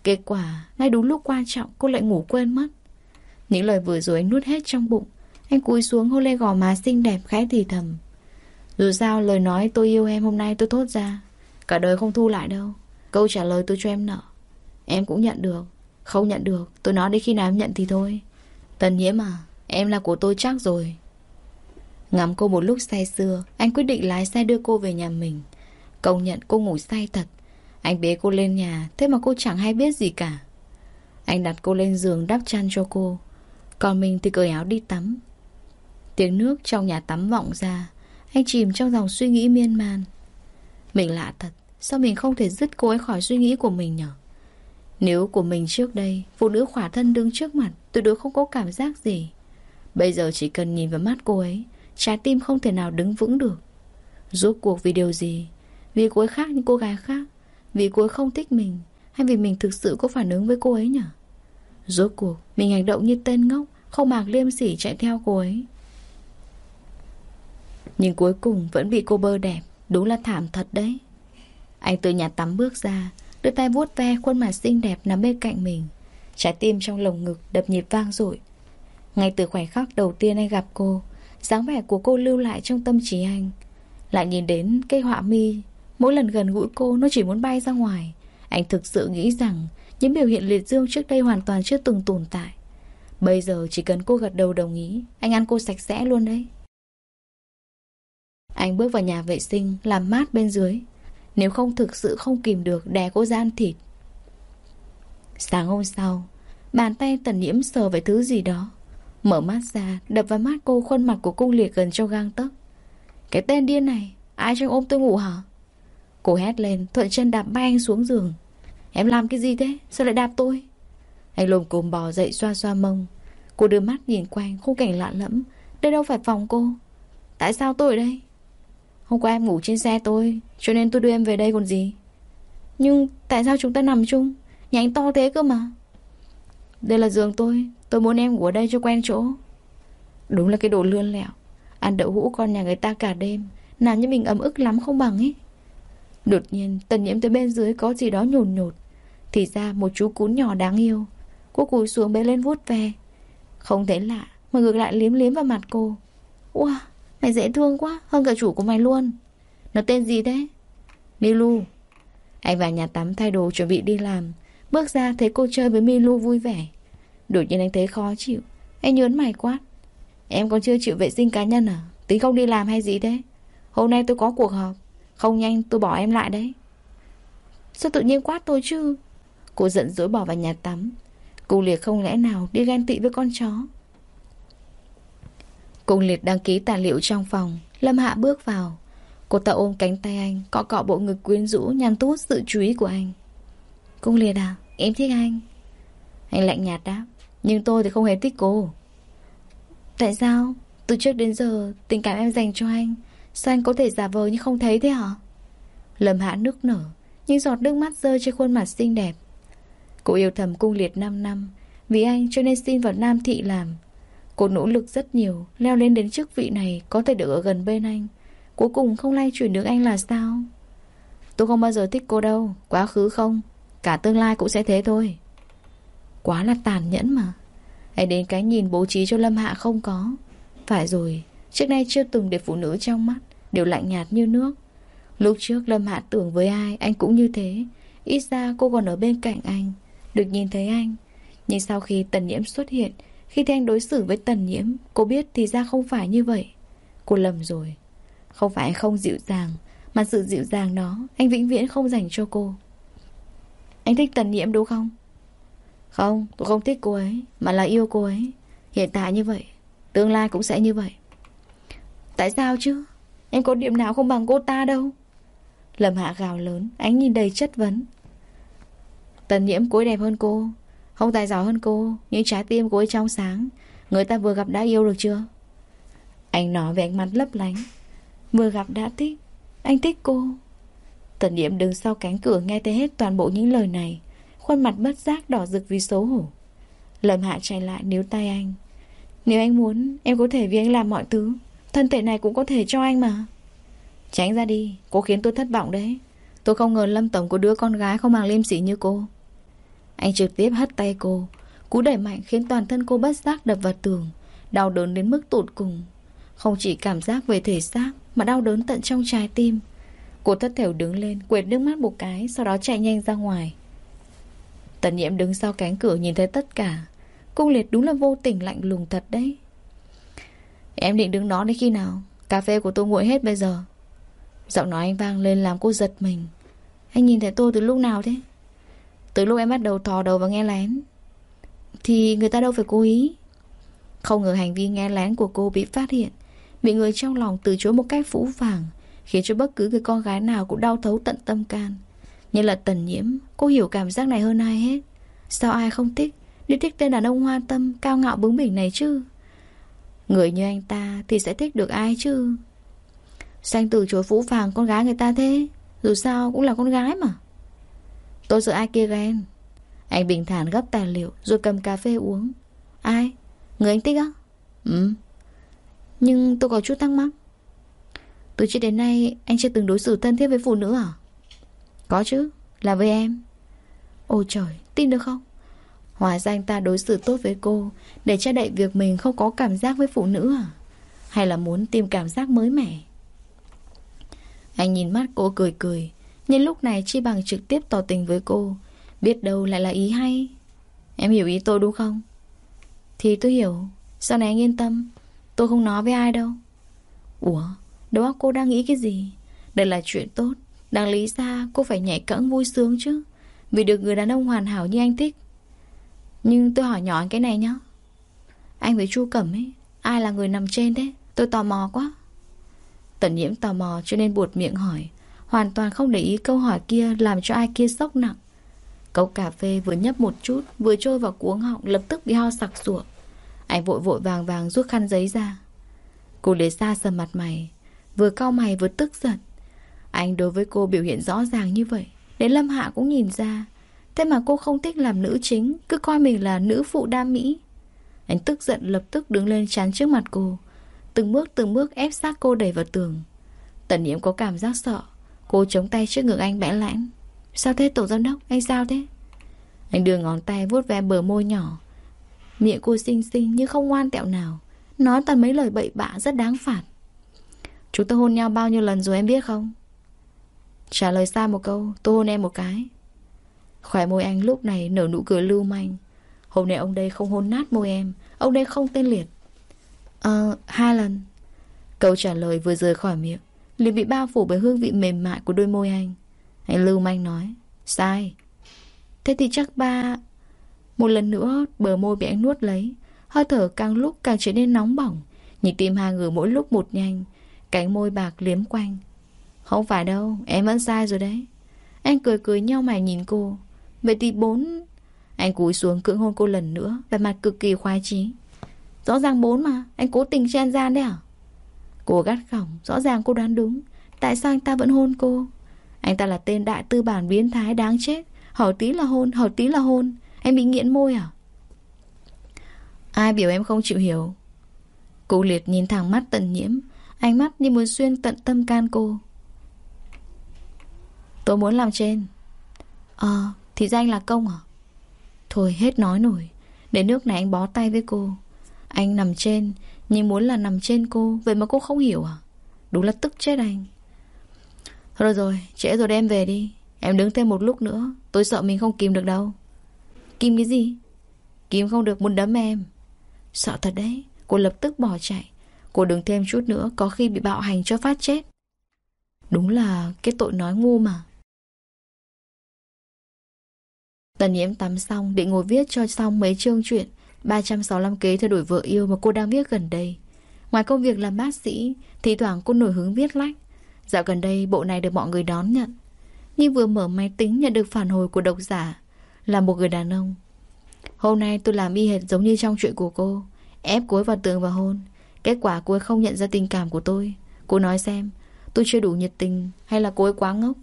Kết quả, Ngay đúng lúc quan trọng, cô lại ngủ quên mất. Những lời vừa rồi anh nuốt hết trong bụng. Anh cúi xuống hôn lên gò má xinh đẹp, khẽ thì thầm. Dù sao, lời nói tôi yêu em hôm nay tôi thốt ra. Cả đời không thu lại đâu. Câu trả lời tôi cho em nợ. Em cũng nhận được. Không nhận được, Tôi nói đến khi nào em nhận thì thôi. Tần nhiễm à Em là của tôi chắc rồi. Ngắm cô một lúc say sưa, Anh quyết định lái xe đưa cô về nhà mình. Công nhận cô ngủ say thật. Anh bế cô lên nhà, Thế mà cô chẳng hay biết gì cả. Anh đặt cô lên giường đắp chăn cho cô. Còn mình thì cởi áo đi tắm. Tiếng nước trong nhà tắm vọng ra. Anh chìm trong dòng suy nghĩ miên man. Mình lạ thật, Sao mình không thể dứt cô ấy khỏi suy nghĩ của mình nhở? Nếu của mình trước đây, Phụ nữ khỏa thân đứng trước mặt, Tuyệt đối không có cảm giác gì. Bây giờ chỉ cần nhìn vào mắt cô ấy, Trái tim không thể nào đứng vững được. Rốt cuộc vì điều gì? Vì cô ấy khác những cô gái khác? Vì cô ấy không thích mình? Hay vì mình thực sự có phản ứng với cô ấy nhở? Rốt cuộc, mình hành động như tên ngốc, Không mạc liêm sỉ chạy theo cô ấy. Nhưng cuối cùng vẫn bị cô bơ đẹp Đúng là thảm thật đấy. Anh từ nhà tắm bước ra, Đưa tay vuốt ve khuôn mặt xinh đẹp nằm bên cạnh mình. Trái tim trong lồng ngực đập nhịp vang dội. Ngay từ khoảnh khắc đầu tiên anh gặp cô, dáng vẻ của cô lưu lại trong tâm trí anh. Lại nhìn đến cây họa mi, Mỗi lần gần gũi cô nó chỉ muốn bay ra ngoài. Anh thực sự nghĩ rằng Những biểu hiện liệt dương trước đây hoàn toàn chưa từng tồn tại. Bây giờ chỉ cần cô gật đầu đồng ý, Anh ăn cô sạch sẽ luôn đấy. Anh bước vào nhà vệ sinh, Làm mát bên dưới. Nếu không thực sự không kìm được, Đè cô ra ăn thịt. Sáng hôm sau, Bàn tay tần nhiễm sờ về thứ gì đó. Mở mắt ra, Đập vào mắt cô khuôn mặt của cung liệt gần cho gang tấc. Cái tên điên này, Ai cho ôm tôi ngủ hả? Cô hét lên, thuận chân đạp bay anh xuống giường. Em làm cái gì thế? Sao lại đạp tôi? Anh lồm cồm bò dậy xoa xoa mông. Cô đưa mắt nhìn quanh, khung cảnh lạ lẫm. Đây đâu phải phòng cô? Tại sao tôi ở đây? Hôm qua em ngủ trên xe tôi, Cho nên tôi đưa em về đây còn gì? Nhưng tại sao chúng ta nằm chung? Nhà anh to thế cơ mà. Đây là giường tôi Tôi muốn em ngủ ở đây cho quen chỗ. Đúng là cái đồ lươn lẹo. Ăn đậu hũ con nhà người ta cả đêm, Làm như mình ấm ức lắm không bằng ấy. Đột nhiên, tần nhiễm tới bên dưới có gì đó nhồn nhột. Thì ra một chú cún nhỏ đáng yêu. Cô cúi xuống bế lên vuốt ve. Không thấy lạ, Mà ngược lại liếm liếm vào mặt cô. Wow mày dễ thương quá, Hơn cả chủ của mày luôn. Nó tên gì thế? Milu. Anh vào nhà tắm thay đồ chuẩn bị đi làm. Bước ra thấy cô chơi với Milu vui vẻ. Đột nhiên anh thấy khó chịu. Anh nhớn mày quát Em còn chưa chịu vệ sinh cá nhân à? Tính không đi làm hay gì thế? Hôm nay tôi có cuộc họp. Không nhanh, tôi bỏ em lại đấy. Sao tự nhiên quát tôi chứ? Cô giận dỗi bỏ vào nhà tắm. Cô liệt không lẽ nào đi ghen tị với con chó? Cung liệt đăng ký tài liệu trong phòng, Lâm Hạ bước vào. Cô ta ôm cánh tay anh, Cọ cọ bộ ngực quyến rũ nhằm thu hút sự chú ý của anh. Cung liệt à Em thích anh? Anh lạnh nhạt đáp, Nhưng tôi thì không hề thích cô. Tại sao? Từ trước đến giờ, tình cảm em dành cho anh, Sao anh có thể giả vờ như không thấy thế hả? Lâm Hạ nước nở, Nhưng giọt nước mắt rơi trên khuôn mặt xinh đẹp. Cô yêu thầm cung liệt 5 năm, Vì anh cho nên xin vào Nam Thị làm. Cô nỗ lực rất nhiều, Leo lên đến chức vị này Có thể được ở gần bên anh. Cuối cùng không lay chuyển được anh là sao? Tôi không bao giờ thích cô đâu, Quá khứ không? Cả tương lai cũng sẽ thế thôi. Quá là tàn nhẫn mà. Hãy đến cái nhìn bố trí cho Lâm Hạ không có. Phải rồi, Trước nay chưa từng để phụ nữ trong mắt Đều lạnh nhạt như nước. Lúc trước Lâm Hạ tưởng với ai, Anh cũng như thế. Ít ra cô còn ở bên cạnh anh. Được nhìn thấy anh. Nhưng sau khi tần nhiễm xuất hiện khi thấy anh đối xử với tần nhiễm, Cô biết thì ra không phải như vậy. Cô lầm rồi. Không phải anh không dịu dàng, Mà sự dịu dàng đó Anh vĩnh viễn không dành cho cô. Anh thích tần nhiễm đúng không? Không, tôi không thích cô ấy, Mà là yêu cô ấy. Hiện tại như vậy, Tương lai cũng sẽ như vậy. Tại sao chứ? Em có điểm nào không bằng cô ta đâu. Lâm Hạ gào lớn, Ánh nhìn đầy chất vấn. Tần nhiễm cô ấy đẹp hơn cô. Không tài giỏi hơn cô, Nhưng trái tim cô ấy trong sáng. Người ta vừa gặp đã yêu được chưa? Anh nói với ánh mắt lấp lánh. Vừa gặp đã thích. Anh thích cô. Tần nhiễm đứng sau cánh cửa nghe thấy hết toàn bộ những lời này. Khuôn mặt bất giác đỏ rực vì xấu hổ. Lâm Hạ chạy lại níu tay anh. Nếu anh muốn, Em có thể vì anh làm mọi thứ. Thân thể này cũng có thể cho anh mà. Tránh ra đi, Cô khiến tôi thất vọng đấy. Tôi không ngờ Lâm Tổng có đứa con gái không mang liêm sỉ như cô. Anh trực tiếp hất tay cô. Cú đẩy mạnh khiến toàn thân cô bất giác đập vào tường, Đau đớn đến mức tụt cùng. Không chỉ cảm giác về thể xác, Mà đau đớn tận trong trái tim. Cô thất thểu đứng lên, Quệt nước mắt một cái, Sau đó chạy nhanh ra ngoài. Tần nhiễm đứng sau cánh cửa nhìn thấy tất cả. Cung liệt đúng là vô tình lạnh lùng thật đấy. Em định đứng đó đến khi nào? Cà phê của tôi nguội hết bây giờ. Giọng nói anh vang lên làm cô giật mình. Anh nhìn thấy tôi từ lúc nào thế? Từ lúc em bắt đầu thò đầu và nghe lén, Thì người ta đâu phải cố ý. Không ngờ hành vi nghe lén của cô bị phát hiện, Bị người trong lòng từ chối một cách phũ phàng, Khiến cho bất cứ người con gái nào cũng đau thấu tận tâm can. Như là tần nhiễm, Cô hiểu cảm giác này hơn ai hết. Sao ai không thích? Nếu thích tên đàn ông hoa tâm, Cao ngạo bướng bỉnh này chứ? Người như anh ta thì sẽ thích được ai chứ? Xanh từ chối phũ phàng con gái người ta thế, Dù sao cũng là con gái mà. Tôi sợ ai kia ghen Anh bình thản gấp tài liệu, Rồi cầm cà phê uống Ai? Người anh thích á? Ừ Nhưng tôi có chút thắc mắc Từ trước đến nay, Anh chưa từng đối xử thân thiết với phụ nữ à? Có chứ, Là với em Ôi trời, tin được không? Hóa ra anh ta đối xử tốt với cô Để che đậy việc mình không có cảm giác với phụ nữ à Hay là muốn tìm cảm giác mới mẻ Anh nhìn mắt cô cười cười nhưng lúc này chi bằng trực tiếp tỏ tình với cô. Biết đâu lại là ý hay. Em hiểu ý tôi đúng không? Thì tôi hiểu. Sau này anh yên tâm. Tôi không nói với ai đâu. Ủa, Đầu óc cô đang nghĩ cái gì? Đây là chuyện tốt. Đáng lý ra cô phải nhảy cẫng vui sướng chứ. Vì được người đàn ông hoàn hảo như anh thích. Nhưng tôi hỏi nhỏ anh cái này nhá. Anh với Chu Cẩm ấy, Ai là người nằm trên thế? Tôi tò mò quá. Tần nhiễm tò mò cho nên buột miệng hỏi. Hoàn toàn không để ý câu hỏi kia Làm cho ai kia sốc nặng. Cốc cà phê vừa nhấp một chút, Vừa trôi vào cuống họng, lập tức bị ho sặc sụa. Anh vội vội vàng vàng rút khăn giấy ra. Cô lấy xa sầm mặt mày, Vừa cau mày vừa tức giận. Anh đối với cô biểu hiện rõ ràng như vậy, Đến Lâm Hạ cũng nhìn ra. Thế mà cô không thích làm nữ chính, Cứ coi mình là nữ phụ đa mỹ. Anh tức giận lập tức đứng lên chắn trước mặt cô, Từng bước từng bước ép sát cô đẩy vào tường. Tần nhiễm có cảm giác sợ Cô chống tay trước ngực anh bẽ lãng. Sao thế tổ giám đốc? Anh sao thế? Anh đưa ngón tay vuốt ve bờ môi nhỏ. Miệng cô xinh xinh nhưng không ngoan tẹo nào. Nói toàn mấy lời bậy bạ rất đáng phạt Chúng ta hôn nhau bao nhiêu lần rồi em biết không? Trả lời sai một câu Tôi hôn em một cái. Khỏe môi anh lúc này nở nụ cười lưu manh. Hôm nay ông đây không hôn nát môi em. Ông đây không tên liệt. Ờ, hai lần. Câu trả lời vừa rời khỏi miệng liền bị bao phủ bởi hương vị mềm mại của đôi môi anh. Anh lưu manh nói Sai. Thế thì chắc ba Một lần nữa bờ môi bị anh nuốt lấy Hơi thở càng lúc càng trở nên nóng bỏng Nhịp tim hai người mỗi lúc một nhanh Cánh môi bạc liếm quanh. Không phải đâu, em vẫn sai rồi đấy. Anh cười cười nhau mày nhìn cô. Vậy thì bốn Anh cúi xuống cưỡng hôn cô lần nữa vẻ mặt cực kỳ khoái chí. Rõ ràng bốn mà, anh cố tình chen gian đấy à? Cô gắt gỏng, rõ ràng cô đoán đúng. Tại sao anh ta vẫn hôn cô? Anh ta là tên đại tư bản biến thái đáng chết. Hỏi tí là hôn, hỏi tí là hôn. Em bị nghiện môi à? Ai biểu em không chịu hiểu. Cô liệt nhìn thẳng mắt tận nhiễm Ánh mắt như muốn xuyên tận tâm can cô. Tôi muốn làm trên. Ờ Thì danh là công à? Thôi hết nói nổi. Đến nước này anh bó tay với cô. Anh nằm trên nhưng muốn là nằm trên cô, Vậy mà cô không hiểu à? Đúng là tức chết anh. Rồi rồi, trễ rồi đem về đi. Em đứng thêm một lúc nữa, Tôi sợ mình không kìm được đâu. Kìm cái gì? Kìm không được muốn đấm em. Sợ thật đấy, Cô lập tức bỏ chạy. Cô đứng thêm chút nữa, Có khi bị bạo hành cho phát chết. Đúng là cái tội nói ngu mà. Tần nhiễm tắm xong, Định ngồi viết cho xong mấy chương chuyện 365 kế thay đổi vợ yêu mà cô đang viết gần đây. Ngoài công việc làm bác sĩ Thì thoảng cô nổi hứng viết lách. Dạo gần đây, bộ này được mọi người đón nhận. Nhưng vừa mở máy tính nhận được phản hồi của độc giả, Là một người đàn ông. Hôm nay tôi làm y hệt giống như trong chuyện của cô, Ép cô ấy vào tường và hôn. Kết quả cô ấy không nhận ra tình cảm của tôi. Cô nói xem, Tôi chưa đủ nhiệt tình Hay là cô ấy quá ngốc?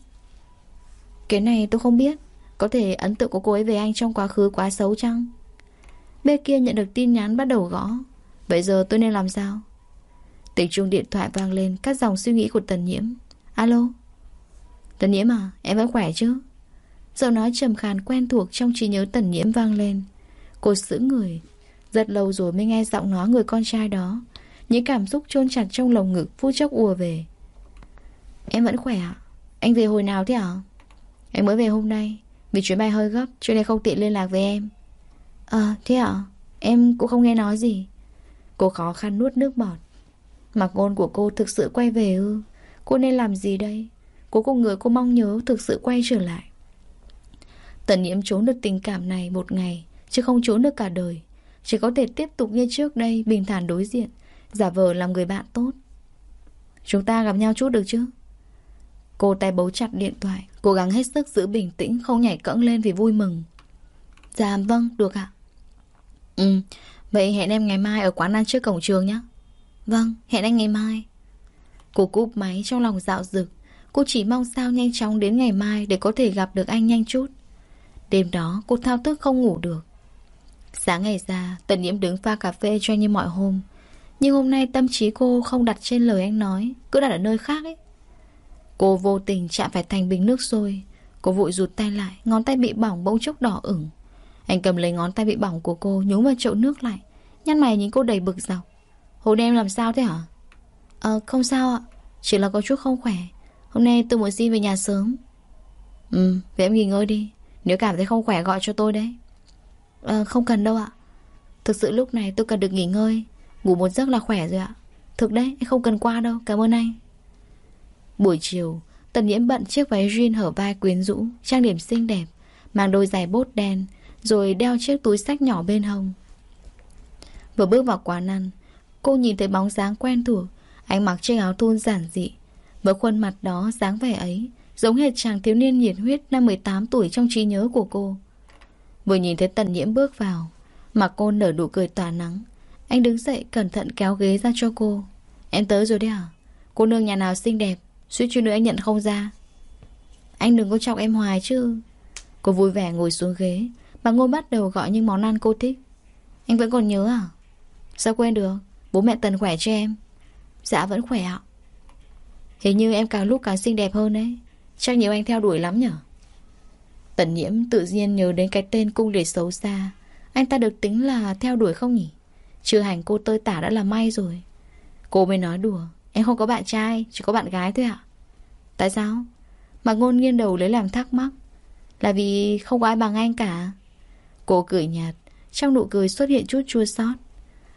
Cái này tôi không biết. Có thể ấn tượng của cô ấy về anh trong quá khứ quá xấu chăng? Bên kia nhận được tin nhắn bắt đầu gõ. Vậy giờ tôi nên làm sao? Tịch trung điện thoại vang lên Các dòng suy nghĩ của Tần Nhiễm. Alo? Tần Nhiễm à em vẫn khỏe chứ? Giọng nói trầm khàn quen thuộc trong trí nhớ Tần Nhiễm vang lên. Cô giữ người, Rất lâu rồi mới nghe giọng nói người con trai đó. Những cảm xúc chôn chặt trong lồng ngực Phút chốc ùa về. Em vẫn khỏe ạ. Anh về hồi nào thế ạ? À? Anh mới về hôm nay. Vì chuyến bay hơi gấp, cho nên không tiện liên lạc với em. À thế ạ. Em cũng không nghe nói gì. Cô khó khăn nuốt nước bọt. Mặc ngôn của cô thực sự quay về ư? Cô nên làm gì đây? Cô cùng người cô mong nhớ thực sự quay trở lại. Tần nhiễm trốn được tình cảm này một ngày, Chứ không trốn được cả đời. Chỉ có thể tiếp tục như trước đây, Bình thản đối diện, Giả vờ làm người bạn tốt. Chúng ta gặp nhau chút được chứ? Cô tay bấu chặt điện thoại, Cố gắng hết sức giữ bình tĩnh, Không nhảy cẫng lên vì vui mừng. Dạ vâng được ạ. Ừ Vậy hẹn em ngày mai ở quán ăn trước cổng trường nhé Vâng hẹn anh ngày mai. Cô cúp máy trong lòng dạo dực. Cô chỉ mong sao nhanh chóng đến ngày mai Để có thể gặp được anh nhanh chút. Đêm đó, cô thao thức không ngủ được. Sáng ngày ra, Tần nhiễm đứng pha cà phê cho như mọi hôm. Nhưng hôm nay tâm trí cô không đặt trên lời anh nói, Cứ đặt ở nơi khác ấy. Cô vô tình chạm phải thành bình nước sôi. Cô vội rụt tay lại, Ngón tay bị bỏng bỗng chốc đỏ ửng. Anh cầm lấy ngón tay bị bỏng của cô Nhúng vào chậu nước lại. Nhăn mày nhìn cô đầy bực dọc. Hồi đêm làm sao thế hả? Ờ không sao ạ. Chỉ là có chút không khỏe. Hôm nay tôi muốn xin về nhà sớm. Ừ vậy em nghỉ ngơi đi. Nếu cảm thấy không khỏe gọi cho tôi đấy. Ờ không cần đâu ạ. Thực sự lúc này tôi cần được nghỉ ngơi. Ngủ một giấc là khỏe rồi ạ. Thực đấy anh không cần qua đâu. Cảm ơn anh. Buổi chiều, Tần nhiễm bận chiếc váy jean hở vai quyến rũ, Trang điểm xinh đẹp, Mang đôi giày bốt đen rồi đeo chiếc túi sách nhỏ bên hông. Vừa bước vào quán ăn, Cô nhìn thấy bóng dáng quen thuộc Anh mặc chiếc áo thun giản dị Với khuôn mặt đó dáng vẻ ấy Giống hệt chàng thiếu niên nhiệt huyết Năm 18 tuổi trong trí nhớ của cô. Vừa nhìn thấy tần nhiễm bước vào, mà cô nở nụ cười tỏa nắng, Anh đứng dậy cẩn thận kéo ghế ra cho cô. Em tới rồi đấy à? Cô nương nhà nào xinh đẹp, Suýt chút nữa anh nhận không ra. Anh đừng có chọc em hoài chứ. Cô vui vẻ ngồi xuống ghế Bà Ngô bắt đầu gọi những món ăn cô thích. Anh vẫn còn nhớ à? Sao quên được? Bố mẹ Tần khỏe cho em? Dạ vẫn khỏe ạ. Hình như em càng lúc càng xinh đẹp hơn đấy. Chắc nhiều anh theo đuổi lắm nhở? Tần nhiễm tự nhiên nhớ đến cái tên cung liệt xấu xa. Anh ta được tính là theo đuổi không nhỉ? Chưa hành cô tơi tả đã là may rồi. Cô mới nói đùa, Em không có bạn trai, Chỉ có bạn gái thôi ạ. Tại sao? Mà ngôn nghiêng đầu lấy làm thắc mắc. Là vì không có ai bằng anh cả. Cô cười nhạt Trong nụ cười xuất hiện chút chua xót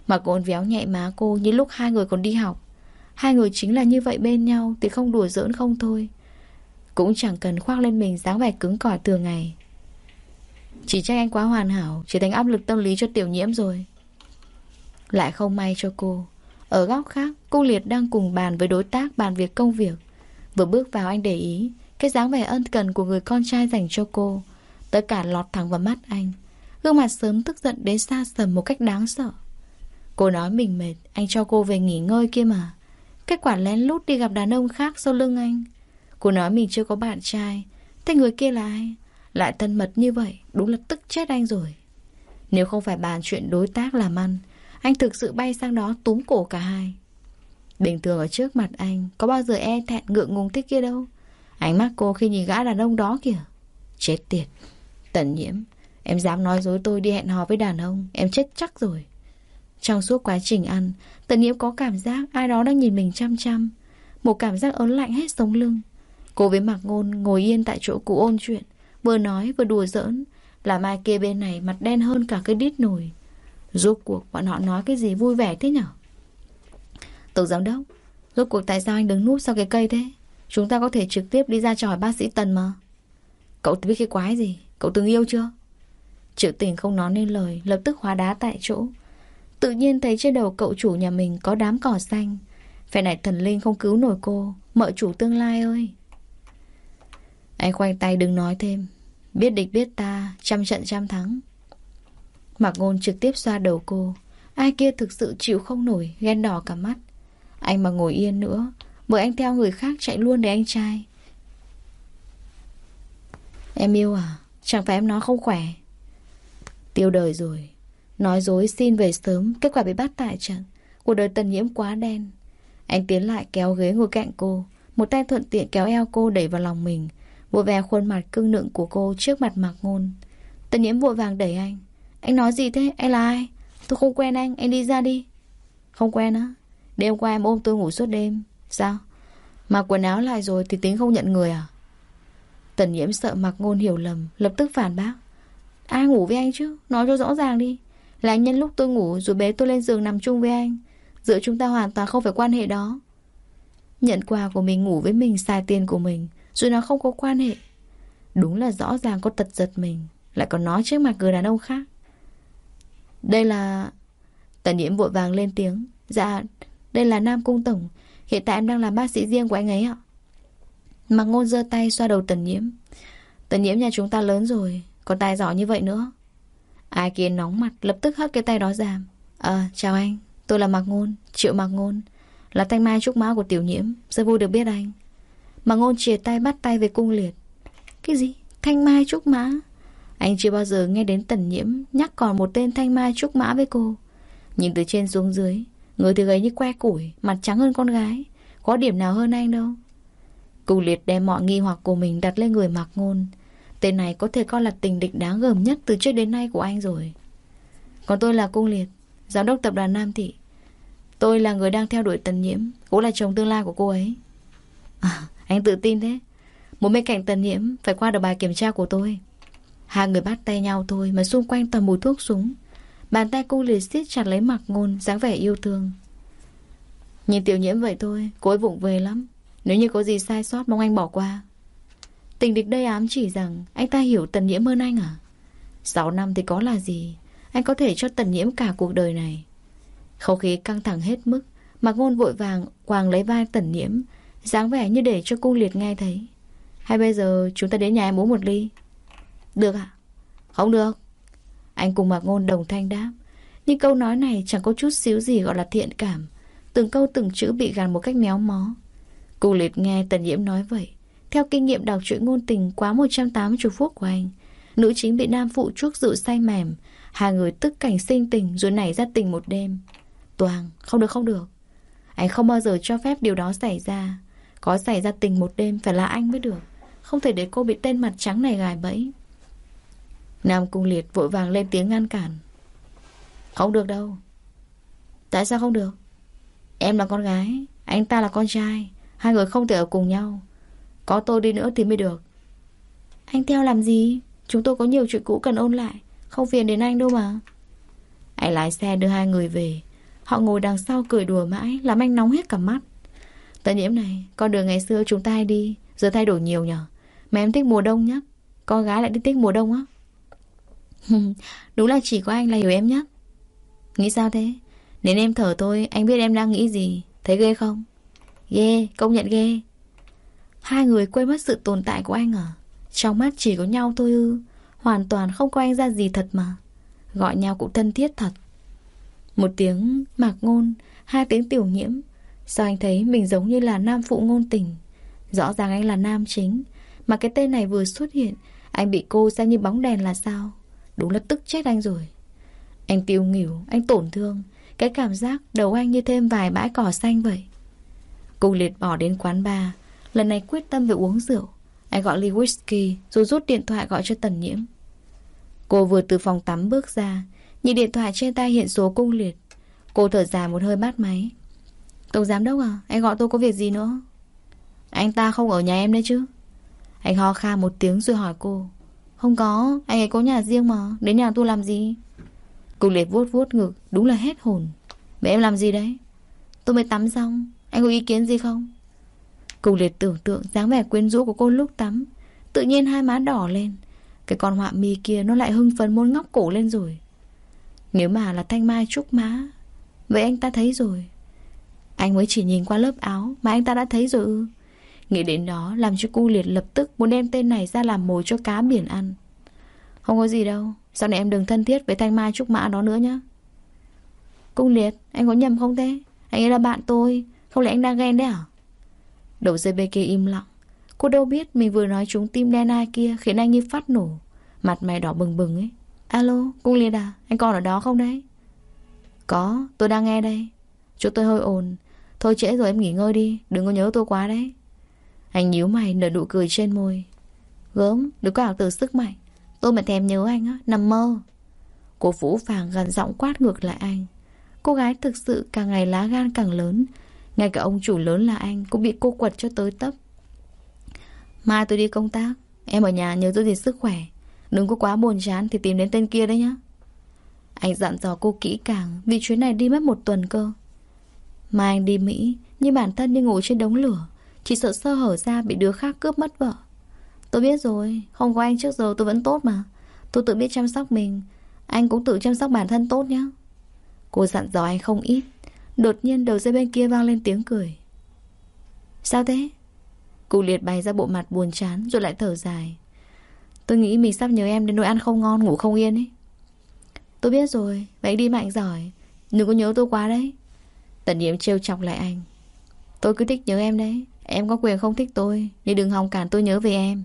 Mà ngôn véo nhẹ má cô Như lúc hai người còn đi học Hai người chính là như vậy bên nhau Thì không đùa giỡn không thôi Cũng chẳng cần khoác lên mình dáng vẻ cứng cỏi thường ngày Chỉ trách anh quá hoàn hảo Chỉ thành áp lực tâm lý cho tiểu nhiễm rồi Lại không may cho cô ở góc khác, cô Liệt đang cùng bàn với đối tác bàn việc công việc. Vừa bước vào anh để ý, cái dáng vẻ ân cần của người con trai dành cho cô. Tất cả lọt thẳng vào mắt anh. Gương mặt sớm tức giận đến xa sầm một cách đáng sợ. Cô nói mình mệt, anh cho cô về nghỉ ngơi kia mà. Kết quả lén lút đi gặp đàn ông khác sau lưng anh. Cô nói mình chưa có bạn trai. Thế người kia là ai? Lại thân mật như vậy, đúng là tức chết anh rồi. Nếu không phải bàn chuyện đối tác làm ăn, anh thực sự bay sang đó túm cổ cả hai Bình thường ở trước mặt anh Có bao giờ e thẹn ngượng ngùng thế kia đâu Ánh mắt cô khi nhìn gã đàn ông đó kìa Chết tiệt Tần nhiễm Em dám nói dối tôi đi hẹn hò với đàn ông, Em chết chắc rồi. Trong suốt quá trình ăn Tần nhiễm có cảm giác ai đó đang nhìn mình chăm chăm. Một cảm giác ớn lạnh hết sống lưng. Cô với Mạc Ngôn ngồi yên tại chỗ cũ ôn chuyện, Vừa nói vừa đùa giỡn, Là mai kia bên này mặt đen hơn cả cái đít nồi. Rốt cuộc bọn họ nói cái gì vui vẻ thế nhở? Tổng giám đốc, Rốt cuộc tại sao anh đứng núp sau cái cây thế? Chúng ta có thể trực tiếp đi ra trò bác sĩ Tần mà. Cậu biết cái quái gì? Cậu từng yêu chưa? Triệu tình không nói nên lời, Lập tức hóa đá tại chỗ. Tự nhiên thấy trên đầu cậu chủ nhà mình có đám cỏ xanh. Phải này thần linh không cứu nổi cô, Mợ chủ tương lai ơi. Anh khoanh tay đừng nói thêm, Biết địch biết ta, Trăm trận trăm thắng. Mạc Ngôn trực tiếp xoa đầu cô. Ai kia thực sự chịu không nổi, Ghen đỏ cả mắt. Anh mà ngồi yên nữa Bởi anh theo người khác chạy luôn để anh trai. Em yêu à? Chẳng phải em nói không khỏe? Tiêu đời rồi Nói dối xin về sớm Kết quả bị bắt tại trận Cuộc đời tần nhiễm quá đen Anh tiến lại kéo ghế ngồi cạnh cô Một tay thuận tiện kéo eo cô đẩy vào lòng mình Vội vẻ khuôn mặt cưng nựng của cô Trước mặt Mạc Ngôn Tần nhiễm vội vàng đẩy anh anh nói gì thế? Anh là ai? Tôi không quen anh, anh đi ra đi. Không quen á? Đêm qua em ôm tôi ngủ suốt đêm. Sao? Mặc quần áo lại rồi thì tính không nhận người à? Tần nhiễm sợ mặc ngôn hiểu lầm, lập tức phản bác. Ai ngủ với anh chứ? Nói cho rõ ràng đi. Là anh nhân lúc tôi ngủ rồi bế tôi lên giường nằm chung với anh. Giữa chúng ta hoàn toàn không phải quan hệ đó. Nhận quà của mình ngủ với mình xài tiền của mình Rồi nó không có quan hệ Đúng là rõ ràng có tật giật mình Lại còn nói trước mặt người đàn ông khác đây là... Tần nhiễm vội vàng lên tiếng. Dạ, đây là Nam Cung Tổng. Hiện tại em đang làm bác sĩ riêng của anh ấy ạ. Mặc ngôn giơ tay xoa đầu tần nhiễm. Tần nhiễm nhà chúng ta lớn rồi, còn tài giỏi như vậy nữa. Ai kia nóng mặt, lập tức hất cái tay đó ra. Ờ, chào anh, tôi là Mạc Ngôn, Triệu Mạc Ngôn. Là thanh mai trúc mã của tiểu nhiễm, rất vui được biết anh. Mạc Ngôn chia tay bắt tay về cung liệt. Cái gì? Thanh mai trúc mã? Anh chưa bao giờ nghe đến tần nhiễm Nhắc còn một tên thanh mai trúc mã với cô Nhìn từ trên xuống dưới Người thì gầy như que củi Mặt trắng hơn con gái Có điểm nào hơn anh đâu Cung liệt đem mọi nghi hoặc của mình đặt lên người mặc ngôn Tên này có thể coi là tình địch đáng gờm nhất Từ trước đến nay của anh rồi. Còn tôi là cung liệt Giám đốc tập đoàn Nam Thị. Tôi là người đang theo đuổi tần nhiễm Cũng là chồng tương lai của cô ấy. À, Anh tự tin thế. Muốn bên cạnh tần nhiễm Phải qua được bài kiểm tra của tôi. Hai người bắt tay nhau thôi mà xung quanh toàn mùi thuốc súng. Bàn tay cô liệt siết chặt lấy mặt ngôn dáng vẻ yêu thương. Nhìn tiểu nhiễm vậy thôi Cô ấy vụng về lắm. Nếu như có gì sai sót mong anh bỏ qua. Tình địch đây ám chỉ rằng Anh ta hiểu tần nhiễm hơn anh à? Sáu năm thì có là gì? Anh có thể cho tần nhiễm cả cuộc đời này. Không khí căng thẳng hết mức mà ngôn vội vàng quàng lấy vai tần nhiễm, dáng vẻ như để cho cung liệt nghe thấy. Hay bây giờ chúng ta đến nhà em uống một ly? Được ạ. Không được. Anh cùng Mạc Ngôn đồng thanh đáp. Nhưng câu nói này chẳng có chút xíu gì gọi là thiện cảm. Từng câu từng chữ bị gàn một cách méo mó. Cung liệt nghe Tần Nhiễm nói vậy theo kinh nghiệm đọc truyện ngôn tình quá 180 phút của anh Nữ chính bị nam phụ chuốc rượu say mềm Hai người tức cảnh sinh tình rồi nảy ra tình một đêm. Toàn, không được không được. Anh không bao giờ cho phép điều đó xảy ra. Có xảy ra tình một đêm phải là anh mới được. Không thể để cô bị tên mặt trắng này gài bẫy. Nam Cung Liệt vội vàng lên tiếng ngăn cản. Không được đâu. Tại sao không được? Em là con gái Anh ta là con trai Hai người không thể ở cùng nhau. Có tôi đi nữa thì mới được. Anh theo làm gì? Chúng tôi có nhiều chuyện cũ cần ôn lại. Không phiền đến anh đâu mà. Anh lái xe đưa hai người về. Họ ngồi đằng sau cười đùa mãi Làm anh nóng hết cả mắt. Tận nhiễm này Con đường ngày xưa chúng ta hay đi Giờ thay đổi nhiều nhở Mà em thích mùa đông nhất Con gái lại đi thích mùa đông á. Đúng là chỉ có anh là hiểu em nhất Nghĩ sao thế? Nên em thở tôi Anh biết em đang nghĩ gì. Thấy ghê không? Ghê Công nhận ghê Hai người quên mất sự tồn tại của anh à? Trong mắt chỉ có nhau thôi ư? Hoàn toàn không có anh ra gì thật mà. Gọi nhau cũng thân thiết thật. Một tiếng mạc ngôn Hai tiếng tiểu nhiễm. Sao anh thấy mình giống như là nam phụ ngôn tình? Rõ ràng anh là nam chính. Mà cái tên này vừa xuất hiện Anh bị cô xem như bóng đèn là sao? Đúng là tức chết anh rồi. Anh tiêu nghỉu, anh tổn thương. Cái cảm giác đầu anh như thêm vài bãi cỏ xanh vậy. Cô liệt bỏ đến quán bar Lần này quyết tâm về uống rượu. Anh gọi ly whisky Rồi rút điện thoại gọi cho Tần Nhiễm. Cô vừa từ phòng tắm bước ra Nhìn điện thoại trên tay hiện số cung liệt. Cô thở dài một hơi bắt máy. Tổng giám đốc à Anh gọi tôi có việc gì nữa? Anh ta không ở nhà em đấy chứ? Anh ho kha một tiếng rồi hỏi cô. Không có, anh ấy có nhà riêng mà Đến nhà tôi làm gì? Cung liệt vuốt vuốt ngực Đúng là hết hồn. Vậy em làm gì đấy? Tôi mới tắm xong Anh có ý kiến gì không? Cục liệt tưởng tượng dáng vẻ quyến rũ của cô lúc tắm Tự nhiên hai má đỏ lên Cái con họa mi kia nó lại hưng phấn muốn ngóc cổ lên rồi Nếu mà là thanh mai trúc má Vậy anh ta thấy rồi Anh mới chỉ nhìn qua lớp áo Mà anh ta đã thấy rồi ư Nghĩ đến đó làm cho cu liệt lập tức muốn đem tên này ra làm mồi cho cá biển ăn. Không có gì đâu. Sau này em đừng thân thiết với Thanh Mai Trúc Mã đó nữa nhá. Cung liệt, anh có nhầm không thế? Anh ấy là bạn tôi. Không lẽ anh đang ghen đấy à? Đầu dây bên kia im lặng. Cô đâu biết mình vừa nói trúng tim đen ai kia khiến anh như phát nổ. Mặt mày đỏ bừng bừng ấy. Alo, Cung liệt à? Anh còn ở đó không đấy? Có, tôi đang nghe đây. Chỗ tôi hơi ồn. Thôi trễ rồi em nghỉ ngơi đi. Đừng có nhớ tôi quá đấy. Anh nhíu mày nở nụ cười trên môi Gớm, đừng có ảo tưởng sức mạnh Tôi mà thèm nhớ anh á, nằm mơ Cô Vũ vàng gần giọng quát ngược lại anh Cô gái thực sự càng ngày lá gan càng lớn ngay cả ông chủ lớn là anh Cũng bị cô quật cho tới tấp. Mai tôi đi công tác. Em ở nhà nhớ giữ gìn sức khỏe. Đừng có quá buồn chán thì tìm đến tên kia đấy nhá. Anh dặn dò cô kỹ càng Vì chuyến này đi mất một tuần cơ. Mai anh đi Mỹ, Nhưng bản thân đi ngủ trên đống lửa. Chỉ sợ sơ hở ra bị đứa khác cướp mất vợ. Tôi biết rồi, Không có anh trước giờ tôi vẫn tốt mà. Tôi tự biết chăm sóc mình. Anh cũng tự chăm sóc bản thân tốt nhé Cô dặn dò anh không ít. Đột nhiên đầu dây bên kia vang lên tiếng cười. Sao thế? Cụ liệt bày ra bộ mặt buồn chán Rồi lại thở dài. Tôi nghĩ mình sắp nhớ em đến nỗi ăn không ngon, Ngủ không yên ấy. Tôi biết rồi, Vậy đi mạnh giỏi. Đừng có nhớ tôi quá đấy. Tần nhiễm trêu chọc lại anh. Tôi cứ thích nhớ em đấy. Em có quyền không thích tôi, Nhưng đừng hòng cản tôi nhớ về em.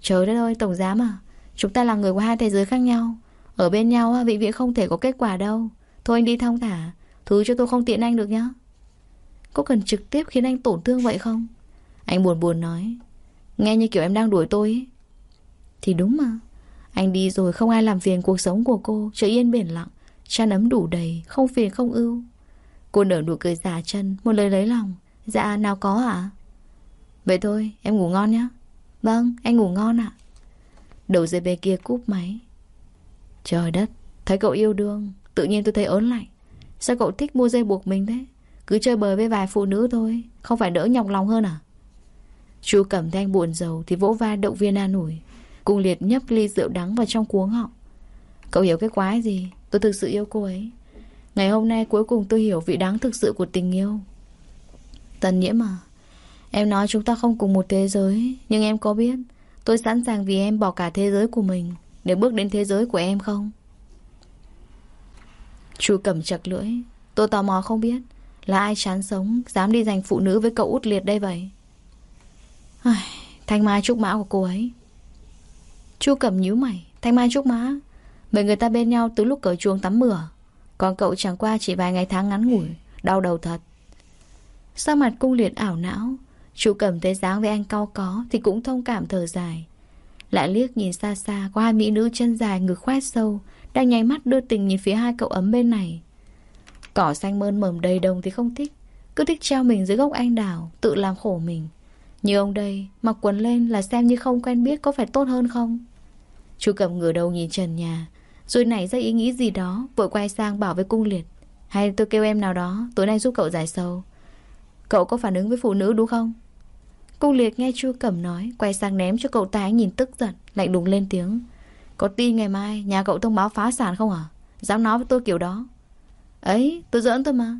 Trời đất ơi, tổng giám à Chúng ta là người của hai thế giới khác nhau. Ở bên nhau vị viễn không thể có kết quả đâu. Thôi anh đi thong thả. Thứ cho tôi không tiện anh được nhá. Có cần trực tiếp khiến anh tổn thương vậy không? Anh buồn buồn nói. Nghe như kiểu em đang đuổi tôi ấy. Thì đúng mà. Anh đi rồi không ai làm phiền cuộc sống của cô. Trời yên biển lặng. Chăn ấm đủ đầy, Không phiền không ưu. Cô nở nụ cười giả chân, Một lời lấy lòng. Dạ nào có ạ Vậy thôi, em ngủ ngon nhé Vâng anh ngủ ngon ạ. Đầu dây bên kia cúp máy. Trời đất, Thấy cậu yêu đương, Tự nhiên tôi thấy ớn lạnh. Sao cậu thích mua dây buộc mình thế? Cứ chơi bời với vài phụ nữ thôi, Không phải đỡ nhọc lòng hơn à? Chú Cẩm Thanh buồn rầu Thì vỗ vai động viên an ủi, cùng liệt nhấp ly rượu đắng vào trong cuống họng. Cậu hiểu cái quái gì? Tôi thực sự yêu cô ấy. Ngày hôm nay cuối cùng tôi hiểu vị đáng thực sự của tình yêu. Tần nhiễm à Em nói chúng ta không cùng một thế giới, Nhưng em có biết, Tôi sẵn sàng vì em bỏ cả thế giới của mình Để bước đến thế giới của em không? Chú cầm chặt lưỡi. Tôi tò mò không biết Là ai chán sống Dám đi giành phụ nữ với cậu út liệt đây vậy. Ai, Thanh mai trúc mã của cô ấy. Chu cầm nhíu mày. Thanh mai trúc mã Mấy người ta bên nhau từ lúc cởi chuông tắm mửa Còn cậu chẳng qua chỉ vài ngày tháng ngắn ngủi Đau đầu thật. Sao mặt cung liệt ảo não Chú cầm thấy dáng với anh cao có Thì cũng thông cảm thở dài. Lại liếc nhìn xa xa Có hai mỹ nữ chân dài ngực khoét sâu đang nháy mắt đưa tình nhìn phía hai cậu ấm bên này. Cỏ xanh mơn mởm đầy đồng thì không thích. Cứ thích treo mình dưới gốc anh đào, Tự làm khổ mình. Như ông đây, Mặc quần lên là xem như không quen biết Có phải tốt hơn không? Chú cầm ngửa đầu nhìn trần nhà. Rồi nảy ra ý nghĩ gì đó, Vội quay sang bảo với cung liệt. Hay tôi kêu em nào đó, Tối nay giúp cậu giải sầu. Cậu có phản ứng với phụ nữ đúng không? Cung liệt nghe chu cẩm nói, Quay sang ném cho cậu ta nhìn tức giận, Lạnh đùng lên tiếng. Có tin ngày mai nhà cậu thông báo phá sản không à Dám nói với tôi kiểu đó. Ấy, tôi giỡn thôi mà.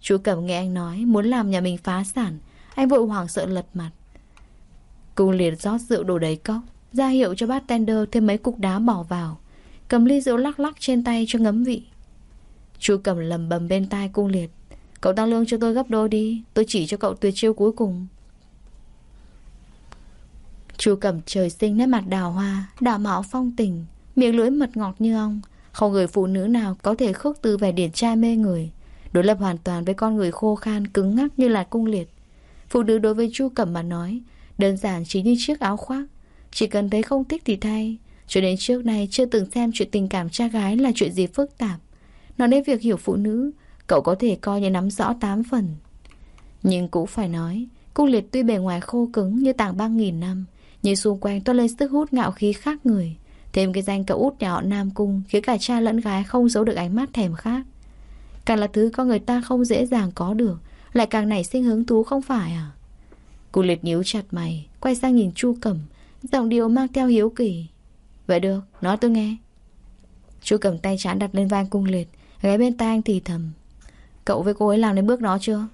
Chú cẩm nghe anh nói, Muốn làm nhà mình phá sản, Anh vội hoảng sợ lật mặt. Cung liệt rót rượu đổ đầy cốc, ra hiệu cho bát tender thêm mấy cục đá bỏ vào, Cầm ly rượu lắc lắc trên tay cho ngấm vị. Chú cẩm lầm bầm bên tai cung liệt, Cậu tăng lương cho tôi gấp đôi đi, Tôi chỉ cho cậu tuyệt chiêu cuối cùng chu cầm trời sinh nét mặt đào hoa, Đào mạo phong tình, Miệng lưỡi mật ngọt như ong. Không người phụ nữ nào có thể khước từ vẻ điển trai mê người. Đối lập hoàn toàn với con người khô khan, Cứng ngắc như là cung liệt. Phụ nữ đối với chu cẩm mà nói, Đơn giản chỉ như chiếc áo khoác. Chỉ cần thấy không thích thì thay. Cho đến trước nay chưa từng xem chuyện tình cảm cha gái là chuyện gì phức tạp. Nói đến việc hiểu phụ nữ, Cậu có thể coi như nắm rõ tám phần. Nhưng cũng phải nói, Cung liệt tuy bề ngoài khô cứng như tảng băng nghìn năm Nhìn xung quanh toát lên sức hút ngạo khí khác người. Thêm cái danh cậu út nhà họ Nam Cung Khiến cả cha lẫn gái không giấu được ánh mắt thèm khác Càng là thứ con người ta không dễ dàng có được Lại càng nảy sinh hứng thú không phải à? Cung liệt nhíu chặt mày Quay sang nhìn Chu Cẩm Giọng điệu mang theo hiếu kỳ. Vậy được, nói tôi nghe. Chu cẩm tay chán đặt lên vai cung liệt Ghé bên tai anh thì thầm. Cậu với cô ấy làm đến bước đó chưa?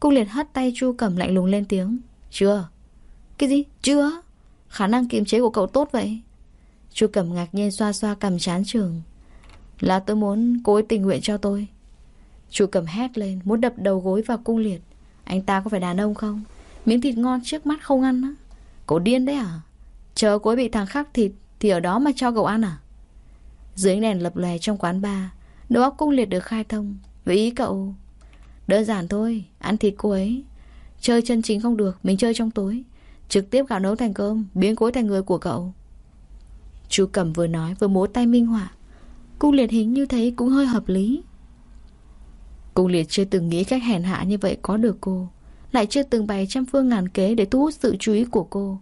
Cung liệt hất tay chu cẩm lạnh lùng lên tiếng. Chưa. Cái gì? Chưa? Khả năng kiềm chế của cậu tốt vậy? Chu cẩm ngạc nhiên xoa xoa cầm chán trường Là tôi muốn cô ấy tình nguyện cho tôi. Chu cẩm hét lên, Muốn đập đầu gối vào cung liệt. Anh ta có phải đàn ông không? Miếng thịt ngon trước mắt không ăn á. Cậu điên đấy à? Chờ cô ấy bị thằng khác thịt Thì ở đó mà cho cậu ăn à? Dưới đèn lập lè trong quán bar, Đầu óc cung liệt được khai thông. Với ý cậu, Đơn giản thôi, Ăn thịt cô ấy. Chơi chân chính không được, Mình chơi trong tối. Trực tiếp gạo nấu thành cơm, Biến cối thành người của cậu. Chú Cẩm vừa nói vừa múa tay minh họa. Cung liệt hình như thấy cũng hơi hợp lý. Cung liệt chưa từng nghĩ cách hèn hạ như vậy có được cô. Lại chưa từng bày trăm phương ngàn kế Để thu hút sự chú ý của cô.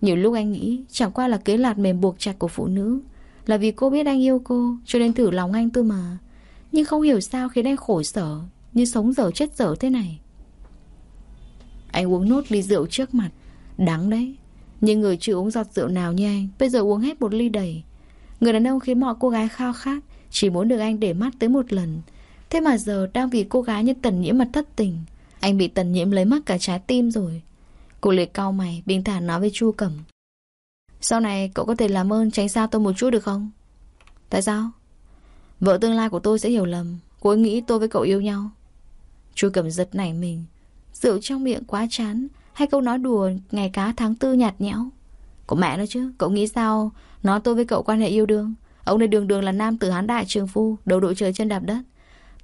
Nhiều lúc anh nghĩ, chẳng qua là kế lạt mềm buộc chặt của phụ nữ. Là vì cô biết anh yêu cô, Cho nên thử lòng anh tôi mà. Nhưng không hiểu sao khiến anh khổ sở, Như sống dở chết dở thế này. Anh uống nốt ly rượu trước mặt. Đắng đấy. Nhưng người chưa uống giọt rượu nào như anh. Bây giờ uống hết một ly đầy. Người đàn ông khiến mọi cô gái khao khát, Chỉ muốn được anh để mắt tới một lần. Thế mà giờ đang vì cô gái như tần nhiễm mà thất tình. Anh bị tần nhiễm lấy mất cả trái tim rồi. Cô liệt cao mày, Bình thản nói với chu cẩm. Sau này cậu có thể làm ơn tránh xa tôi một chút được không? Tại sao? Vợ tương lai của tôi sẽ hiểu lầm. Cô ấy nghĩ tôi với cậu yêu nhau. Chu cẩm giật nảy mình. Rượu trong miệng quá chán. Hay câu nói đùa ngày cá tháng tư nhạt nhẽo? Của mẹ nó chứ, Cậu nghĩ sao? Nói tôi với cậu quan hệ yêu đương. Ông này đường đường là nam tử hán đại trường phu, Đầu đội trời chân đạp đất.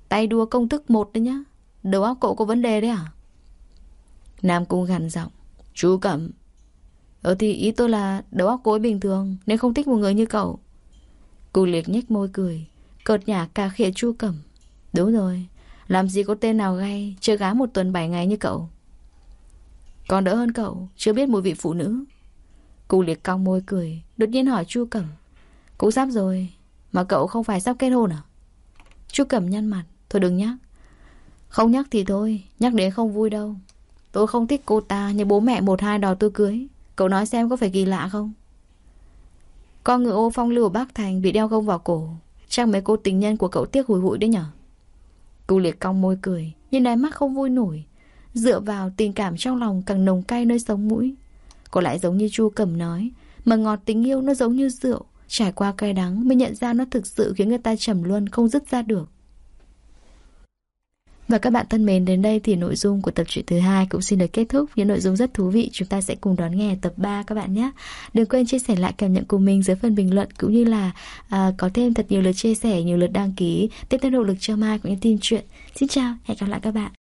Tay đua công thức một đấy nhá. Đầu óc cậu có vấn đề đấy à? Nam Cung gằn giọng. Chú Cẩm. Ờ thì ý tôi là đầu óc cối bình thường, Nên không thích một người như cậu. Cô liệt nhếch môi cười, Cợt nhả cà khịa chu cẩm. Đúng rồi, Làm gì có tên nào gay, Chơi gái một tuần bảy ngày như cậu. Còn đỡ hơn cậu, Chưa biết mùi vị phụ nữ. Cô liệt cong môi cười, Đột nhiên hỏi chu cẩm. Cũng sắp rồi, Mà cậu không phải sắp kết hôn à? Chu Cẩm nhăn mặt, Thôi đừng nhắc. Không nhắc thì thôi, Nhắc đến không vui đâu. Tôi không thích cô ta như bố mẹ một hai đòi tôi cưới. Cậu nói xem có phải kỳ lạ không? Con ngựa ô phong lưu ở Bắc Thành Bị đeo gông vào cổ. Chắc mấy cô tình nhân của cậu tiếc hùi hụi đấy nhở? Cô liệt cong môi cười Nhưng đáy mắt không vui nổi. Dựa vào tình cảm trong lòng càng nồng cay nơi sống mũi Cô lại giống như chu cầm nói Mà ngọt tình yêu nó giống như rượu Trải qua cay đắng mới nhận ra nó thực sự khiến người ta trầm luân không dứt ra được và các bạn thân mến, đến đây thì nội dung của tập truyện thứ hai cũng xin được kết thúc. Những nội dung rất thú vị, chúng ta sẽ cùng đón nghe tập 3 các bạn nhé. Đừng quên chia sẻ lại cảm nhận của mình dưới phần bình luận cũng như là à, có thêm thật nhiều lượt chia sẻ, nhiều lượt đăng ký, tiếp thêm động lực cho Mai của những tin chuyện. Xin chào, hẹn gặp lại các bạn.